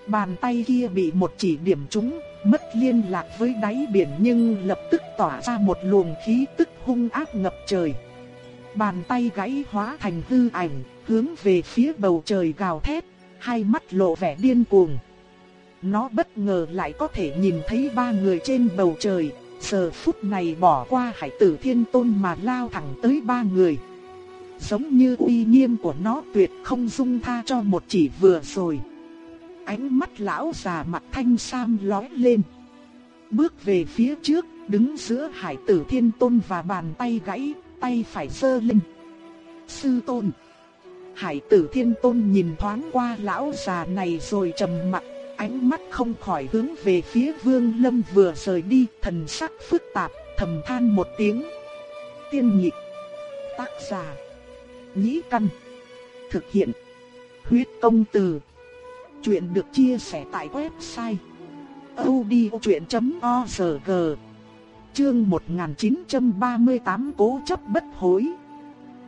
Bàn tay kia bị một chỉ điểm trúng, mất liên lạc với đáy biển nhưng lập tức tỏa ra một luồng khí tức hung ác ngập trời. Bàn tay gãy hóa thành hư ảnh, hướng về phía bầu trời gào thét, hai mắt lộ vẻ điên cuồng. Nó bất ngờ lại có thể nhìn thấy ba người trên bầu trời, giờ phút này bỏ qua hải tử thiên tôn mà lao thẳng tới ba người. Giống như uy nghiêm của nó tuyệt không dung tha cho một chỉ vừa rồi. Ánh mắt lão già mặt thanh sam lóe lên. Bước về phía trước, đứng giữa hải tử thiên tôn và bàn tay gãy, tay phải sơ lên. Sư tôn. Hải tử thiên tôn nhìn thoáng qua lão già này rồi trầm mặt, ánh mắt không khỏi hướng về phía vương lâm vừa rời đi, thần sắc phức tạp, thầm than một tiếng. Tiên nhị Tác giả. Nhĩ căn. Thực hiện. Huyết công từ. Chuyện được chia sẻ tại website audiochuyện.org Chương 1938 Cố chấp bất hối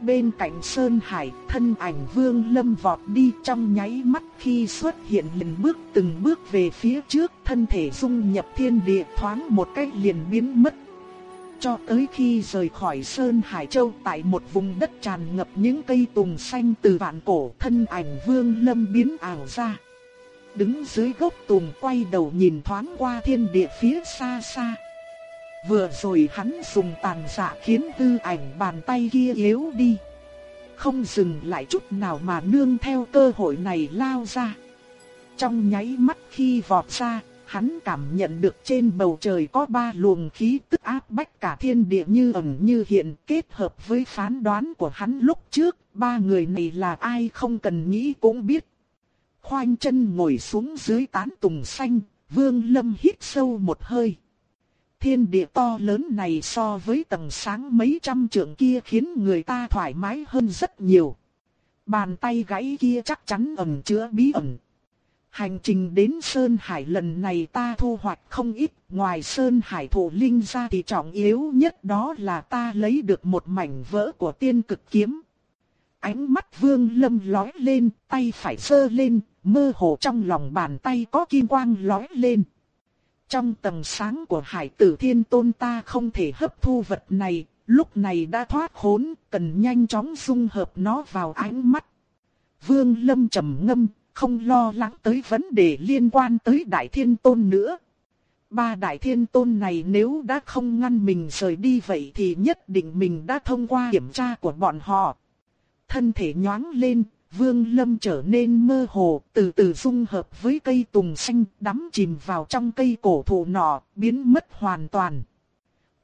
Bên cạnh Sơn Hải, thân ảnh Vương Lâm vọt đi trong nháy mắt khi xuất hiện liền bước từng bước về phía trước, thân thể dung nhập thiên địa thoáng một cách liền biến mất. Cho tới khi rời khỏi Sơn Hải Châu tại một vùng đất tràn ngập những cây tùng xanh từ vạn cổ, thân ảnh Vương Lâm biến ảo ra. Đứng dưới gốc tùng quay đầu nhìn thoáng qua thiên địa phía xa xa. Vừa rồi hắn dùng tàn dạ khiến tư ảnh bàn tay kia yếu đi. Không dừng lại chút nào mà nương theo cơ hội này lao ra. Trong nháy mắt khi vọt ra, hắn cảm nhận được trên bầu trời có ba luồng khí tức áp bách cả thiên địa như ẩn như hiện kết hợp với phán đoán của hắn lúc trước, ba người này là ai không cần nghĩ cũng biết. Khoanh chân ngồi xuống dưới tán tùng xanh, vương lâm hít sâu một hơi. Thiên địa to lớn này so với tầng sáng mấy trăm trượng kia khiến người ta thoải mái hơn rất nhiều. Bàn tay gãy kia chắc chắn ẩn chứa bí ẩn. Hành trình đến Sơn Hải lần này ta thu hoạch không ít, ngoài Sơn Hải thủ linh ra thì trọng yếu nhất đó là ta lấy được một mảnh vỡ của tiên cực kiếm. Ánh mắt vương lâm lói lên, tay phải sơ lên, mơ hồ trong lòng bàn tay có kim quang lói lên. Trong tầng sáng của hải tử thiên tôn ta không thể hấp thu vật này, lúc này đã thoát khốn, cần nhanh chóng dung hợp nó vào ánh mắt. Vương Lâm trầm ngâm, không lo lắng tới vấn đề liên quan tới đại thiên tôn nữa. Ba đại thiên tôn này nếu đã không ngăn mình rời đi vậy thì nhất định mình đã thông qua kiểm tra của bọn họ. Thân thể nhoáng lên, Vương Lâm trở nên mơ hồ, từ từ dung hợp với cây tùng xanh, đắm chìm vào trong cây cổ thụ nọ, biến mất hoàn toàn.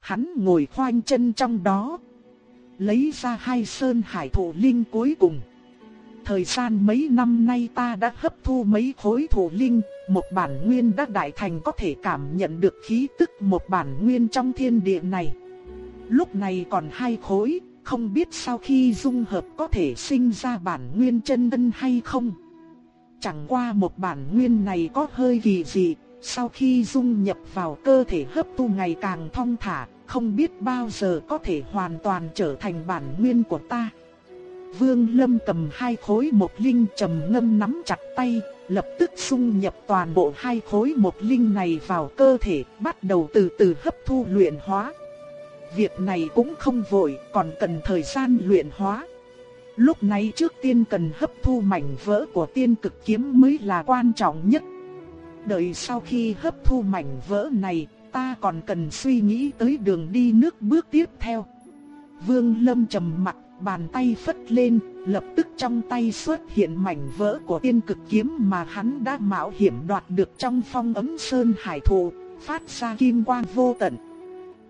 Hắn ngồi khoanh chân trong đó, lấy ra hai sơn hải thụ linh cuối cùng. Thời gian mấy năm nay ta đã hấp thu mấy khối thổ linh, một bản nguyên đã đại thành có thể cảm nhận được khí tức một bản nguyên trong thiên địa này. Lúc này còn hai khối, không biết sau khi dung hợp có thể sinh ra bản nguyên chân thân hay không. Chẳng qua một bản nguyên này có hơi kỳ dị, sau khi dung nhập vào cơ thể hấp thu ngày càng thong thả, không biết bao giờ có thể hoàn toàn trở thành bản nguyên của ta. Vương Lâm cầm hai khối một linh trầm ngâm nắm chặt tay, lập tức xung nhập toàn bộ hai khối một linh này vào cơ thể, bắt đầu từ từ hấp thu luyện hóa. Việc này cũng không vội, còn cần thời gian luyện hóa. Lúc này trước tiên cần hấp thu mảnh vỡ của tiên cực kiếm mới là quan trọng nhất. Đợi sau khi hấp thu mảnh vỡ này, ta còn cần suy nghĩ tới đường đi nước bước tiếp theo. Vương Lâm trầm mặt bàn tay phất lên, lập tức trong tay xuất hiện mảnh vỡ của tiên cực kiếm mà hắn đã mạo hiểm đoạt được trong phong ấm sơn hải thụ, phát ra kim quang vô tận.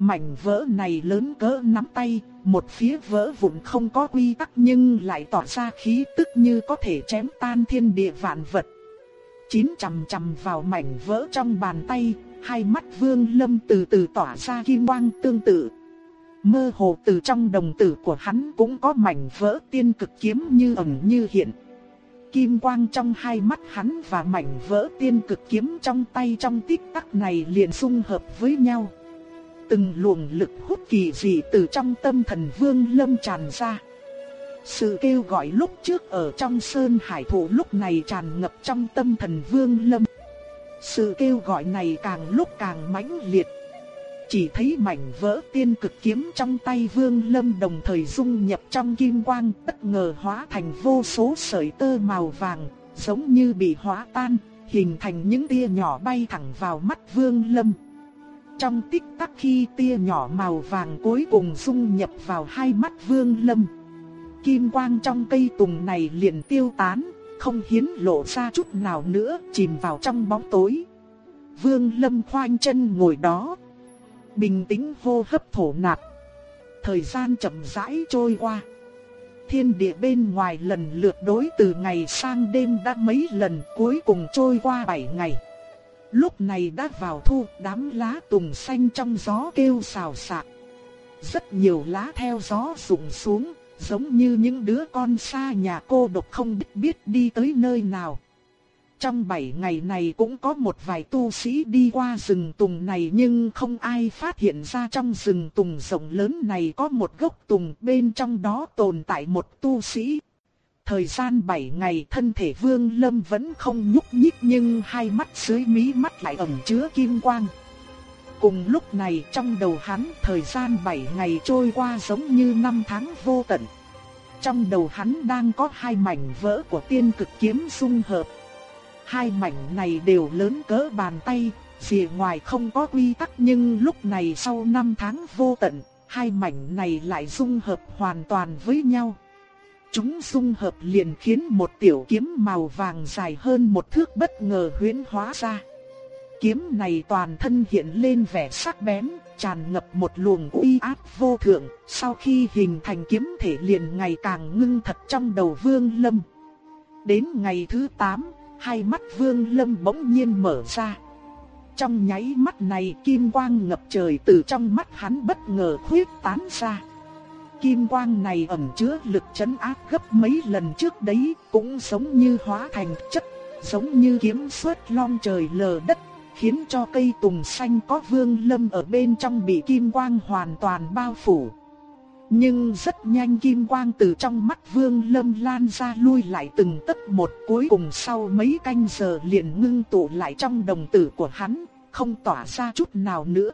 Mảnh vỡ này lớn cỡ nắm tay, một phía vỡ vụn không có quy tắc nhưng lại tỏa ra khí tức như có thể chém tan thiên địa vạn vật. Chín chằm chằm vào mảnh vỡ trong bàn tay, hai mắt vương lâm từ từ tỏa ra kim quang tương tự. Mơ hồ từ trong đồng tử của hắn cũng có mảnh vỡ tiên cực kiếm như ẩn như hiện. Kim quang trong hai mắt hắn và mảnh vỡ tiên cực kiếm trong tay trong tích tắc này liền xung hợp với nhau. Từng luồng lực hút kỳ dị từ trong tâm thần vương lâm tràn ra. Sự kêu gọi lúc trước ở trong sơn hải thủ lúc này tràn ngập trong tâm thần vương lâm. Sự kêu gọi này càng lúc càng mãnh liệt chỉ thấy mảnh vỡ tiên cực kiếm trong tay Vương Lâm đồng thời dung nhập trong kim quang, bất ngờ hóa thành vô số sợi tơ màu vàng, giống như bị hóa tan, hình thành những tia nhỏ bay thẳng vào mắt Vương Lâm. Trong tích tắc khi tia nhỏ màu vàng cuối cùng dung nhập vào hai mắt Vương Lâm, kim quang trong cây tùng này liền tiêu tán, không hiến lộ ra chút nào nữa, chìm vào trong bóng tối. Vương Lâm khoanh chân ngồi đó, Bình tĩnh hô hấp thổ nạp. Thời gian chậm rãi trôi qua. Thiên địa bên ngoài lần lượt đối từ ngày sang đêm đã mấy lần cuối cùng trôi qua 7 ngày. Lúc này đã vào thu, đám lá tùng xanh trong gió kêu xào xạc. Rất nhiều lá theo gió rụng xuống, giống như những đứa con xa nhà cô độc không biết biết đi tới nơi nào. Trong 7 ngày này cũng có một vài tu sĩ đi qua rừng tùng này nhưng không ai phát hiện ra trong rừng tùng rộng lớn này có một gốc tùng bên trong đó tồn tại một tu sĩ. Thời gian 7 ngày thân thể Vương Lâm vẫn không nhúc nhích nhưng hai mắt dưới mí mắt lại ẩn chứa kim quang. Cùng lúc này trong đầu hắn thời gian 7 ngày trôi qua giống như năm tháng vô tận. Trong đầu hắn đang có hai mảnh vỡ của tiên cực kiếm dung hợp. Hai mảnh này đều lớn cỡ bàn tay, phía ngoài không có quy tắc nhưng lúc này sau năm tháng vô tận, hai mảnh này lại dung hợp hoàn toàn với nhau. Chúng dung hợp liền khiến một tiểu kiếm màu vàng dài hơn một thước bất ngờ huyễn hóa ra. Kiếm này toàn thân hiện lên vẻ sắc bén, tràn ngập một luồng uy áp vô thượng, sau khi hình thành kiếm thể liền ngày càng ngưng thật trong đầu Vương Lâm. Đến ngày thứ 8, hai mắt Vương Lâm bỗng nhiên mở ra. Trong nháy mắt này kim quang ngập trời từ trong mắt hắn bất ngờ khuyết tán ra. Kim quang này ẩn chứa lực chấn áp gấp mấy lần trước đấy, cũng giống như hóa thành chất, giống như kiếm xuất long trời lờ đất, khiến cho cây tùng xanh có vương lâm ở bên trong bị kim quang hoàn toàn bao phủ. Nhưng rất nhanh kim quang từ trong mắt vương lâm lan ra lui lại từng tấc một cuối cùng sau mấy canh giờ liền ngưng tụ lại trong đồng tử của hắn, không tỏa ra chút nào nữa.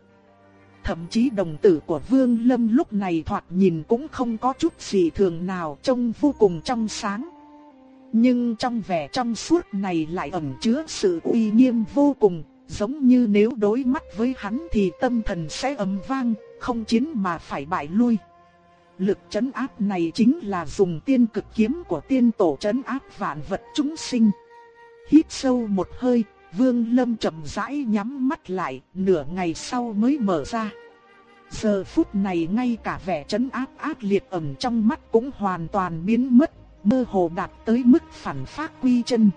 Thậm chí đồng tử của vương lâm lúc này thoạt nhìn cũng không có chút gì thường nào trông vô cùng trong sáng. Nhưng trong vẻ trong suốt này lại ẩn chứa sự uy nghiêm vô cùng, giống như nếu đối mắt với hắn thì tâm thần sẽ ầm vang, không chiến mà phải bại lui. Lực chấn áp này chính là dùng tiên cực kiếm của tiên tổ chấn áp vạn vật chúng sinh. Hít sâu một hơi, Vương Lâm chậm rãi nhắm mắt lại, nửa ngày sau mới mở ra. Giờ phút này ngay cả vẻ chấn áp ác liệt ẩn trong mắt cũng hoàn toàn biến mất, mơ hồ đạt tới mức phản phát quy chân.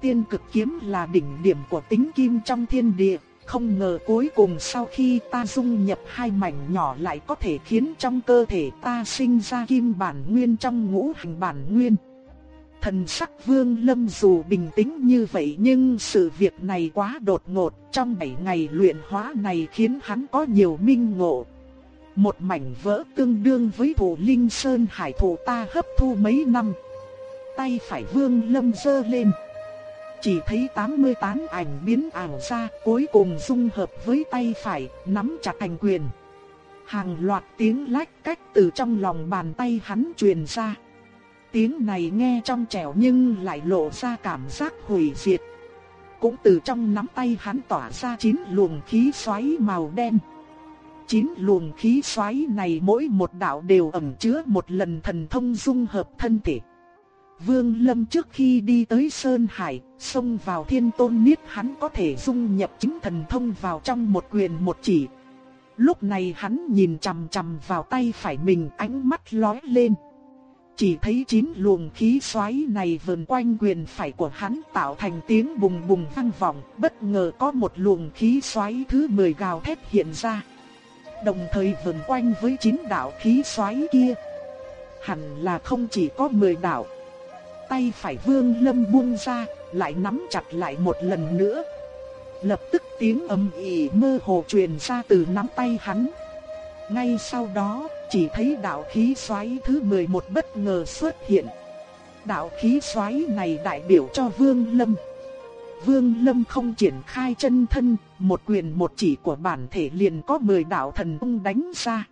Tiên cực kiếm là đỉnh điểm của tính kim trong thiên địa, không ngờ cuối cùng sau khi ta dung nhập hai mảnh nhỏ lại có thể khiến trong cơ thể ta sinh ra kim bản nguyên trong ngũ hành bản nguyên. Thần sắc vương lâm dù bình tĩnh như vậy nhưng sự việc này quá đột ngột, trong 7 ngày luyện hóa này khiến hắn có nhiều minh ngộ. Một mảnh vỡ tương đương với thủ linh sơn hải thủ ta hấp thu mấy năm. Tay phải vương lâm dơ lên. Chỉ thấy 88 ảnh biến ảo ra cuối cùng dung hợp với tay phải, nắm chặt thành quyền. Hàng loạt tiếng lách cách từ trong lòng bàn tay hắn truyền ra. Tiếng này nghe trong trẻo nhưng lại lộ ra cảm giác hủy diệt. Cũng từ trong nắm tay hắn tỏa ra chín luồng khí xoáy màu đen. Chín luồng khí xoáy này mỗi một đạo đều ẩn chứa một lần thần thông dung hợp thân thể. Vương Lâm trước khi đi tới Sơn Hải, xông vào thiên tôn niết hắn có thể dung nhập chính thần thông vào trong một quyền một chỉ. Lúc này hắn nhìn chằm chằm vào tay phải mình ánh mắt lóe lên. Chỉ thấy chín luồng khí xoáy này vần quanh quyền phải của hắn tạo thành tiếng bùng bùng vang vọng, bất ngờ có một luồng khí xoáy thứ 10 gào thét hiện ra. Đồng thời vần quanh với chín đạo khí xoáy kia. Hẳn là không chỉ có 10 đạo. Tay phải vương lâm buông ra, lại nắm chặt lại một lần nữa. Lập tức tiếng âm ỉ mơ hồ truyền ra từ nắm tay hắn. Ngay sau đó, chỉ thấy đạo khí xoáy thứ 11 bất ngờ xuất hiện. Đạo khí xoáy này đại biểu cho Vương Lâm. Vương Lâm không triển khai chân thân, một quyền một chỉ của bản thể liền có 10 đạo thần ung đánh ra.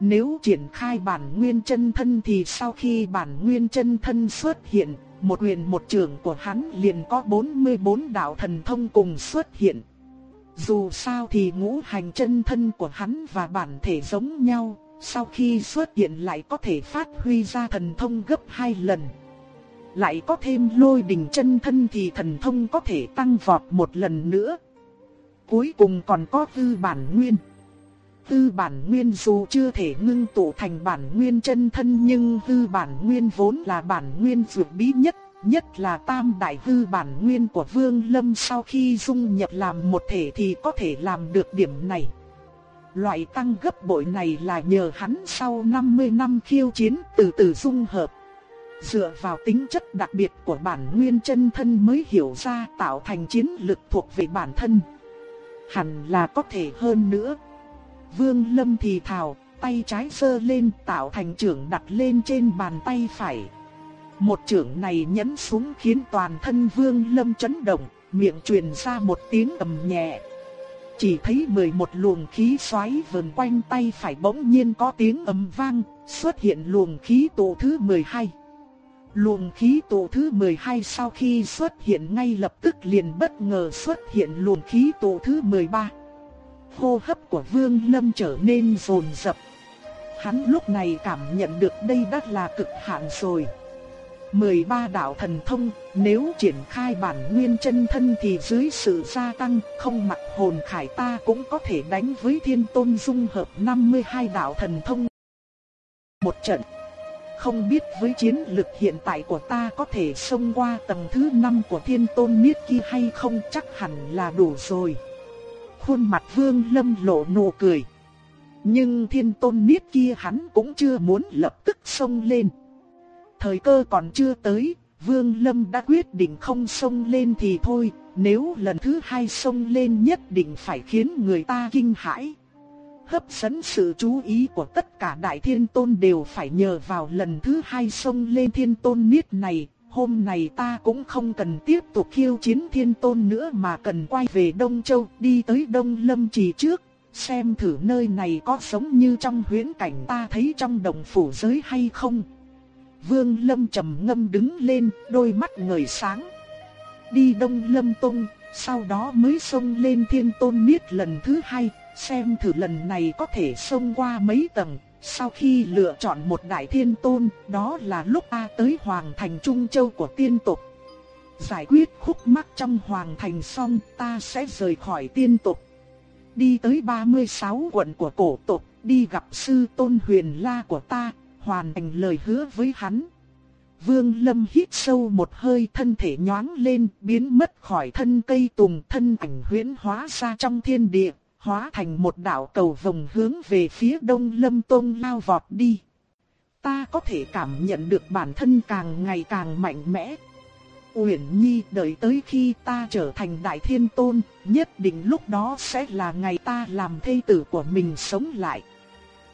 Nếu triển khai bản nguyên chân thân thì sau khi bản nguyên chân thân xuất hiện, một quyền một trường của hắn liền có 44 đạo thần thông cùng xuất hiện. Dù sao thì ngũ hành chân thân của hắn và bản thể giống nhau, sau khi xuất hiện lại có thể phát huy ra thần thông gấp hai lần. Lại có thêm lôi đình chân thân thì thần thông có thể tăng vọt một lần nữa. Cuối cùng còn có tư bản nguyên. Tư bản nguyên dù chưa thể ngưng tụ thành bản nguyên chân thân nhưng tư bản nguyên vốn là bản nguyên dược bí nhất Nhất là tam đại tư bản nguyên của Vương Lâm sau khi dung nhập làm một thể thì có thể làm được điểm này. Loại tăng gấp bội này là nhờ hắn sau 50 năm khiêu chiến từ từ dung hợp. dựa vào tính chất đặc biệt của bản nguyên chân thân mới hiểu ra tạo thành chiến lực thuộc về bản thân. Hẳn là có thể hơn nữa. Vương Lâm thì thào, tay trái sơ lên tạo thành trưởng đặt lên trên bàn tay phải. Một trưởng này nhấn xuống khiến toàn thân Vương Lâm chấn động, miệng truyền ra một tiếng ầm nhẹ. Chỉ thấy 11 luồng khí xoáy vần quanh tay phải bỗng nhiên có tiếng ầm vang, xuất hiện luồng khí tổ thứ 12. Luồng khí tổ thứ 12 sau khi xuất hiện ngay lập tức liền bất ngờ xuất hiện luồng khí tổ thứ 13. Hô hấp của Vương Lâm trở nên rồn rập. Hắn lúc này cảm nhận được đây đã là cực hạn rồi. 13 đạo thần thông, nếu triển khai bản nguyên chân thân thì dưới sự gia tăng, không mặc hồn khải ta cũng có thể đánh với thiên tôn dung hợp 52 đạo thần thông. Một trận, không biết với chiến lực hiện tại của ta có thể xông qua tầng thứ 5 của thiên tôn niết kia hay không chắc hẳn là đủ rồi. Khuôn mặt vương lâm lộ nụ cười. Nhưng thiên tôn niết kia hắn cũng chưa muốn lập tức xông lên. Thời cơ còn chưa tới, Vương Lâm đã quyết định không xông lên thì thôi, nếu lần thứ hai xông lên nhất định phải khiến người ta kinh hãi. Hấp dẫn sự chú ý của tất cả đại thiên tôn đều phải nhờ vào lần thứ hai xông lên thiên tôn niết này. Hôm nay ta cũng không cần tiếp tục khiêu chiến thiên tôn nữa mà cần quay về Đông Châu đi tới Đông Lâm Trì trước. Xem thử nơi này có giống như trong huyễn cảnh ta thấy trong đồng phủ giới hay không. Vương Lâm trầm ngâm đứng lên, đôi mắt ngời sáng. Đi Đông Lâm Tông, sau đó mới xông lên Thiên Tôn Niết lần thứ hai, xem thử lần này có thể xông qua mấy tầng. Sau khi lựa chọn một đại thiên tôn, đó là lúc a tới Hoàng Thành Trung Châu của tiên tộc. Giải quyết khúc mắc trong Hoàng Thành xong, ta sẽ rời khỏi tiên tộc. Đi tới 36 quận của cổ tộc, đi gặp sư tôn huyền la của ta, hoàn thành lời hứa với hắn. Vương Lâm hít sâu một hơi thân thể nhoáng lên biến mất khỏi thân cây tùng thân ảnh huyễn hóa ra trong thiên địa, hóa thành một đạo cầu vòng hướng về phía đông Lâm Tông lao vọt đi. Ta có thể cảm nhận được bản thân càng ngày càng mạnh mẽ. Uyển Nhi đợi tới khi ta trở thành Đại Thiên Tôn, nhất định lúc đó sẽ là ngày ta làm thê tử của mình sống lại.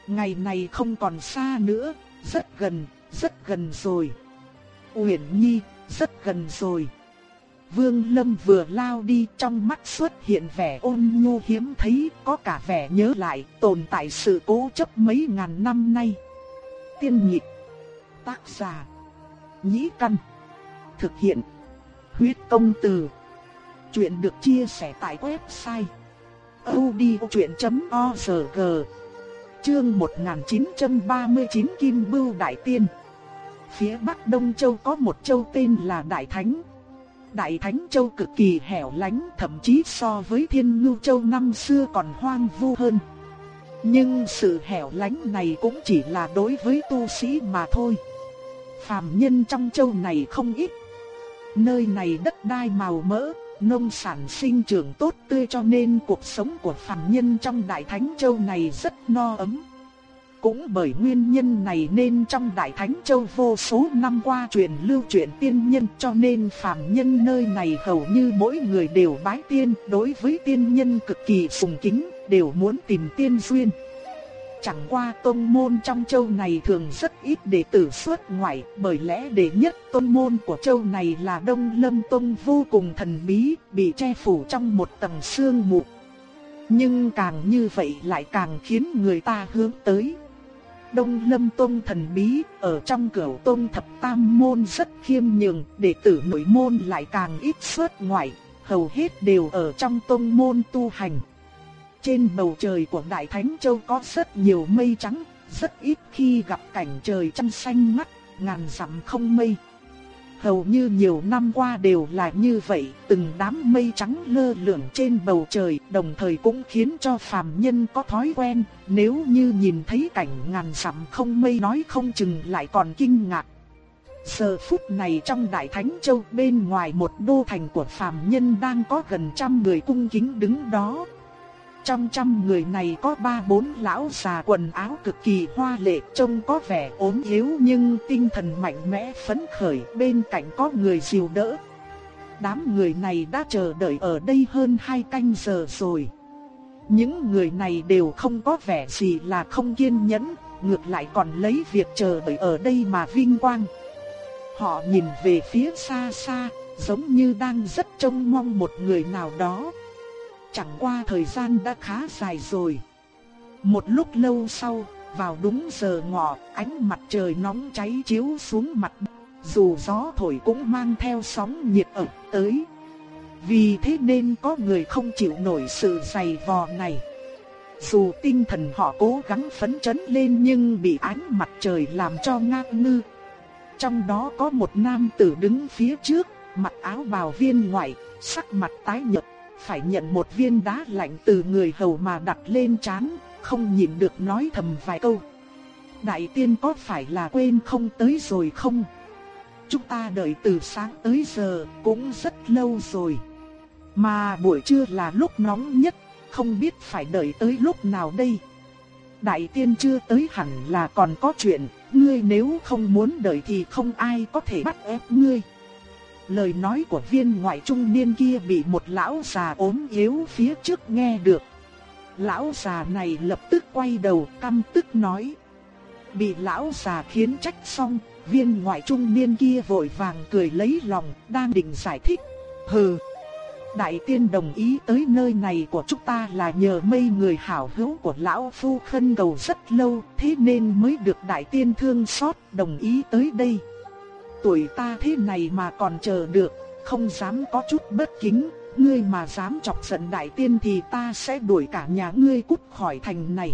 Ngày này không còn xa nữa, rất gần, rất gần rồi. Uyển Nhi, rất gần rồi. Vương Lâm vừa lao đi trong mắt xuất hiện vẻ ôn nhu hiếm thấy, có cả vẻ nhớ lại tồn tại sự cố chấp mấy ngàn năm nay. Tiên nhị tác giả, nhĩ căn, thực hiện, huyết công từ. Chuyện được chia sẻ tại website odchuyện.org Chương 1939 Kim Bưu Đại Tiên. Phía Bắc Đông Châu có một châu tên là Đại Thánh. Đại Thánh Châu cực kỳ hẻo lánh, thậm chí so với Thiên Ngưu Châu năm xưa còn hoang vu hơn. Nhưng sự hẻo lánh này cũng chỉ là đối với tu sĩ mà thôi. Phàm nhân trong châu này không ít. Nơi này đất đai màu mỡ nông sản sinh trưởng tốt tươi cho nên cuộc sống của phàm nhân trong Đại Thánh Châu này rất no ấm. Cũng bởi nguyên nhân này nên trong Đại Thánh Châu vô số năm qua truyền lưu truyền tiên nhân cho nên phàm nhân nơi này hầu như mỗi người đều bái tiên, đối với tiên nhân cực kỳ sùng kính, đều muốn tìm tiên duyên. Chẳng qua tôn môn trong châu này thường rất ít đệ tử xuất ngoại, bởi lẽ đệ nhất tôn môn của châu này là Đông Lâm Tông vô cùng thần bí, bị che phủ trong một tầng sương mù. Nhưng càng như vậy lại càng khiến người ta hướng tới. Đông Lâm Tông thần bí, ở trong cửu tông thập tam môn rất khiêm nhường, đệ tử nội môn lại càng ít xuất ngoại, hầu hết đều ở trong tông môn tu hành. Trên bầu trời của Đại Thánh Châu có rất nhiều mây trắng, rất ít khi gặp cảnh trời trong xanh ngắt, ngàn dặm không mây. Hầu như nhiều năm qua đều là như vậy, từng đám mây trắng lơ lửng trên bầu trời, đồng thời cũng khiến cho phàm nhân có thói quen, nếu như nhìn thấy cảnh ngàn dặm không mây nói không chừng lại còn kinh ngạc. Giờ phút này trong Đại Thánh Châu bên ngoài một đô thành của phàm nhân đang có gần trăm người cung kính đứng đó, trong trăm người này có ba bốn lão già quần áo cực kỳ hoa lệ trông có vẻ ốm yếu nhưng tinh thần mạnh mẽ phấn khởi bên cạnh có người dìu đỡ. Đám người này đã chờ đợi ở đây hơn hai canh giờ rồi. Những người này đều không có vẻ gì là không kiên nhẫn, ngược lại còn lấy việc chờ đợi ở đây mà vinh quang. Họ nhìn về phía xa xa, giống như đang rất trông mong một người nào đó. Chẳng qua thời gian đã khá dài rồi. Một lúc lâu sau, vào đúng giờ ngọ, ánh mặt trời nóng cháy chiếu xuống mặt. Dù gió thổi cũng mang theo sóng nhiệt ập tới. Vì thế nên có người không chịu nổi sự dày vò này. Dù tinh thần họ cố gắng phấn chấn lên nhưng bị ánh mặt trời làm cho ngang ngư. Trong đó có một nam tử đứng phía trước, mặc áo bào viên ngoại, sắc mặt tái nhợt, phải nhận một viên đá lạnh từ người hầu mà đặt lên chán, không nhịn được nói thầm vài câu. Đại tiên có phải là quên không tới rồi không? Chúng ta đợi từ sáng tới giờ cũng rất lâu rồi. Mà buổi trưa là lúc nóng nhất, không biết phải đợi tới lúc nào đây. Đại tiên chưa tới hẳn là còn có chuyện, ngươi nếu không muốn đợi thì không ai có thể bắt ép ngươi. Lời nói của viên ngoại trung niên kia bị một lão già ốm yếu phía trước nghe được. Lão già này lập tức quay đầu căm tức nói. Bị lão già khiến trách xong, viên ngoại trung niên kia vội vàng cười lấy lòng, đang định giải thích. Hừ, Đại tiên đồng ý tới nơi này của chúng ta là nhờ mây người hảo hữu của lão phu khân cầu rất lâu, thế nên mới được đại tiên thương xót đồng ý tới đây. Tuổi ta thế này mà còn chờ được, không dám có chút bất kính, ngươi mà dám chọc giận đại tiên thì ta sẽ đuổi cả nhà ngươi cút khỏi thành này.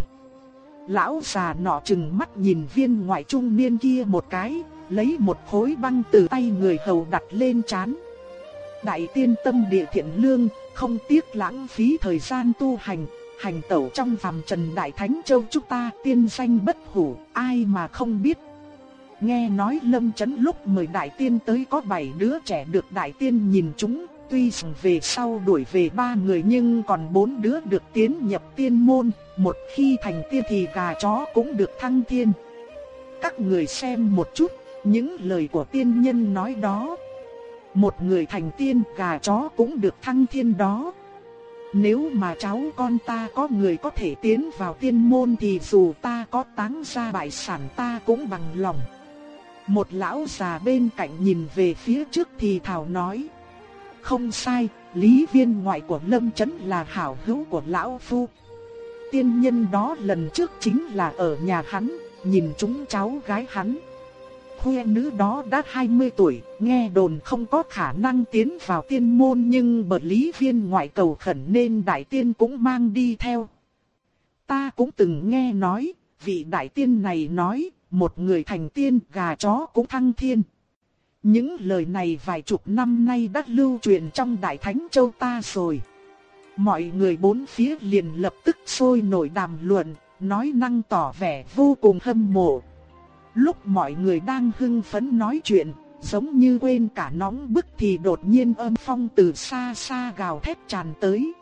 Lão già nọ chừng mắt nhìn viên ngoại trung niên kia một cái, lấy một khối băng từ tay người hầu đặt lên chán. Đại tiên tâm địa thiện lương, không tiếc lãng phí thời gian tu hành, hành tẩu trong phàm trần đại thánh châu chúng ta tiên danh bất hủ, ai mà không biết. Nghe nói lâm chấn lúc mời đại tiên tới có bảy đứa trẻ được đại tiên nhìn chúng, tuy rằng về sau đuổi về ba người nhưng còn bốn đứa được tiến nhập tiên môn, một khi thành tiên thì gà chó cũng được thăng thiên. Các người xem một chút, những lời của tiên nhân nói đó một người thành tiên gà chó cũng được thăng thiên đó. Nếu mà cháu con ta có người có thể tiến vào tiên môn thì dù ta có táng ra bại sản ta cũng bằng lòng. Một lão già bên cạnh nhìn về phía trước thì thảo nói. Không sai, lý viên ngoại của Lâm Chấn là hảo hữu của lão phu. Tiên nhân đó lần trước chính là ở nhà hắn, nhìn chúng cháu gái hắn khuê nữ đó đã 20 tuổi, nghe đồn không có khả năng tiến vào tiên môn nhưng bởi lý viên ngoại cầu khẩn nên đại tiên cũng mang đi theo. Ta cũng từng nghe nói, vị đại tiên này nói, một người thành tiên gà chó cũng thăng thiên. Những lời này vài chục năm nay đã lưu truyền trong đại thánh châu ta rồi. Mọi người bốn phía liền lập tức sôi nổi đàm luận, nói năng tỏ vẻ vô cùng hâm mộ, Lúc mọi người đang hưng phấn nói chuyện, giống như quên cả nóng bức thì đột nhiên âm phong từ xa xa gào thét tràn tới.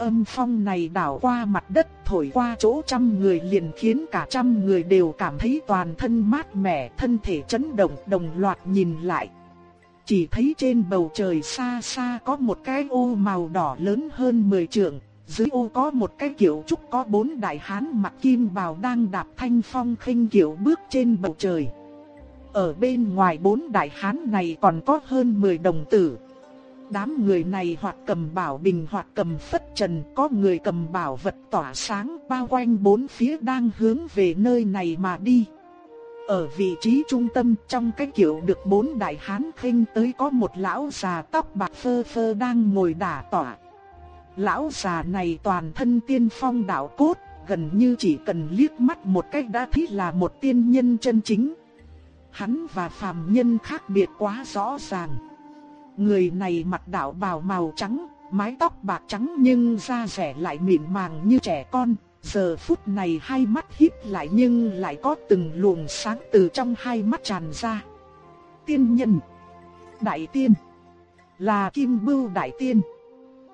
Âm phong này đảo qua mặt đất thổi qua chỗ trăm người liền khiến cả trăm người đều cảm thấy toàn thân mát mẻ, thân thể chấn động, đồng loạt nhìn lại. Chỉ thấy trên bầu trời xa xa có một cái ô màu đỏ lớn hơn 10 trượng, dưới ô có một cái kiểu trúc có bốn đại hán mặc kim bào đang đạp thanh phong khinh kiểu bước trên bầu trời. Ở bên ngoài bốn đại hán này còn có hơn 10 đồng tử. Đám người này hoặc cầm bảo bình hoặc cầm phất trần, có người cầm bảo vật tỏa sáng bao quanh bốn phía đang hướng về nơi này mà đi. Ở vị trí trung tâm trong cái kiểu được bốn đại hán khinh tới có một lão già tóc bạc phơ phơ đang ngồi đả tỏa. Lão già này toàn thân tiên phong đạo cốt, gần như chỉ cần liếc mắt một cách đã thấy là một tiên nhân chân chính. Hắn và phàm nhân khác biệt quá rõ ràng. Người này mặt đạo bào màu trắng, mái tóc bạc trắng nhưng da rẻ lại mịn màng như trẻ con. Giờ phút này hai mắt híp lại nhưng lại có từng luồng sáng từ trong hai mắt tràn ra. Tiên nhân Đại tiên Là Kim Bưu Đại tiên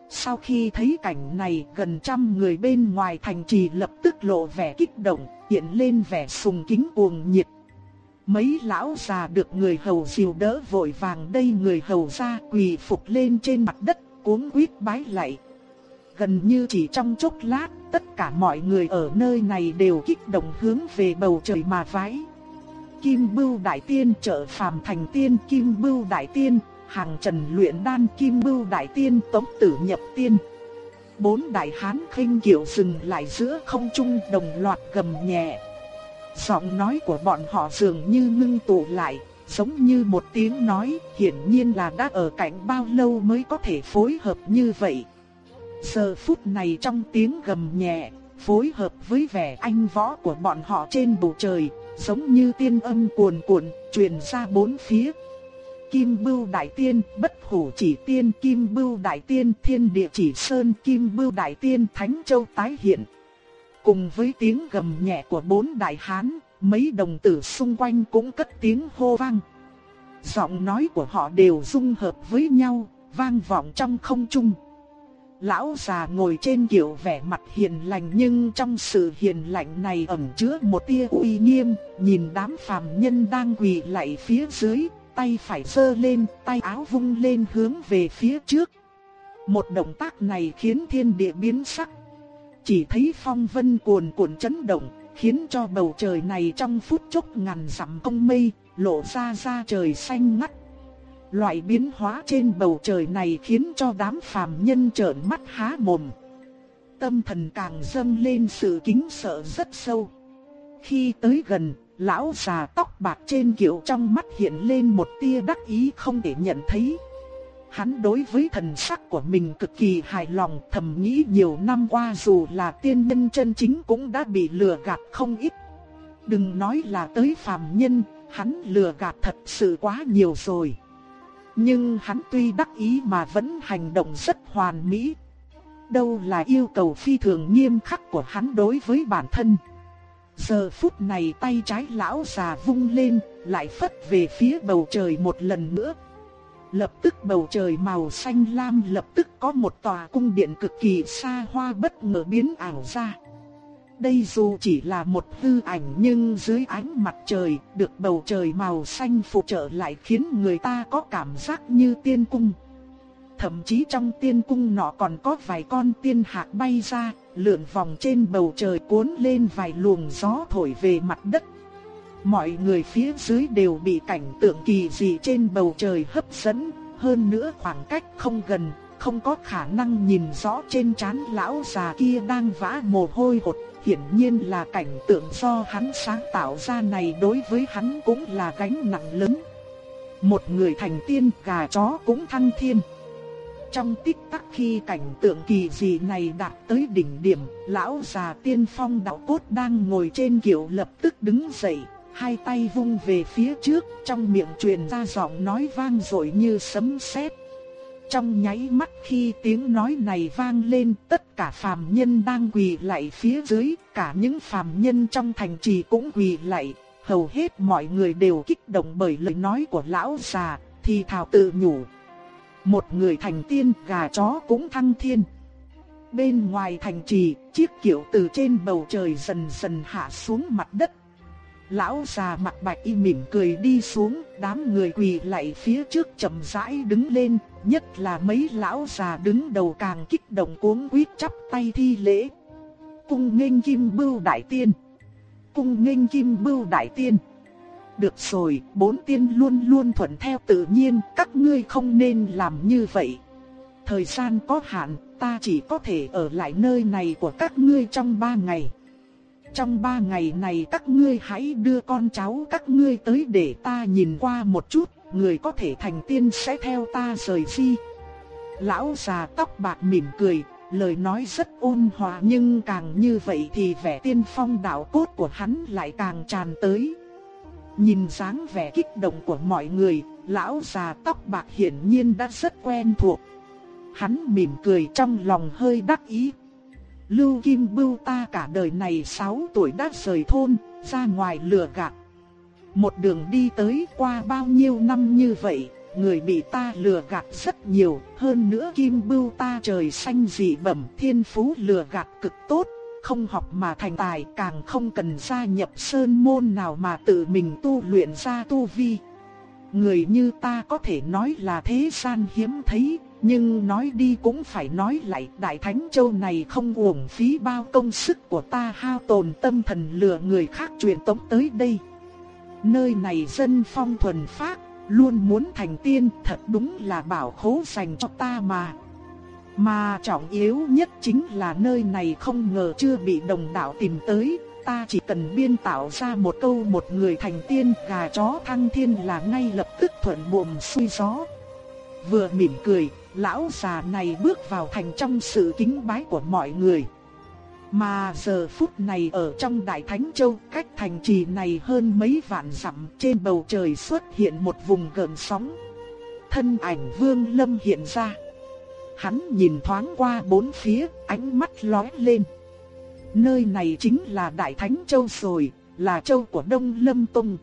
Sau khi thấy cảnh này, gần trăm người bên ngoài thành trì lập tức lộ vẻ kích động, hiện lên vẻ sùng kính cuồng nhiệt. Mấy lão già được người hầu dìu đỡ vội vàng đây người hầu ra quỳ phục lên trên mặt đất, cuống quýt bái lạy. Gần như chỉ trong chốc lát, tất cả mọi người ở nơi này đều kích động hướng về bầu trời mà vái. Kim Bưu Đại Tiên trợ phàm thành tiên Kim Bưu Đại Tiên, hàng trần luyện đan Kim Bưu Đại Tiên tống tử nhập tiên. Bốn đại hán khinh kiệu dừng lại giữa không trung đồng loạt gầm nhẹ. Giọng nói của bọn họ dường như ngưng tụ lại, giống như một tiếng nói, hiển nhiên là đã ở cạnh bao lâu mới có thể phối hợp như vậy. Giờ phút này trong tiếng gầm nhẹ, phối hợp với vẻ anh võ của bọn họ trên bầu trời, giống như tiên âm cuồn cuộn truyền ra bốn phía. Kim Bưu Đại Tiên, Bất Hủ Chỉ Tiên, Kim Bưu Đại Tiên, Thiên Địa Chỉ Sơn, Kim Bưu Đại Tiên, Thánh Châu tái hiện. Cùng với tiếng gầm nhẹ của bốn đại hán, mấy đồng tử xung quanh cũng cất tiếng hô vang. Giọng nói của họ đều dung hợp với nhau, vang vọng trong không trung. Lão già ngồi trên kiệu vẻ mặt hiền lành nhưng trong sự hiền lành này ẩn chứa một tia uy nghiêm, nhìn đám phàm nhân đang quỳ lạy phía dưới, tay phải giơ lên, tay áo vung lên hướng về phía trước. Một động tác này khiến thiên địa biến sắc. Chỉ thấy phong vân cuồn cuộn chấn động, khiến cho bầu trời này trong phút chốc ngàn dặm công mây, lộ ra ra trời xanh ngắt. Loại biến hóa trên bầu trời này khiến cho đám phàm nhân trợn mắt há mồm. Tâm thần càng dâng lên sự kính sợ rất sâu. Khi tới gần, lão già tóc bạc trên kiệu trong mắt hiện lên một tia đắc ý không thể nhận thấy. Hắn đối với thần sắc của mình cực kỳ hài lòng thầm nghĩ nhiều năm qua dù là tiên nhân chân chính cũng đã bị lừa gạt không ít. Đừng nói là tới phàm nhân, hắn lừa gạt thật sự quá nhiều rồi. Nhưng hắn tuy đắc ý mà vẫn hành động rất hoàn mỹ. Đâu là yêu cầu phi thường nghiêm khắc của hắn đối với bản thân. Giờ phút này tay trái lão già vung lên, lại phất về phía bầu trời một lần nữa. Lập tức bầu trời màu xanh lam lập tức có một tòa cung điện cực kỳ xa hoa bất ngờ biến ảo ra. Đây dù chỉ là một hư ảnh nhưng dưới ánh mặt trời, được bầu trời màu xanh phụ trợ lại khiến người ta có cảm giác như tiên cung. Thậm chí trong tiên cung nọ còn có vài con tiên hạc bay ra, lượn vòng trên bầu trời cuốn lên vài luồng gió thổi về mặt đất. Mọi người phía dưới đều bị cảnh tượng kỳ dị trên bầu trời hấp dẫn, hơn nữa khoảng cách không gần, không có khả năng nhìn rõ trên trán lão già kia đang vã mồ hôi hột, hiển nhiên là cảnh tượng do hắn sáng tạo ra này đối với hắn cũng là gánh nặng lớn. Một người thành tiên, gà chó cũng thăng thiên. Trong tích tắc khi cảnh tượng kỳ dị này đạt tới đỉnh điểm, lão già tiên phong đạo cốt đang ngồi trên kiệu lập tức đứng dậy, hai tay vung về phía trước, trong miệng truyền ra giọng nói vang dội như sấm sét. Trong nháy mắt khi tiếng nói này vang lên, tất cả phàm nhân đang quỳ lạy phía dưới, cả những phàm nhân trong thành trì cũng quỳ lạy, hầu hết mọi người đều kích động bởi lời nói của lão già, thì thào tự nhủ. Một người thành tiên, gà chó cũng thăng thiên. Bên ngoài thành trì, chiếc kiệu từ trên bầu trời dần dần hạ xuống mặt đất. Lão già mặt bạch y mỉm cười đi xuống, đám người quỳ lại phía trước chậm rãi đứng lên, nhất là mấy lão già đứng đầu càng kích động cuống quýt chắp tay thi lễ. Cung nghênh kim bưu đại tiên. Cung nghênh kim bưu đại tiên. Được rồi, bốn tiên luôn luôn thuận theo tự nhiên, các ngươi không nên làm như vậy. Thời gian có hạn, ta chỉ có thể ở lại nơi này của các ngươi trong ba ngày. Trong ba ngày này các ngươi hãy đưa con cháu các ngươi tới để ta nhìn qua một chút, người có thể thành tiên sẽ theo ta rời đi. Lão già tóc bạc mỉm cười, lời nói rất ôn hòa nhưng càng như vậy thì vẻ tiên phong đạo cốt của hắn lại càng tràn tới. Nhìn dáng vẻ kích động của mọi người, lão già tóc bạc hiển nhiên đã rất quen thuộc. Hắn mỉm cười trong lòng hơi đắc ý. Lưu Kim Bưu ta cả đời này 6 tuổi đã rời thôn, ra ngoài lừa gạt. Một đường đi tới qua bao nhiêu năm như vậy, người bị ta lừa gạt rất nhiều, hơn nữa kim bưu ta trời xanh dị bẩm, thiên phú lừa gạt cực tốt, không học mà thành tài, càng không cần gia nhập sơn môn nào mà tự mình tu luyện ra tu vi. Người như ta có thể nói là thế gian hiếm thấy, nhưng nói đi cũng phải nói lại, Đại Thánh Châu này không uổng phí bao công sức của ta hao tồn tâm thần lừa người khác truyền tống tới đây. Nơi này dân phong thuần phác, luôn muốn thành tiên, thật đúng là bảo khố dành cho ta mà. Mà trọng yếu nhất chính là nơi này không ngờ chưa bị đồng đạo tìm tới, ta chỉ cần biên tạo ra một câu một người thành tiên gà chó thăng thiên là ngay lập tức thuận buồm xuôi gió. Vừa mỉm cười, lão già này bước vào thành trong sự kính bái của mọi người. Mà giờ phút này ở trong Đại Thánh Châu, cách thành trì này hơn mấy vạn dặm, trên bầu trời xuất hiện một vùng gợn sóng. Thân ảnh Vương Lâm hiện ra. Hắn nhìn thoáng qua bốn phía, ánh mắt lóe lên. Nơi này chính là Đại Thánh Châu rồi, là châu của Đông Lâm Tông.